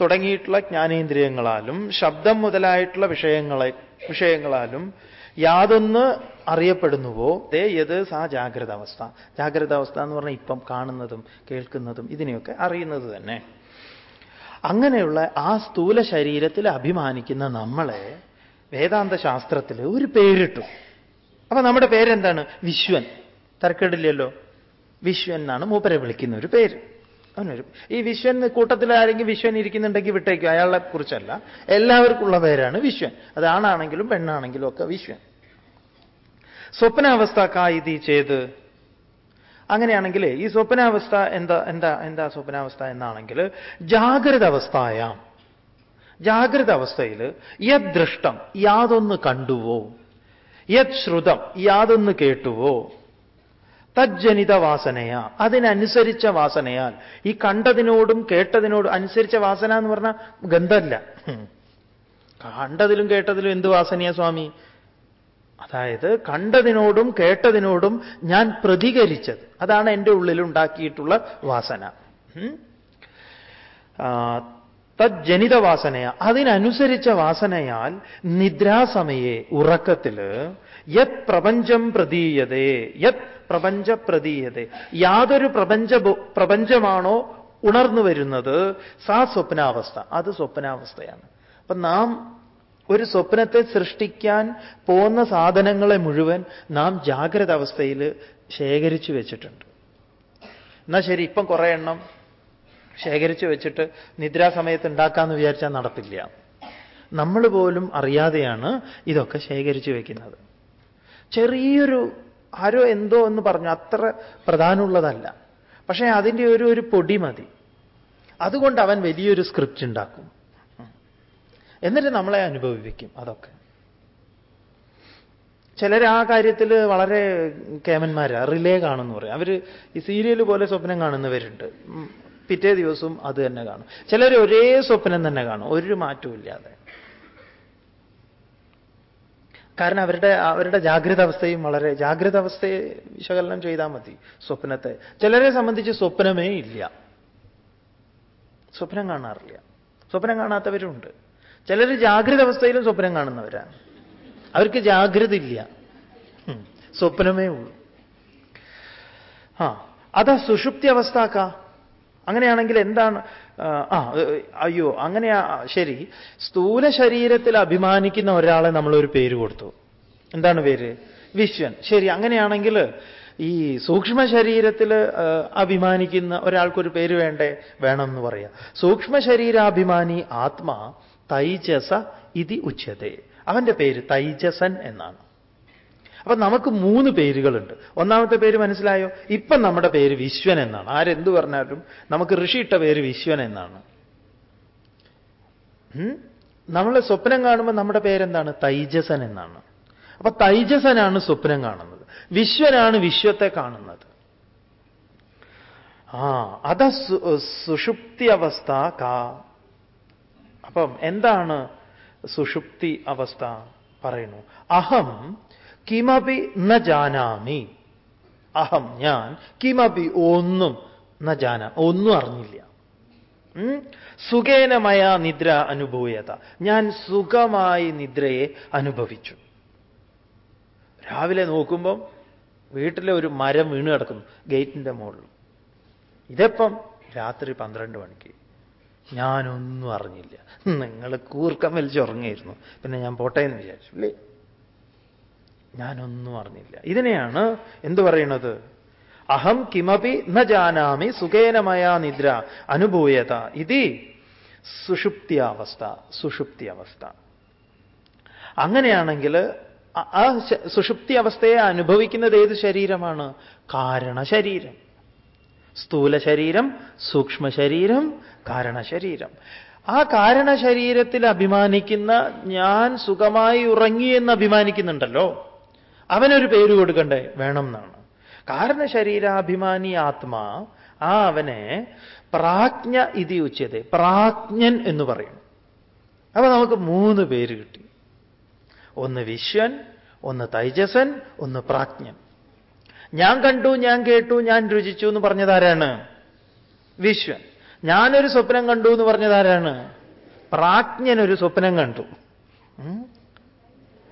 തുടങ്ങിയിട്ടുള്ള ജ്ഞാനേന്ദ്രിയങ്ങളാലും ശബ്ദം മുതലായിട്ടുള്ള വിഷയങ്ങളെ വിഷയങ്ങളാലും യാതൊന്ന് അറിയപ്പെടുന്നുവോ? അതേ യത് സാ ജാഗ്രത അവസ്ഥ ജാഗ്രത അവസ്ഥ എന്ന് പറഞ്ഞാൽ ഇപ്പം കാണുന്നതും കേൾക്കുന്നതും ഇതിനെയൊക്കെ അറിയുന്നത് തന്നെ. അങ്ങനെയുള്ള ആ സ്ഥൂല ശരീരത്തിൽ അഭിമാനിക്കുന്ന നമ്മളെ വേദാന്ത ശാസ്ത്രത്തിൽ ഒരു പേരിട്ടു. അപ്പൊ നമ്മുടെ പേരെന്താണ്? വിശ്വൻ. തരക്കേടില്ലല്ലോ വിശ്വൻ എന്നാണ് മൂപ്പരെ വിളിക്കുന്ന ഒരു പേര്. അവനൊരു ഈ വിശ്വൻ കൂട്ടത്തിൽ ആരെങ്കിലും വിശ്വൻ ഇരിക്കുന്നുണ്ടെങ്കിൽ വിട്ടേക്കും. അയാളെ കുറിച്ചല്ല. എല്ലാവർക്കുള്ള പേരാണ് വിശ്വൻ. അത് ആണാണെങ്കിലും പെണ്ണാണെങ്കിലും ഒക്കെ വിശ്വൻ. സ്വപ്നാവസ്ഥ കായിതി ചെയ്ത് അങ്ങനെയാണെങ്കിൽ ഈ സ്വപ്നാവസ്ഥ എന്താ എന്താ എന്താ സ്വപ്നാവസ്ഥ എന്നാണെങ്കിൽ ജാഗ്രത അവസ്ഥയാം ജാഗ്രത അവസ്ഥയിൽ യദൃഷ്ടം യാതൊന്ന് കണ്ടുവോ? യത് ശ്രുതം യാതൊന്ന് കേട്ടുവോ? തജ്ജനിത വാസനയ. അതിനനുസരിച്ച വാസനയാൽ. ഈ കണ്ടതിനോടും കേട്ടതിനോടും അനുസരിച്ച വാസന എന്ന് പറഞ്ഞാൽ ഗന്ധമല്ല കണ്ടതിലും കേട്ടതിലും എന്ത് വാസനയാ സ്വാമി? അതായത് കണ്ടതിനോടും കേട്ടതിനോടും ഞാൻ പ്രതികരിച്ചത്. അതാണ് എന്റെ ഉള്ളിൽ ഉണ്ടാക്കിയിട്ടുള്ള വാസന. തജ്ജനിത വാസനയ. അതിനനുസരിച്ച വാസനയാൽ നിദ്രാസമയെ ഉറക്കത്തിൽ യത് പ്രപഞ്ചം പ്രതീയതേ യത് പ്രപഞ്ച പ്രതീയത യാതൊരു പ്രപഞ്ച പ്രപഞ്ചമാണോ ഉണർന്നു വരുന്നത്? സാ സ്വപ്നാവസ്ഥ. അത് സ്വപ്നാവസ്ഥയാണ്. അപ്പൊ നാം ഒരു സ്വപ്നത്തെ സൃഷ്ടിക്കാൻ പോകുന്ന സാധനങ്ങളെ മുഴുവൻ നാം ജാഗ്രത അവസ്ഥയിൽ ശേഖരിച്ചു വെച്ചിട്ടുണ്ട്. എന്നാ ശരി ഇപ്പം കുറെ എണ്ണം ശേഖരിച്ചു വെച്ചിട്ട് നിദ്രാസമയത്ത് ഉണ്ടാക്കാമെന്ന് വിചാരിച്ചാൽ നടപ്പില്ല. നമ്മൾ പോലും അറിയാതെയാണ് ഇതൊക്കെ ശേഖരിച്ചു വെക്കുന്നത്. ചെറിയൊരു ആരോ എന്തോ എന്ന് പറഞ്ഞു. അത്ര പ്രധാനമുള്ളതല്ല. പക്ഷേ അതിന്റെ ഒരു ഒരു പൊടി മതി. അതുകൊണ്ട് അവൻ വലിയൊരു സ്ക്രിപ്റ്റ് ഉണ്ടാക്കും. എന്നിട്ട് നമ്മളെ അനുഭവിപ്പിക്കും അതൊക്കെ. ചിലർ ആ കാര്യത്തിൽ വളരെ കേമന്മാരാണ് റിലേ കാണുമെന്ന് പറയും. അവർ ഈ സീരിയൽ പോലെ സ്വപ്നം കാണുന്നവരുണ്ട്. പിറ്റേ ദിവസവും അത് തന്നെ കാണും. ചിലർ ഒരേ സ്വപ്നം തന്നെ കാണും. ഒരു മാറ്റവും ഇല്ലാതെ. കാരണം അവരുടെ അവരുടെ ജാഗ്രത അവസ്ഥയും വളരെ ജാഗ്രത അവസ്ഥയെ വിശകലനം ചെയ്താൽ മതി സ്വപ്നത്തെ. ചിലരെ സംബന്ധിച്ച് സ്വപ്നമേ ഇല്ല. സ്വപ്നം കാണാറില്ല. സ്വപ്നം കാണാത്തവരുണ്ട്. ചിലർ ജാഗ്രത അവസ്ഥയിലും സ്വപ്നം കാണുന്നവരാണ് അവർക്ക് ജാഗ്രത ഇല്ല. സ്വപ്നമേ ഉള്ളൂ. ആ. അതാ സുഷുപ്തി അവസ്ഥ അങ്ങനെയാണെങ്കിൽ എന്താണ് ആ, അയ്യോ അങ്ങനെയാ ശരി. സ്ഥൂല ശരീരത്തിൽ അഭിമാനിക്കുന്ന ഒരാളെ നമ്മളൊരു പേര് കൊടുത്തു. എന്താണ് പേര്? വിശ്വൻ. ശരി അങ്ങനെയാണെങ്കിൽ ഈ സൂക്ഷ്മ ശരീരത്തിൽ അഭിമാനിക്കുന്ന ഒരാൾക്കൊരു പേര് വേണ്ടേ? വേണം എന്ന് പറയാം. സൂക്ഷ്മ ശരീരാഭിമാനി ആത്മാ തൈജസ ഇതി ഉച്ചതേ. അവന്റെ പേര് തൈജസൻ എന്നാണ്. അപ്പൊ നമുക്ക് മൂന്ന് പേരുകളുണ്ട്. ഒന്നാമത്തെ പേര് മനസ്സിലായോ? ഇപ്പം നമ്മുടെ പേര് വിശ്വൻ എന്നാണ്. ആരെന്തു പറഞ്ഞാലും നമുക്ക് ഋഷി ഇട്ട പേര് വിശ്വൻ എന്നാണ്. നമ്മൾ സ്വപ്നം കാണുമ്പോൾ നമ്മുടെ പേരെന്താണ്? തൈജസൻ എന്നാണ്. അപ്പൊ തൈജസനാണ് സ്വപ്നം കാണുന്നത്. വിശ്വനാണ് വിശ്വത്തെ കാണുന്നത്. ആ അത സുഷുപ്തി അവസ്ഥ കാ. അപ്പം എന്താണ് സുഷുപ്തി അവസ്ഥ പറയുന്നു? അഹം കിമപി ന ജാനാമി. അഹം ഞാൻ കിമപി ഒന്നും ന ജാന ഒന്നും അറിഞ്ഞില്ല? സുഖേനമയ നിദ്ര അനുഭൂയത. ഞാൻ സുഖമായി നിദ്രയെ അനുഭവിച്ചു. രാവിലെ നോക്കുമ്പം വീട്ടിലെ ഒരു മരം വീണ് കിടക്കുന്നു ഗേറ്റിന്റെ മുകളിൽ. ഇതെപ്പം? രാത്രി പന്ത്രണ്ട് മണിക്ക്. ഞാനൊന്നും അറിഞ്ഞില്ല. നിങ്ങൾ കൂർക്കം വലിച്ചുറങ്ങിയിരുന്നു പിന്നെ ഞാൻ പോട്ടെ എന്ന് വിചാരിച്ചു. അല്ലേ ഞാനൊന്നും അറിഞ്ഞില്ല. ഇതിനെയാണ് എന്തു പറയുന്നത്? അഹം കിമപി ന ജാനാമി സുഖേനമയാ നിദ്ര അനുഭൂയത. ഇതി സുഷുപ്തി അവസ്ഥ സുഷുപ്തി അവസ്ഥ അങ്ങനെയാണെങ്കിൽ ആ സുഷുപ്തി അവസ്ഥയെ അനുഭവിക്കുന്നത് ഏത് ശരീരമാണ്? കാരണശരീരം. സ്ഥൂല ശരീരം സൂക്ഷ്മ ശരീരം കാരണശരീരം. ആ കാരണശരീരത്തിൽ അഭിമാനിക്കുന്ന ഞാൻ സുഖമായി ഉറങ്ങി എന്ന് അഭിമാനിക്കുന്നുണ്ടല്ലോ. അവനൊരു പേര് കൊടുക്കണ്ടേ? വേണം എന്നാണ് കാരണ ശരീരാഭിമാനി ആത്മാ ആ അവനെ പ്രാജ്ഞ ഇതി ഉച്ചത് പ്രാജ്ഞൻ എന്ന് പറയും. അപ്പൊ നമുക്ക് മൂന്ന് പേര് കിട്ടി. ഒന്ന് വിശ്വൻ ഒന്ന് തൈജസൻ ഒന്ന് പ്രാജ്ഞൻ. ഞാൻ കണ്ടു ഞാൻ കേട്ടു ഞാൻ രുചിച്ചു എന്ന് പറഞ്ഞതാരാണ്? വിശ്വൻ. ഞാനൊരു സ്വപ്നം കണ്ടു എന്ന് പറഞ്ഞതാരാണ്? പ്രാജ്ഞൻ ഒരു സ്വപ്നം കണ്ടു.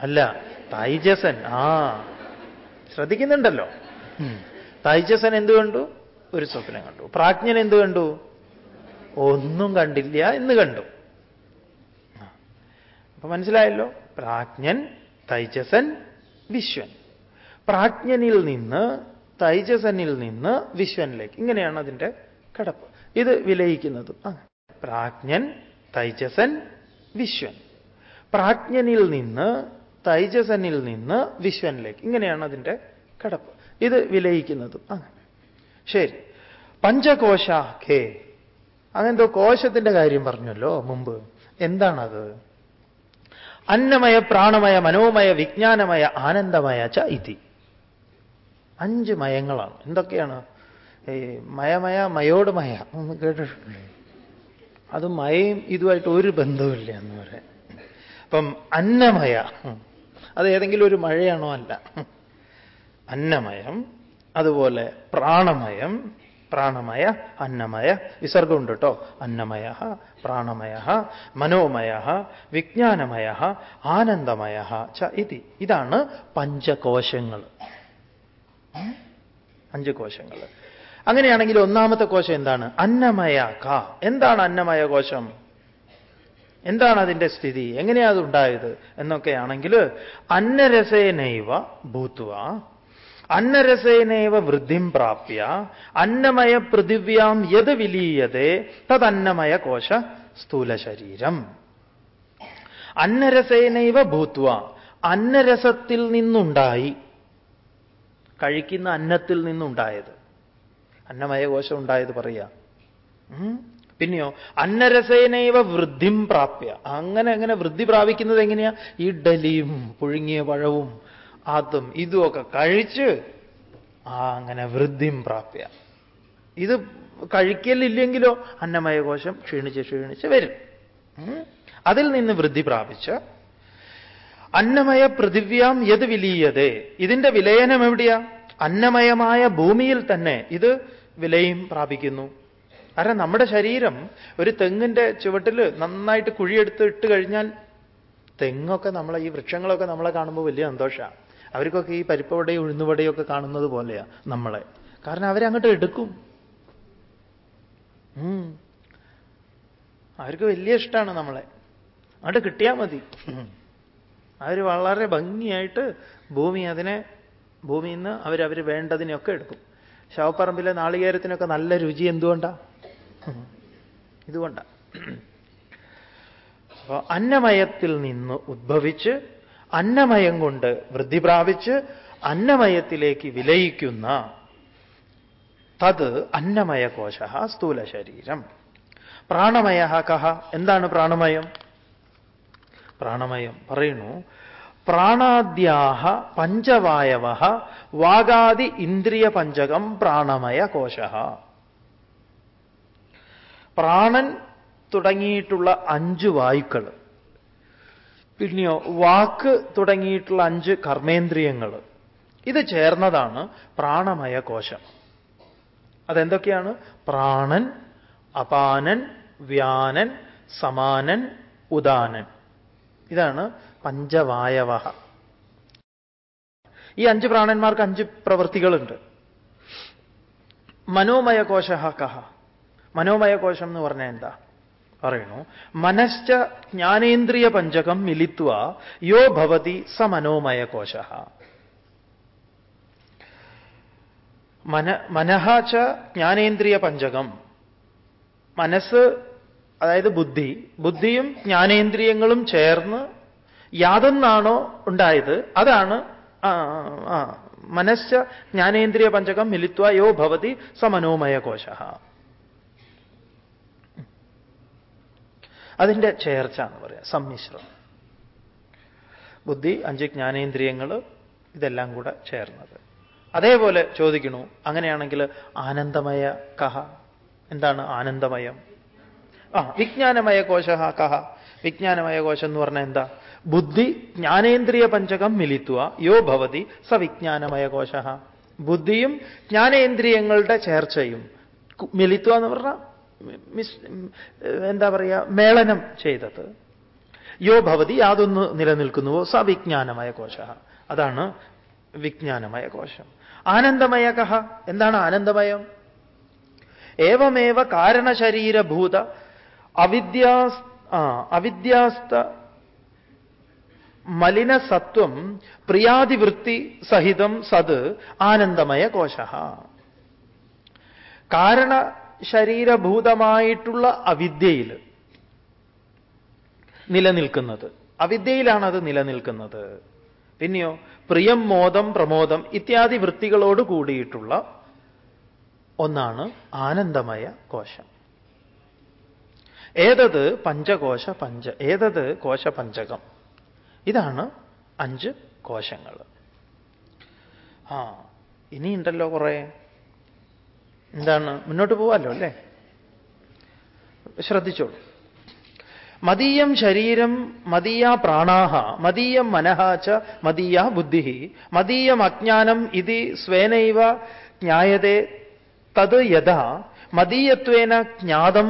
അല്ല തൈജസൻ ആ ശ്രദ്ധിക്കുന്നുണ്ടല്ലോ. തൈജസൻ എന്ത് കണ്ടു? ഒരു സ്വപ്നം കണ്ടു. പ്രാജ്ഞൻ എന്ത് കണ്ടു? ഒന്നും കണ്ടില്ല എന്ന് കണ്ടു. അപ്പൊ മനസ്സിലായല്ലോ? പ്രാജ്ഞൻ തൈജസൻ വിശ്വൻ. പ്രാജ്ഞനിൽ നിന്ന് തൈജസനിൽ നിന്ന് വിശ്വനിലേക്ക്. ഇങ്ങനെയാണ് അതിന്റെ കടപ്പ്. ഇത് വിലയിക്കുന്നത്. പ്രാജ്ഞൻ തൈജസൻ വിശ്വൻ. പ്രാജ്ഞനിൽ നിന്ന് തൈജസനിൽ നിന്ന് വിശ്വനിലേക്ക്. ഇങ്ങനെയാണ് അതിന്റെ കടപ്പ്. ഇത് വിലയിക്കുന്നതും. അങ്ങനെ. ശരി. പഞ്ചകോശ കേ അങ്ങനെന്തോ കോശത്തിന്റെ കാര്യം പറഞ്ഞല്ലോ മുമ്പ്. എന്താണത്? അന്നമയ പ്രാണമയ മനോമയ വിജ്ഞാനമയ ആനന്ദമയ ച ഇതി. അഞ്ച് മയങ്ങളാണ്. എന്തൊക്കെയാണ്? ഈ മയമയ മയോട് മയ. ഒന്ന് കേട്ടിട്ടുണ്ട് അത് മയയും ഇതുമായിട്ട് ഒരു ബന്ധവുമില്ല എന്ന് പറയാം. അപ്പം അന്നമയ. അത് ഏതെങ്കിലും ഒരു മഴയാണോ അല്ല. അന്നമയം അതുപോലെ പ്രാണമയം പ്രാണമയ അന്നമയ വിസർഗമുണ്ട് കേട്ടോ അന്നമയ പ്രാണമയ മനോമയ വിജ്ഞാനമയ ആനന്ദമയ ച ഇതി. ഇതാണ് പഞ്ചകോശങ്ങൾ. അഞ്ച് കോശങ്ങൾ അങ്ങനെയാണെങ്കിൽ ഒന്നാമത്തെ കോശം എന്താണ്? അന്നമയ ക. എന്താണ് അന്നമയ കോശം? എന്താണ് അതിന്റെ സ്ഥിതി? എങ്ങനെയാ അത് ഉണ്ടായത്? എന്നൊക്കെയാണെങ്കിൽ അന്നരസേനൈവ ഭൂത്വ അന്നരസേനൈവ വൃദ്ധിം പ്രാപ്യ അന്നമയ പൃഥിവ്യാം യത് വിലീയതേ തദന്നമയ കോശ സ്ഥൂല ശരീരം അന്നരസേനൈവ ഭൂത്വ അന്നരസത്തിൽ നിന്നുണ്ടായി. കഴിക്കുന്ന അന്നത്തിൽ നിന്നുണ്ടായത്. അന്നമയ കോശം ഉണ്ടായത് പറയാ? പിന്നെയോ അന്നരസേനൈവ വൃദ്ധിം പ്രാപ്യ. അങ്ങനെ അങ്ങനെ വൃദ്ധി പ്രാപിക്കുന്നത് എങ്ങനെയാ? ഇഡലിയും പുഴുങ്ങിയ പഴവും അതും ഇതുമൊക്കെ കഴിച്ച് ആ അങ്ങനെ വൃദ്ധിം പ്രാപ്യ. ഇത് കഴിക്കലില്ലെങ്കിലോ അന്നമയ കോശം ക്ഷീണിച്ച് ക്ഷീണിച്ച് വരും? അതിൽ നിന്ന് വൃദ്ധി പ്രാപിച്ച് അന്നമയ പൃഥിവ്യാം യത് വിലീയതേ. ഇതിന്റെ വിലയനം എവിടെയാ? അന്നമയമായ ഭൂമിയിൽ തന്നെ ഇത് വിലയും പ്രാപിക്കുന്നു. കാരണം നമ്മുടെ ശരീരം ഒരു തെങ്ങിന്റെ ചുവട്ടിൽ നന്നായിട്ട് കുഴിയെടുത്ത് ഇട്ട് കഴിഞ്ഞാൽ തെങ്ങൊക്കെ നമ്മളെ ഈ വൃക്ഷങ്ങളൊക്കെ നമ്മളെ കാണുമ്പോൾ വലിയ സന്തോഷമാണ് അവർക്കൊക്കെ ഈ പരിപ്പവടയും ഉഴുന്നുവടയും ഒക്കെ കാണുന്നത് പോലെയാണ് നമ്മളെ. കാരണം അവരങ്ങോട്ട് എടുക്കും. അവർക്ക് വലിയ ഇഷ്ടമാണ് നമ്മളെ. അങ്ങോട്ട് കിട്ടിയാൽ മതി. അവർ വളരെ ഭംഗിയായിട്ട് ഭൂമി അതിനെ ഭൂമിയിൽ നിന്ന് അവരവർ വേണ്ടതിനെയൊക്കെ എടുക്കും. ശവപ്പറമ്പിലെ നാളികേരത്തിനൊക്കെ നല്ല രുചി എന്തുകൊണ്ടാ? ഇതുകൊണ്ടാ. അപ്പോൾ അന്നമയത്തിൽ നിന്ന് ഉദ്ഭവിച്ച് അന്നമയം കൊണ്ട് വൃദ്ധി പ്രാപിച്ച് അന്നമയത്തിലേക്ക് വിലയിക്കുന്ന തത് അന്നമയ കോശ സ്ഥൂല ശരീരം. പ്രാണമയ കഹ. എന്താണ് പ്രാണമയം? പ്രാണമയം. പറയുന്നു പ്രാണാദ്യാഹ പഞ്ചവായവ വാഗാദി ഇന്ദ്രിയ പഞ്ചകം പ്രാണമയ കോശ പ്രാണൻ തുടങ്ങിയിട്ടുള്ള അഞ്ച് വായുക്കൾ. പിന്നെയോ വാക്ക് തുടങ്ങിയിട്ടുള്ള അഞ്ച് കർമ്മേന്ദ്രിയങ്ങൾ. ഇത് ചേർന്നതാണ് പ്രാണമയ കോശം. അതെന്തൊക്കെയാണ്? പ്രാണൻ അപാനൻ വ്യാനൻ സമാനൻ ഉദാനൻ. ഇതാണ് പഞ്ചവായവ. ഈ അഞ്ച് പ്രാണന്മാർക്ക് അഞ്ച് പ്രവൃത്തികളുണ്ട്. മനോമയ കോശ കഹ. മനോമയ കോശം എന്ന് പറഞ്ഞാൽ എന്താ? പറയണു മനശ്ച ജ്ഞാനേന്ദ്രിയ പഞ്ചകം മിലിത്വ യോ ഭവതി സ മനോമയ കോശ മന മനഃ ച ജ്ഞാനേന്ദ്രിയ പഞ്ചകം. മനസ്സ് അതായത് ബുദ്ധി ബുദ്ധിയും ജ്ഞാനേന്ദ്രിയങ്ങളും ചേർന്ന് യാതൊന്നാണോ ഉണ്ടായത്? അതാണ് മനസ്സ ജ്ഞാനേന്ദ്രിയ പഞ്ചകം മിലിത്വ യോ ഭവതി സമനോമയ കോശ അതിന്റെ ചേർച്ച എന്ന് പറയാം സമ്മിശ്രം. ബുദ്ധി അഞ്ച് ജ്ഞാനേന്ദ്രിയങ്ങൾ ഇതെല്ലാം കൂടെ ചേർന്നത്. അതേപോലെ ചോദിക്കണു അങ്ങനെയാണെങ്കിൽ ആനന്ദമയ കഹ. എന്താണ് ആനന്ദമയം? ആ വിജ്ഞാനമയ കോശ കഹ. വിജ്ഞാനമയ കോശം എന്ന് പറഞ്ഞാൽ എന്താ? ബുദ്ധി ജ്ഞാനേന്ദ്രിയ പഞ്ചകം മിലിത്വ യോ ഭവതി സ വിജ്ഞാനമയ കോശ ബുദ്ധിയും ജ്ഞാനേന്ദ്രിയങ്ങളുടെ ചേർച്ചയും മിലിത്തുക എന്ന് പറഞ്ഞാൽ മിസ് എന്താ പറയുക മേളനം ചെയ്തത്. യോ ഭവതി യാതൊന്ന് നിലനിൽക്കുന്നുവോ? സ വിജ്ഞാനമായ കോശ. അതാണ് വിജ്ഞാനമായ കോശം. ആനന്ദമയ കഹ എന്താണ് ആനന്ദമയം? ഏവമേവ കാരണശരീരഭൂത അവിദ്യാസ് അവിദ്യാസ്ത മലിനസത്വം പ്രിയാതിവൃത്തി സഹിതം സത് ആനന്ദമയ കോശ. കാരണ ശരീരഭൂതമായിട്ടുള്ള അവിദ്യയിൽ നിലനിൽക്കുന്നത്. അവിദ്യയിലാണ് അത് നിലനിൽക്കുന്നത്. പിന്നെയോ പ്രിയം മോദം പ്രമോദം ഇത്യാദി വൃത്തികളോട് കൂടിയിട്ടുള്ള ഒന്നാണ് ആനന്ദമയ കോശം. ഏതത്? പഞ്ചകോശ പഞ്ച ഏതത്? കോശപഞ്ചകം. ഇതാണ് അഞ്ച് കോശങ്ങൾ. ആ ഇനിയുണ്ടല്ലോ കുറേ. എന്താണ് മുന്നോട്ട് പോവാല്ലോ അല്ലേ? ശ്രദ്ധിച്ചോളൂ. മതീയം ശരീരം മതീയ പ്രാണാഹ മതീയം മനഹാച്ച ച മദീയ ബുദ്ധി മതീയം അജ്ഞാനം ഇതി സ്വേനൈവ ജ്ഞായതേ തത് യഥാ മതീയത്വേന ജ്ഞാതം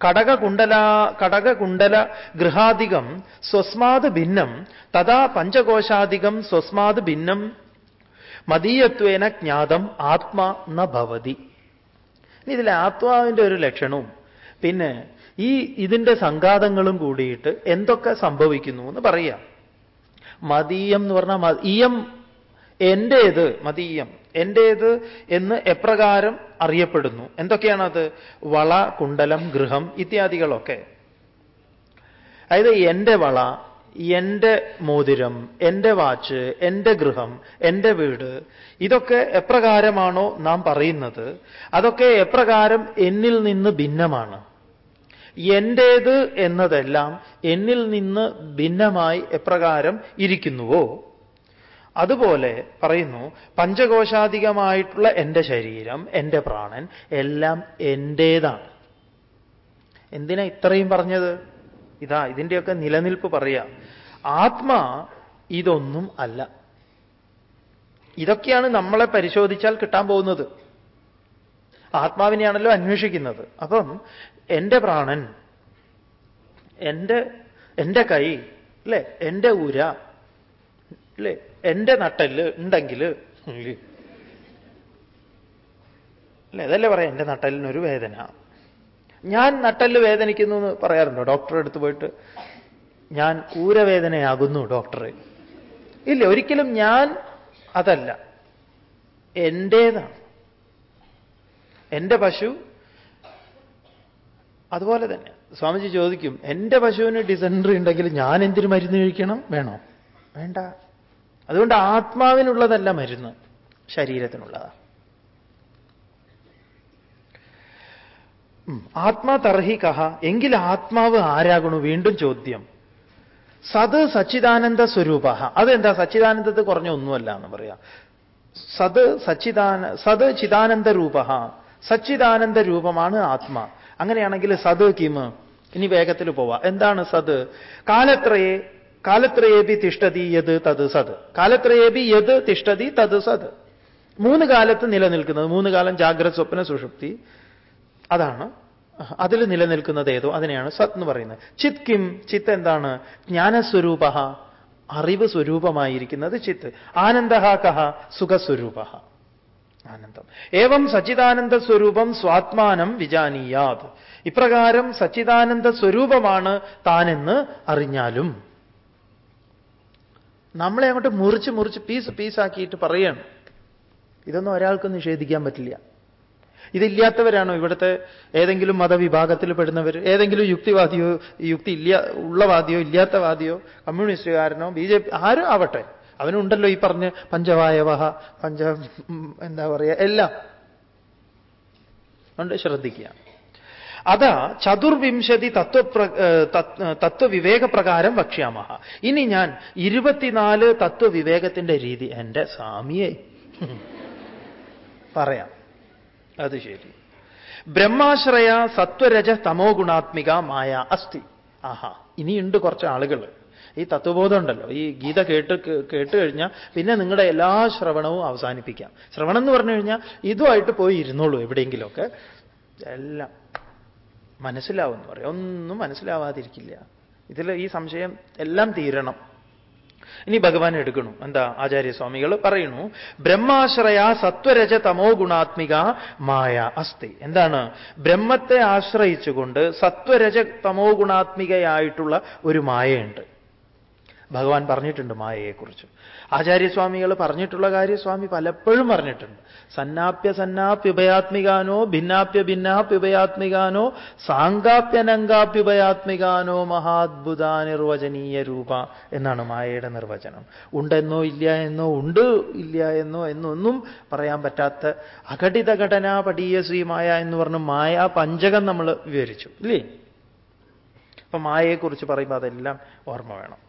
കടകകുണ്ടല കടകകുണ്ടല ഗൃഹാധികം സ്വസ്മാത് ഭിന്നം തഥാ പഞ്ചകോശാധികം സ്വസ്മാത് ഭിന്നം മതീയത്വേന ജ്ഞാതം ആത്മാ ന ഭവതി ഇതിലെ ആത്മാവിന്റെ ഒരു ലക്ഷണവും പിന്നെ ഈ ഇതിന്റെ സംഘാതങ്ങളും കൂടിയിട്ട് എന്തൊക്കെ സംഭവിക്കുന്നു എന്ന് പറയാം. മതീയം എന്ന് പറഞ്ഞാൽ ഇയം എന്റേത് മതീയം എന്റേത് എന്ന് എപ്രകാരം അറിയപ്പെടുന്നു. എന്തൊക്കെയാണത്? വള കുണ്ടലം ഗൃഹം ഇത്യാദികളൊക്കെ. അതായത് എന്റെ വള എന്റെ മോതിരം എന്റെ വാച്ച് എന്റെ ഗൃഹം എന്റെ വീട് ഇതൊക്കെ എപ്രകാരമാണോ നാം പറയുന്നത്? അതൊക്കെ എപ്രകാരം എന്നിൽ നിന്ന് ഭിന്നമാണ്? എന്റേത് എന്നതെല്ലാം എന്നിൽ നിന്ന് ഭിന്നമായി എപ്രകാരം ഇരിക്കുന്നുവോ? അതുപോലെ പറയുന്നു പഞ്ചകോശാധികമായിട്ടുള്ള എന്റെ ശരീരം എന്റെ പ്രാണൻ എല്ലാം എന്റേതാണ് എന്തിനാ ഇത്രയും പറഞ്ഞത്? ഇതാ ഇതിന്റെയൊക്കെ നിലനിൽപ്പ് പറയാം ആത്മാ ഇതൊന്നും അല്ല. ഇതൊക്കെയാണ് നമ്മളെ പരിശോധിച്ചാൽ കിട്ടാൻ പോകുന്നത്. ആത്മാവിനെയാണല്ലോ അന്വേഷിക്കുന്നത്. അപ്പം എന്റെ പ്രാണൻ എന്റെ എന്റെ കൈ അല്ലേ? എന്റെ ഉര അല്ലേ? എന്റെ നട്ടൽ ഉണ്ടെങ്കിൽ അല്ലേ? അതല്ലേ പറയാം എന്റെ നട്ടലിനൊരു വേദന. ഞാൻ നട്ടൽ വേദനിക്കുന്നു എന്ന് പറയാറുണ്ടോ? ഡോക്ടറെ അടുത്ത് പോയിട്ട് ഞാൻ ഊരവേദനയാകുന്നു ഡോക്ടറെ. ഇല്ല ഒരിക്കലും ഞാൻ അതല്ല. എന്റേതാണ് എന്റെ പശു അതുപോലെ തന്നെ. സ്വാമിജി ചോദിക്കും എന്റെ പശുവിന് ഡിസെൻട്രി ഉണ്ടെങ്കിൽ ഞാൻ എന്തിനു മരുന്ന് കഴിക്കണം? വേണോ? വേണ്ട. അതുകൊണ്ട് ആത്മാവിനുള്ളതല്ല മരുന്ന് ശരീരത്തിനുള്ളതാണ്. ആത്മാ തർഹി കഹ. എങ്കിൽ ആത്മാവ് ആരാകണു വീണ്ടും ചോദ്യം. സത് സച്ചിദാനന്ദ സ്വരൂപ അതെന്താ? സച്ചിദാനന്ദത്തെ കുറഞ്ഞ ഒന്നുമല്ല എന്ന് പറയാം. സത് സച്ചിദാന സത് ചിദാനന്ദ രൂപ സച്ചിദാനന്ദ രൂപമാണ് ആത്മ. അങ്ങനെയാണെങ്കിൽ സത് കിമ് ഇനി വേഗത്തിൽ പോവാ. എന്താണ് സത്? കാലത്രയെ കാലത്രയേബി തിഷ്ടതി യത് തത് സത്. കാലത്രയേബി യത് തിഷ്ടതി തത് സത്. മൂന്ന് കാലത്ത് നിലനിൽക്കുന്നത്. മൂന്ന് കാലം ജാഗ്രത സ്വപ്ന സുഷുപ്തി. അതാണ്. അതിൽ നിലനിൽക്കുന്നത് ഏതോ അതിനെയാണ് സത് എന്ന് പറയുന്നത്. ചിത് കിം? ചിത്ത് എന്താണ്? ജ്ഞാനസ്വരൂപ. അറിവ് സ്വരൂപമായിരിക്കുന്നത് ചിത്ത് ആനന്ദ കഹ? സുഖസ്വരൂപ. ആനന്ദം. ഏവം സച്ചിദാനന്ദ സ്വരൂപം സ്വാത്മാനം വിജാനീയാത്. ഇപ്രകാരം സച്ചിദാനന്ദ സ്വരൂപമാണ് താനെന്ന് അറിഞ്ഞാലും. നമ്മളെ അങ്ങോട്ട് മുറിച്ച് മുറിച്ച് പീസ് പീസാക്കിയിട്ട് പറയണം. ഇതൊന്നും ഒരാൾക്കും നിഷേധിക്കാൻ പറ്റില്ല. ഇതില്ലാത്തവരാണോ ഇവിടുത്തെ ഏതെങ്കിലും മതവിഭാഗത്തിൽ പെടുന്നവർ? ഏതെങ്കിലും യുക്തിവാദിയോ യുക്തി ഇല്ല ഉള്ളവാദിയോ ഇല്ലാത്ത വാദിയോ കമ്മ്യൂണിസ്റ്റുകാരനോ ബി ജെ പി ആരും ആവട്ടെ? അവനുണ്ടല്ലോ ഈ പറഞ്ഞ് പഞ്ചവായവഹ പഞ്ച എന്താ പറയുക എല്ലാം. ഉണ്ട് ശ്രദ്ധിക്കുക. അതാ ചതുർവിംശതി തത്വപ്ര തത്വവിവേക പ്രകാരം വക്ഷ്യാമഹ. ഇനി ഞാൻ ഇരുപത്തിനാല് തത്വവിവേകത്തിന്റെ രീതി എന്റെ സ്വാമിയെ. പറയാം. അത് ശരി. ബ്രഹ്മാശ്രയ സത്വരജ തമോ ഗുണാത്മിക മായ അസ്ഥി ആഹാ ഇനിയുണ്ട് കുറച്ച് ആളുകൾ ഈ തത്വബോധം ഉണ്ടല്ലോ. ഈ ഗീത കേട്ട് കേട്ട് കഴിഞ്ഞാൽ പിന്നെ നിങ്ങളുടെ എല്ലാ ശ്രവണവും അവസാനിപ്പിക്കാം. ശ്രവണം എന്ന് പറഞ്ഞു കഴിഞ്ഞാൽ ഇതുമായിട്ട് പോയി ഇരുന്നോളൂ എവിടെയെങ്കിലുമൊക്കെ എല്ലാം മനസ്സിലാവും എന്ന് പറയാം. ഒന്നും മനസ്സിലാവാതിരിക്കില്ല. ഇതിൽ ഈ സംശയം എല്ലാം തീരണം. ഇനി ഭഗവാൻ എടുക്കണു. എന്താ? ആചാര്യസ്വാമികൾ പറയുന്നു ബ്രഹ്മാശ്രയ സത്വരജ തമോ ഗുണാത്മിക മായ അസ്ഥി എന്താണ്? ബ്രഹ്മത്തെ ആശ്രയിച്ചുകൊണ്ട് സത്വരജ തമോ ഗുണാത്മികയായിട്ടുള്ള ഒരു മായയുണ്ട്. ഭഗവാൻ പറഞ്ഞിട്ടുണ്ട് മായയെക്കുറിച്ച്. ആചാര്യസ്വാമികൾ പറഞ്ഞിട്ടുള്ള കാര്യം സ്വാമി പലപ്പോഴും പറഞ്ഞിട്ടുണ്ട്. സന്നാപ്യ സന്നാപ്യുഭയാത്മികാനോ ഭിന്നാപ്യ ഭിന്നാപ്യുഭയാത്മികാനോ സാങ്കാപ്യനങ്കാപ്യുഭയാത്മികാനോ മഹാത്ഭുത നിർവചനീയ രൂപ എന്നാണ് മായയുടെ നിർവചനം. ഉണ്ടെന്നോ ഇല്ല എന്നോ ഉണ്ട് ഇല്ല എന്നോ എന്നൊന്നും പറയാൻ പറ്റാത്ത അഘടിത ഘടനാ പടീയ ശ്രീമായ എന്ന് പറഞ്ഞ് മായ പഞ്ചകം നമ്മൾ വിവരിച്ചു ഇല്ലേ? അപ്പൊ മായയെക്കുറിച്ച് പറയുമ്പോൾ അതെല്ലാം ഓർമ്മ വേണം.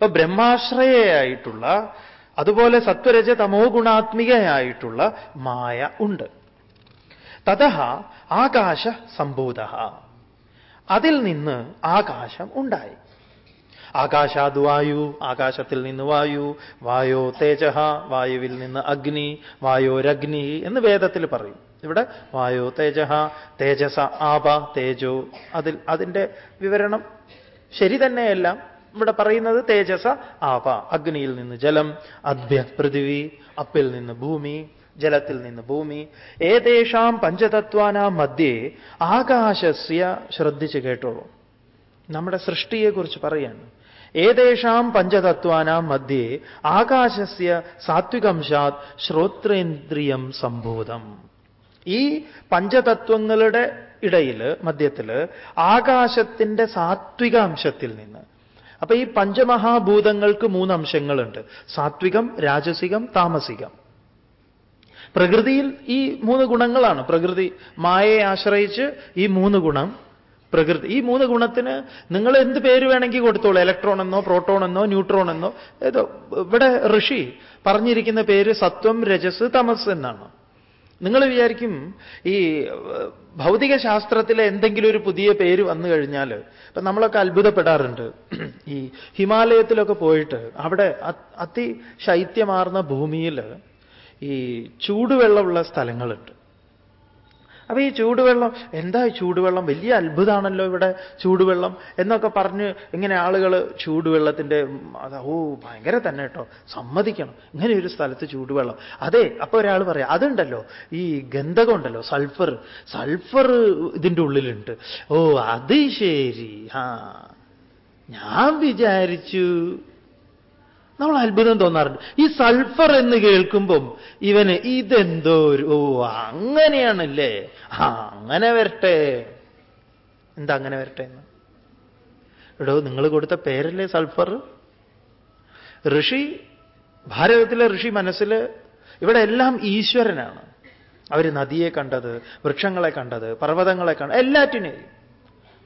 അപ്പൊ ബ്രഹ്മാശ്രയയായിട്ടുള്ള അതുപോലെ സത്വരജ തമോ ഗുണാത്മികയായിട്ടുള്ള മായ ഉണ്ട്. തഥ ആകാശ സംഭൂത അതിൽ നിന്ന് ആകാശം ഉണ്ടായി. ആകാശാത് വായു ആകാശത്തിൽ നിന്ന് വായു വായോ തേജ വായുവിൽ നിന്ന് അഗ്നി വായോരഗ്നി എന്ന് വേദത്തിൽ പറയും. ഇവിടെ വായോ തേജ തേജസ ആപ തേജോ അതിൽ അതിന്റെ വിവരണം ശരി തന്നെയെല്ലാം. ഇവിടെ പറയുന്നത് തേജസ ആപ അഗ്നിയിൽ നിന്ന് ജലം അദ്ഭ്യ പൃഥിവി അപ്പിൽ നിന്ന് ഭൂമി ജലത്തിൽ നിന്ന് ഭൂമി. ഏതേഷാം പഞ്ചതത്വാനാം മധ്യേ ആകാശസ്യ ശ്രദ്ധിച്ച് കേട്ടോളൂ നമ്മുടെ സൃഷ്ടിയെക്കുറിച്ച് പറയാണ്. ഏതേഷാം പഞ്ചതത്വാനാം മധ്യേ ആകാശസ്യ സാത്വികംശാത് ശ്രോത്രേന്ദ്രിയം സംഭൂതം. ഈ പഞ്ചതത്വങ്ങളുടെ ഇടയിൽ മധ്യത്തിൽ ആകാശത്തിന്റെ സാത്വികാംശത്തിൽ നിന്ന് അപ്പൊ ഈ പഞ്ചമഹാഭൂതങ്ങൾക്ക് മൂന്ന് അംശങ്ങളുണ്ട് സാത്വികം രാജസികം താമസികം. പ്രകൃതിയിൽ ഈ മൂന്ന് ഗുണങ്ങളാണ്. പ്രകൃതി മായയെ ആശ്രയിച്ച് ഈ മൂന്ന് ഗുണം പ്രകൃതി. ഈ മൂന്ന് ഗുണത്തിന് നിങ്ങൾ എന്ത് പേര് വേണമെങ്കിൽ കൊടുത്തോളൂ. ഇലക്ട്രോൺ എന്നോ പ്രോട്ടോൺ എന്നോ ന്യൂട്രോൺ എന്നോ. ഏതോ ഇവിടെ ഋഷി പറഞ്ഞിരിക്കുന്ന പേര് സത്വം രജസ് തമസ് എന്നാണ്. നിങ്ങൾ വിചാരിക്കും ഈ ഭൗതിക ശാസ്ത്രത്തിലെ എന്തെങ്കിലും ഒരു പുതിയ പേര് വന്നു കഴിഞ്ഞാൽ ഇപ്പം നമ്മളൊക്കെ അത്ഭുതപ്പെടാറുണ്ട്. ഈ ഹിമാലയത്തിലൊക്കെ പോയിട്ട് അവിടെ അതിശൈത്യമാർന്ന ഭൂമിയിൽ ഈ ചൂടുവെള്ളമുള്ള സ്ഥലങ്ങളുണ്ട്. അപ്പൊ ഈ ചൂടുവെള്ളം എന്താ ചൂടുവെള്ളം? വലിയ അത്ഭുതമാണല്ലോ ഇവിടെ ചൂടുവെള്ളം എന്നൊക്കെ പറഞ്ഞ് ഇങ്ങനെ ആളുകൾ ചൂടുവെള്ളത്തിന്റെ ഓ ഭയങ്കര തന്നെ കേട്ടോ. സമ്മതിക്കണം. ഇങ്ങനെ ഒരു സ്ഥലത്ത് ചൂടുവെള്ളം. അതെ അപ്പൊ ഒരാൾ പറയാം അതുണ്ടല്ലോ ഈ ഗന്ധകം ഉണ്ടല്ലോ സൾഫർ. സൾഫർ ഇതിന്റെ ഉള്ളിലുണ്ട്. ഓ അത് ശരി. ആ ഞാൻ വിചാരിച്ചു നമ്മൾ അത്ഭുതം തോന്നാറുണ്ട്. ഈ സൾഫർ എന്ന് കേൾക്കുമ്പം ഇവന് ഇതെന്തോ ഒരു ഓ അങ്ങനെയാണല്ലേ? ആ അങ്ങനെ വരട്ടെ. എന്താ അങ്ങനെ വരട്ടെ എന്ന്? എടോ നിങ്ങൾ കൊടുത്ത പേരല്ലേ സൾഫർ? ഋഷി ഭാരതത്തിലെ ഋഷി മനസ്സിൽ ഇവിടെ എല്ലാം ഈശ്വരനാണ്. അവർ നദിയെ കണ്ടത് വൃക്ഷങ്ങളെ കണ്ടത് പർവതങ്ങളെ കണ്ടത് എല്ലാറ്റിനെയും.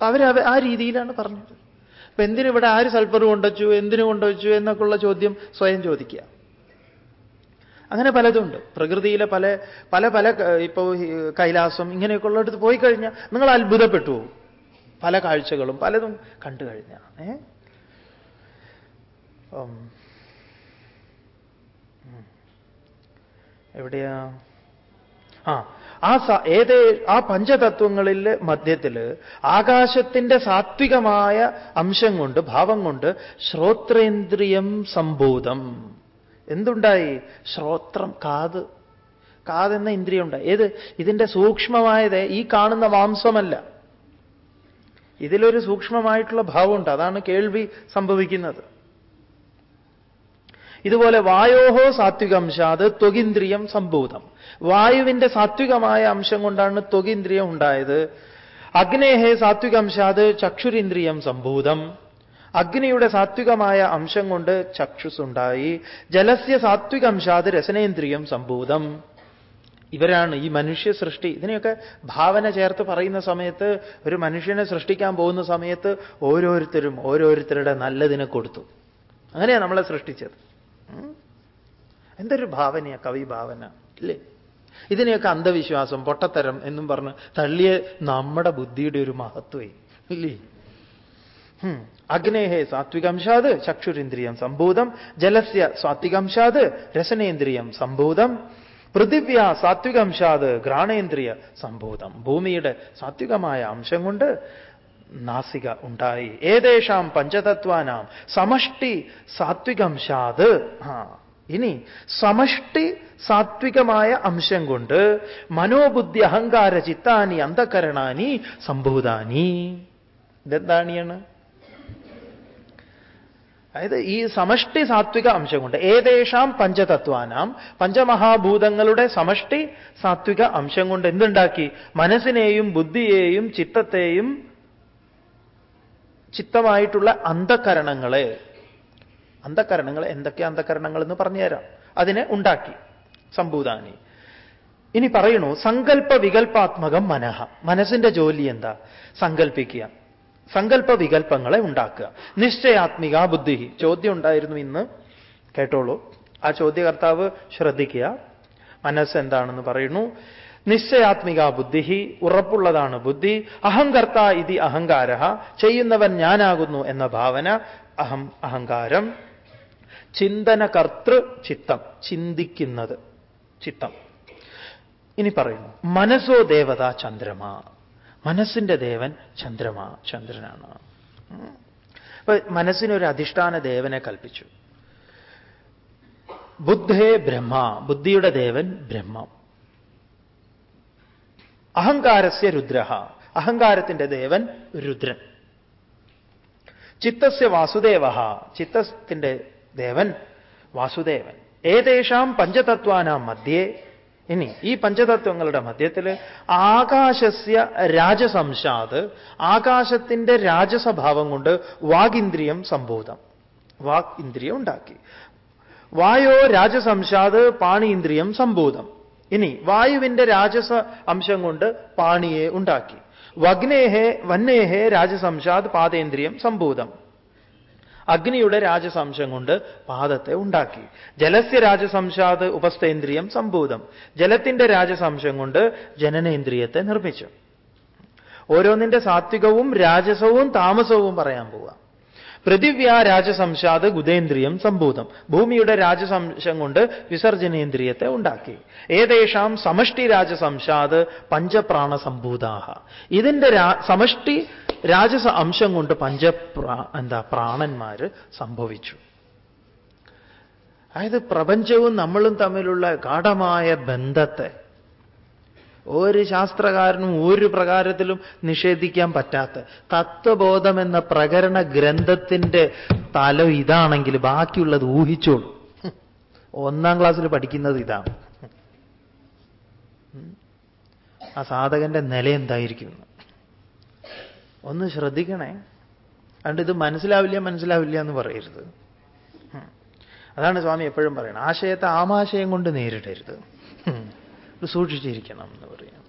അവർ ആ രീതിയിലാണ് പറഞ്ഞത്. അപ്പൊ എന്തിനിവിടെ ആര് സൾഫർ കൊണ്ടുവച്ചു എന്തിനു കൊണ്ടുവച്ചു എന്നൊക്കെയുള്ള ചോദ്യം സ്വയം ചോദിക്കുക. അങ്ങനെ പലതുണ്ട്. പ്രകൃതിയിലെ പല പല പല ഇപ്പോൾ കൈലാസം ഇങ്ങനെയൊക്കെ ഉള്ളിടത്ത് പോയി കഴിഞ്ഞാൽ നിങ്ങൾ അത്ഭുതപ്പെട്ടു പോകും. പല കാഴ്ചകളും പലതും കണ്ടു കഴിഞ്ഞാൽ എവിടെയാ? ആ ആ ഏതേ ആ പഞ്ചതത്വങ്ങളിൽ മധ്യത്തിൽ ആകാശത്തിന്റെ സാത്വികമായ അംശം കൊണ്ട് ഭാവം കൊണ്ട് ശ്രോത്രേന്ദ്രിയം സംഭൂതം. എന്തുണ്ടായി? ശ്രോത്രം കാത്. കാതെന്ന ഉണ്ടായി. ഏത്? ഇതിന്റെ സൂക്ഷ്മമായത് ഈ കാണുന്ന മാംസമല്ല. ഇതിലൊരു സൂക്ഷ്മമായിട്ടുള്ള ഭാവമുണ്ട്. അതാണ് കേൾവി സംഭവിക്കുന്നത്. ഇതുപോലെ വായോഹോ സാത്വികംശാത് ത്വകിന്ദ്രിയം സംഭൂതം. വായുവിന്റെ സാത്വികമായ അംശം കൊണ്ടാണ് ത്വകിന്ദ്രിയം ഉണ്ടായത്. അഗ്നേഹേ സാത്വികംശാത് ചക്ഷുരിന്ദ്രിയം സംഭൂതം. അഗ്നിയുടെ സാത്വികമായ അംശം കൊണ്ട് ചക്ഷുസ് ഉണ്ടായി. ജലസ്യ സാത്വികംശാത് രസനേന്ദ്രിയം സംഭൂതം. ഇവരാണ് ഈ മനുഷ്യ സൃഷ്ടി. ഇതിനെയൊക്കെ ഭാവന ചേർത്ത് പറയുന്ന സമയത്ത് ഒരു മനുഷ്യനെ സൃഷ്ടിക്കാൻ പോകുന്ന സമയത്ത് ഓരോരുത്തരും ഓരോരുത്തരുടെ നല്ലതിനെ കൊടുത്തു. അങ്ങനെയാണ് നമ്മളെ സൃഷ്ടിച്ചത്. എന്തൊരു ഭാവനയാ കവി ഭാവന ഇല്ലേ? ഇതിനെയൊക്കെ അന്ധവിശ്വാസം പൊട്ടത്തരം എന്നും പറഞ്ഞ് തള്ളിയ നമ്മുടെ ബുദ്ധിയുടെ ഒരു മഹത്വേ ഇല്ലേ? അഗ്നേഹേ സാത്വികംശാത് ചക്ഷുരിന്ദ്രിയം സംഭൂതം. ജലസ്യ സാത്വികംശാത് രസനേന്ദ്രിയം സംഭൂതം. പൃഥിവ്യ സാത്വികംശാത് ഘ്രാണേന്ദ്രിയ സംഭൂതം. ഭൂമിയുടെ സാത്വികമായ അംശം കൊണ്ട് നാസിക ഉണ്ടായി. ഏതേഷാം പഞ്ചതത്വാനാം? സമഷ്ടി സാത്വികംശാത് ആ ഇനി സമഷ്ടി സാത്വികമായ അംശം കൊണ്ട് മനോബുദ്ധി അഹങ്കാര ചിത്താനി അന്ധകരണാനി സംഭൂതാനി. ഇതെന്താണിയാണ്? അതായത് ഈ സമഷ്ടി സാത്വിക അംശം കൊണ്ട് ഏതേഷാം പഞ്ചതത്വാനാം? പഞ്ചമഹാഭൂതങ്ങളുടെ സമഷ്ടി സാത്വിക അംശം കൊണ്ട് എന്തുണ്ടാക്കി? മനസ്സിനെയും ബുദ്ധിയെയും ചിത്തത്തെയും ചിത്തമായിട്ടുള്ള അന്ധകരണങ്ങളെ അന്ധകരണങ്ങൾ എന്തൊക്കെ അന്ധകരണങ്ങൾ എന്ന് പറഞ്ഞുതരാം. അതിനെ ഉണ്ടാക്കി സംഭൂതാനി. ഇനി പറയുന്നു സങ്കല്പ വികല്പാത്മകം മനഃ. മനസ്സിന്റെ ജോലി എന്താ? സങ്കല്പിക്കുക. സങ്കല്പ വികല്പങ്ങളെ ഉണ്ടാക്കുക. നിശ്ചയാത്മിക ബുദ്ധി. ചോദ്യം ഉണ്ടായിരുന്നു ഇന്ന്. കേട്ടോളൂ. ആ ചോദ്യകർത്താവ് ശ്രദ്ധിക്കുക. മനസ്സ് എന്താണെന്ന് പറയുന്നു? നിശ്ചയാത്മിക ബുദ്ധി ഉറപ്പുള്ളതാണ് ബുദ്ധി. അഹങ്കർത്ത ഇതി അഹങ്കാര. ചെയ്യുന്നവൻ ഞാനാകുന്നു എന്ന ഭാവന. അഹം അഹങ്കാരം. ചിന്തനകർത്തൃ ചിത്തം. ചിന്തിക്കുന്നത് ചിത്തം. ഇനി പറയുന്നു. മനസ്സോ ദേവത ചന്ദ്രമ. മനസ്സിന്റെ ദേവൻ ചന്ദ്രമ ചന്ദ്രനാണ്. മനസ്സിനൊരു അധിഷ്ഠാന ദേവനെ കൽപ്പിച്ചു. ബുദ്ധേ ബ്രഹ്മ. ബുദ്ധിയുടെ ദേവൻ ബ്രഹ്മം. അഹങ്കാരസ്യ രുദ്ര അഹങ്കാരത്തിന്റെ ദേവൻ രുദ്രൻ. ചിത്തസ്യ വാസുദേവ ചിത്തത്തിന്റെ ദേവൻ വാസുദേവൻ. ഏതേഷാം പഞ്ചതത്വാനാം മധ്യേ. ഇനി ഈ പഞ്ചതത്വങ്ങളുടെ മധ്യത്തിൽ ആകാശസ്യ രാജസംശാത്. ആകാശത്തിന്റെ രാജസ്വഭാവം കൊണ്ട് വാഗിന്ദ്രിയം സംബോധം. വാക് ഇന്ദ്രിയം ഉണ്ടാക്കി. വായോ രാജസംശാത് പാണീന്ദ്രിയം സംഭൂതം ഇനി വായുവിന്റെ രാജസ അംശം കൊണ്ട് പാണിയെ ഉണ്ടാക്കി. വഗ്നേഹേ വന്നേഹേ രാജസംശാത് പാതേന്ദ്രിയം സംഭൂതം അഗ്നിയുടെ രാജസംശം കൊണ്ട് പാദത്തെ ഉണ്ടാക്കി. ജലസ്യ രാജസംശാത് ഉപസ്ഥേന്ദ്രിയം സംഭൂതം ജലത്തിന്റെ രാജസംശം കൊണ്ട് ജനനേന്ദ്രിയത്തെ നിർമ്മിച്ചു. ഓരോന്നിന്റെ സാത്വികവും രാജസവും താമസവും പറയാൻ പോവുക പൃഥിവ്യ രാജസംശാദ് ഗുദേന്ദ്രിയം സംഭൂതം. ഭൂമിയുടെ രാജസംശം കൊണ്ട് വിസർജനേന്ദ്രിയത്തെ ഉണ്ടാക്കി. ഏതേഷാം സമഷ്ടി രാജസംശാദ് പഞ്ചപ്രാണ സംഭൂതാഹ ഇതിന്റെ സമഷ്ടി രാജസ അംശം കൊണ്ട് പഞ്ചപ്രാ എന്താ പ്രാണന്മാര് സംഭവിച്ചു. അതായത് പ്രപഞ്ചവും നമ്മളും തമ്മിലുള്ള ഗാഠമായ ബന്ധത്തെ ഒരു ശാസ്ത്രകാരനും ഒരു പ്രകാരത്തിലും നിഷേധിക്കാൻ പറ്റാത്ത തത്വബോധം എന്ന പ്രകരണ ഗ്രന്ഥത്തിന്റെ തലം ഇതാണെങ്കിൽ ബാക്കിയുള്ളത് ഊഹിച്ചോളൂ. ഒന്നാം ക്ലാസ്സിൽ പഠിക്കുന്നത് ഇതാണ്. ആ സാധകന്റെ നില എന്തായിരിക്കും ഒന്ന് ശ്രദ്ധിക്കണേ. അതുകൊണ്ട് ഇത് മനസ്സിലാവില്ല മനസ്സിലാവില്ല എന്ന് പറയരുത്. അതാണ് സ്വാമി എപ്പോഴും പറയുന്നത്. ആശയത്തെ ആമാശയം കൊണ്ട് നേരിടരുത്. സൂക്ഷിച്ചിരിക്കണം എന്ന് പറയാം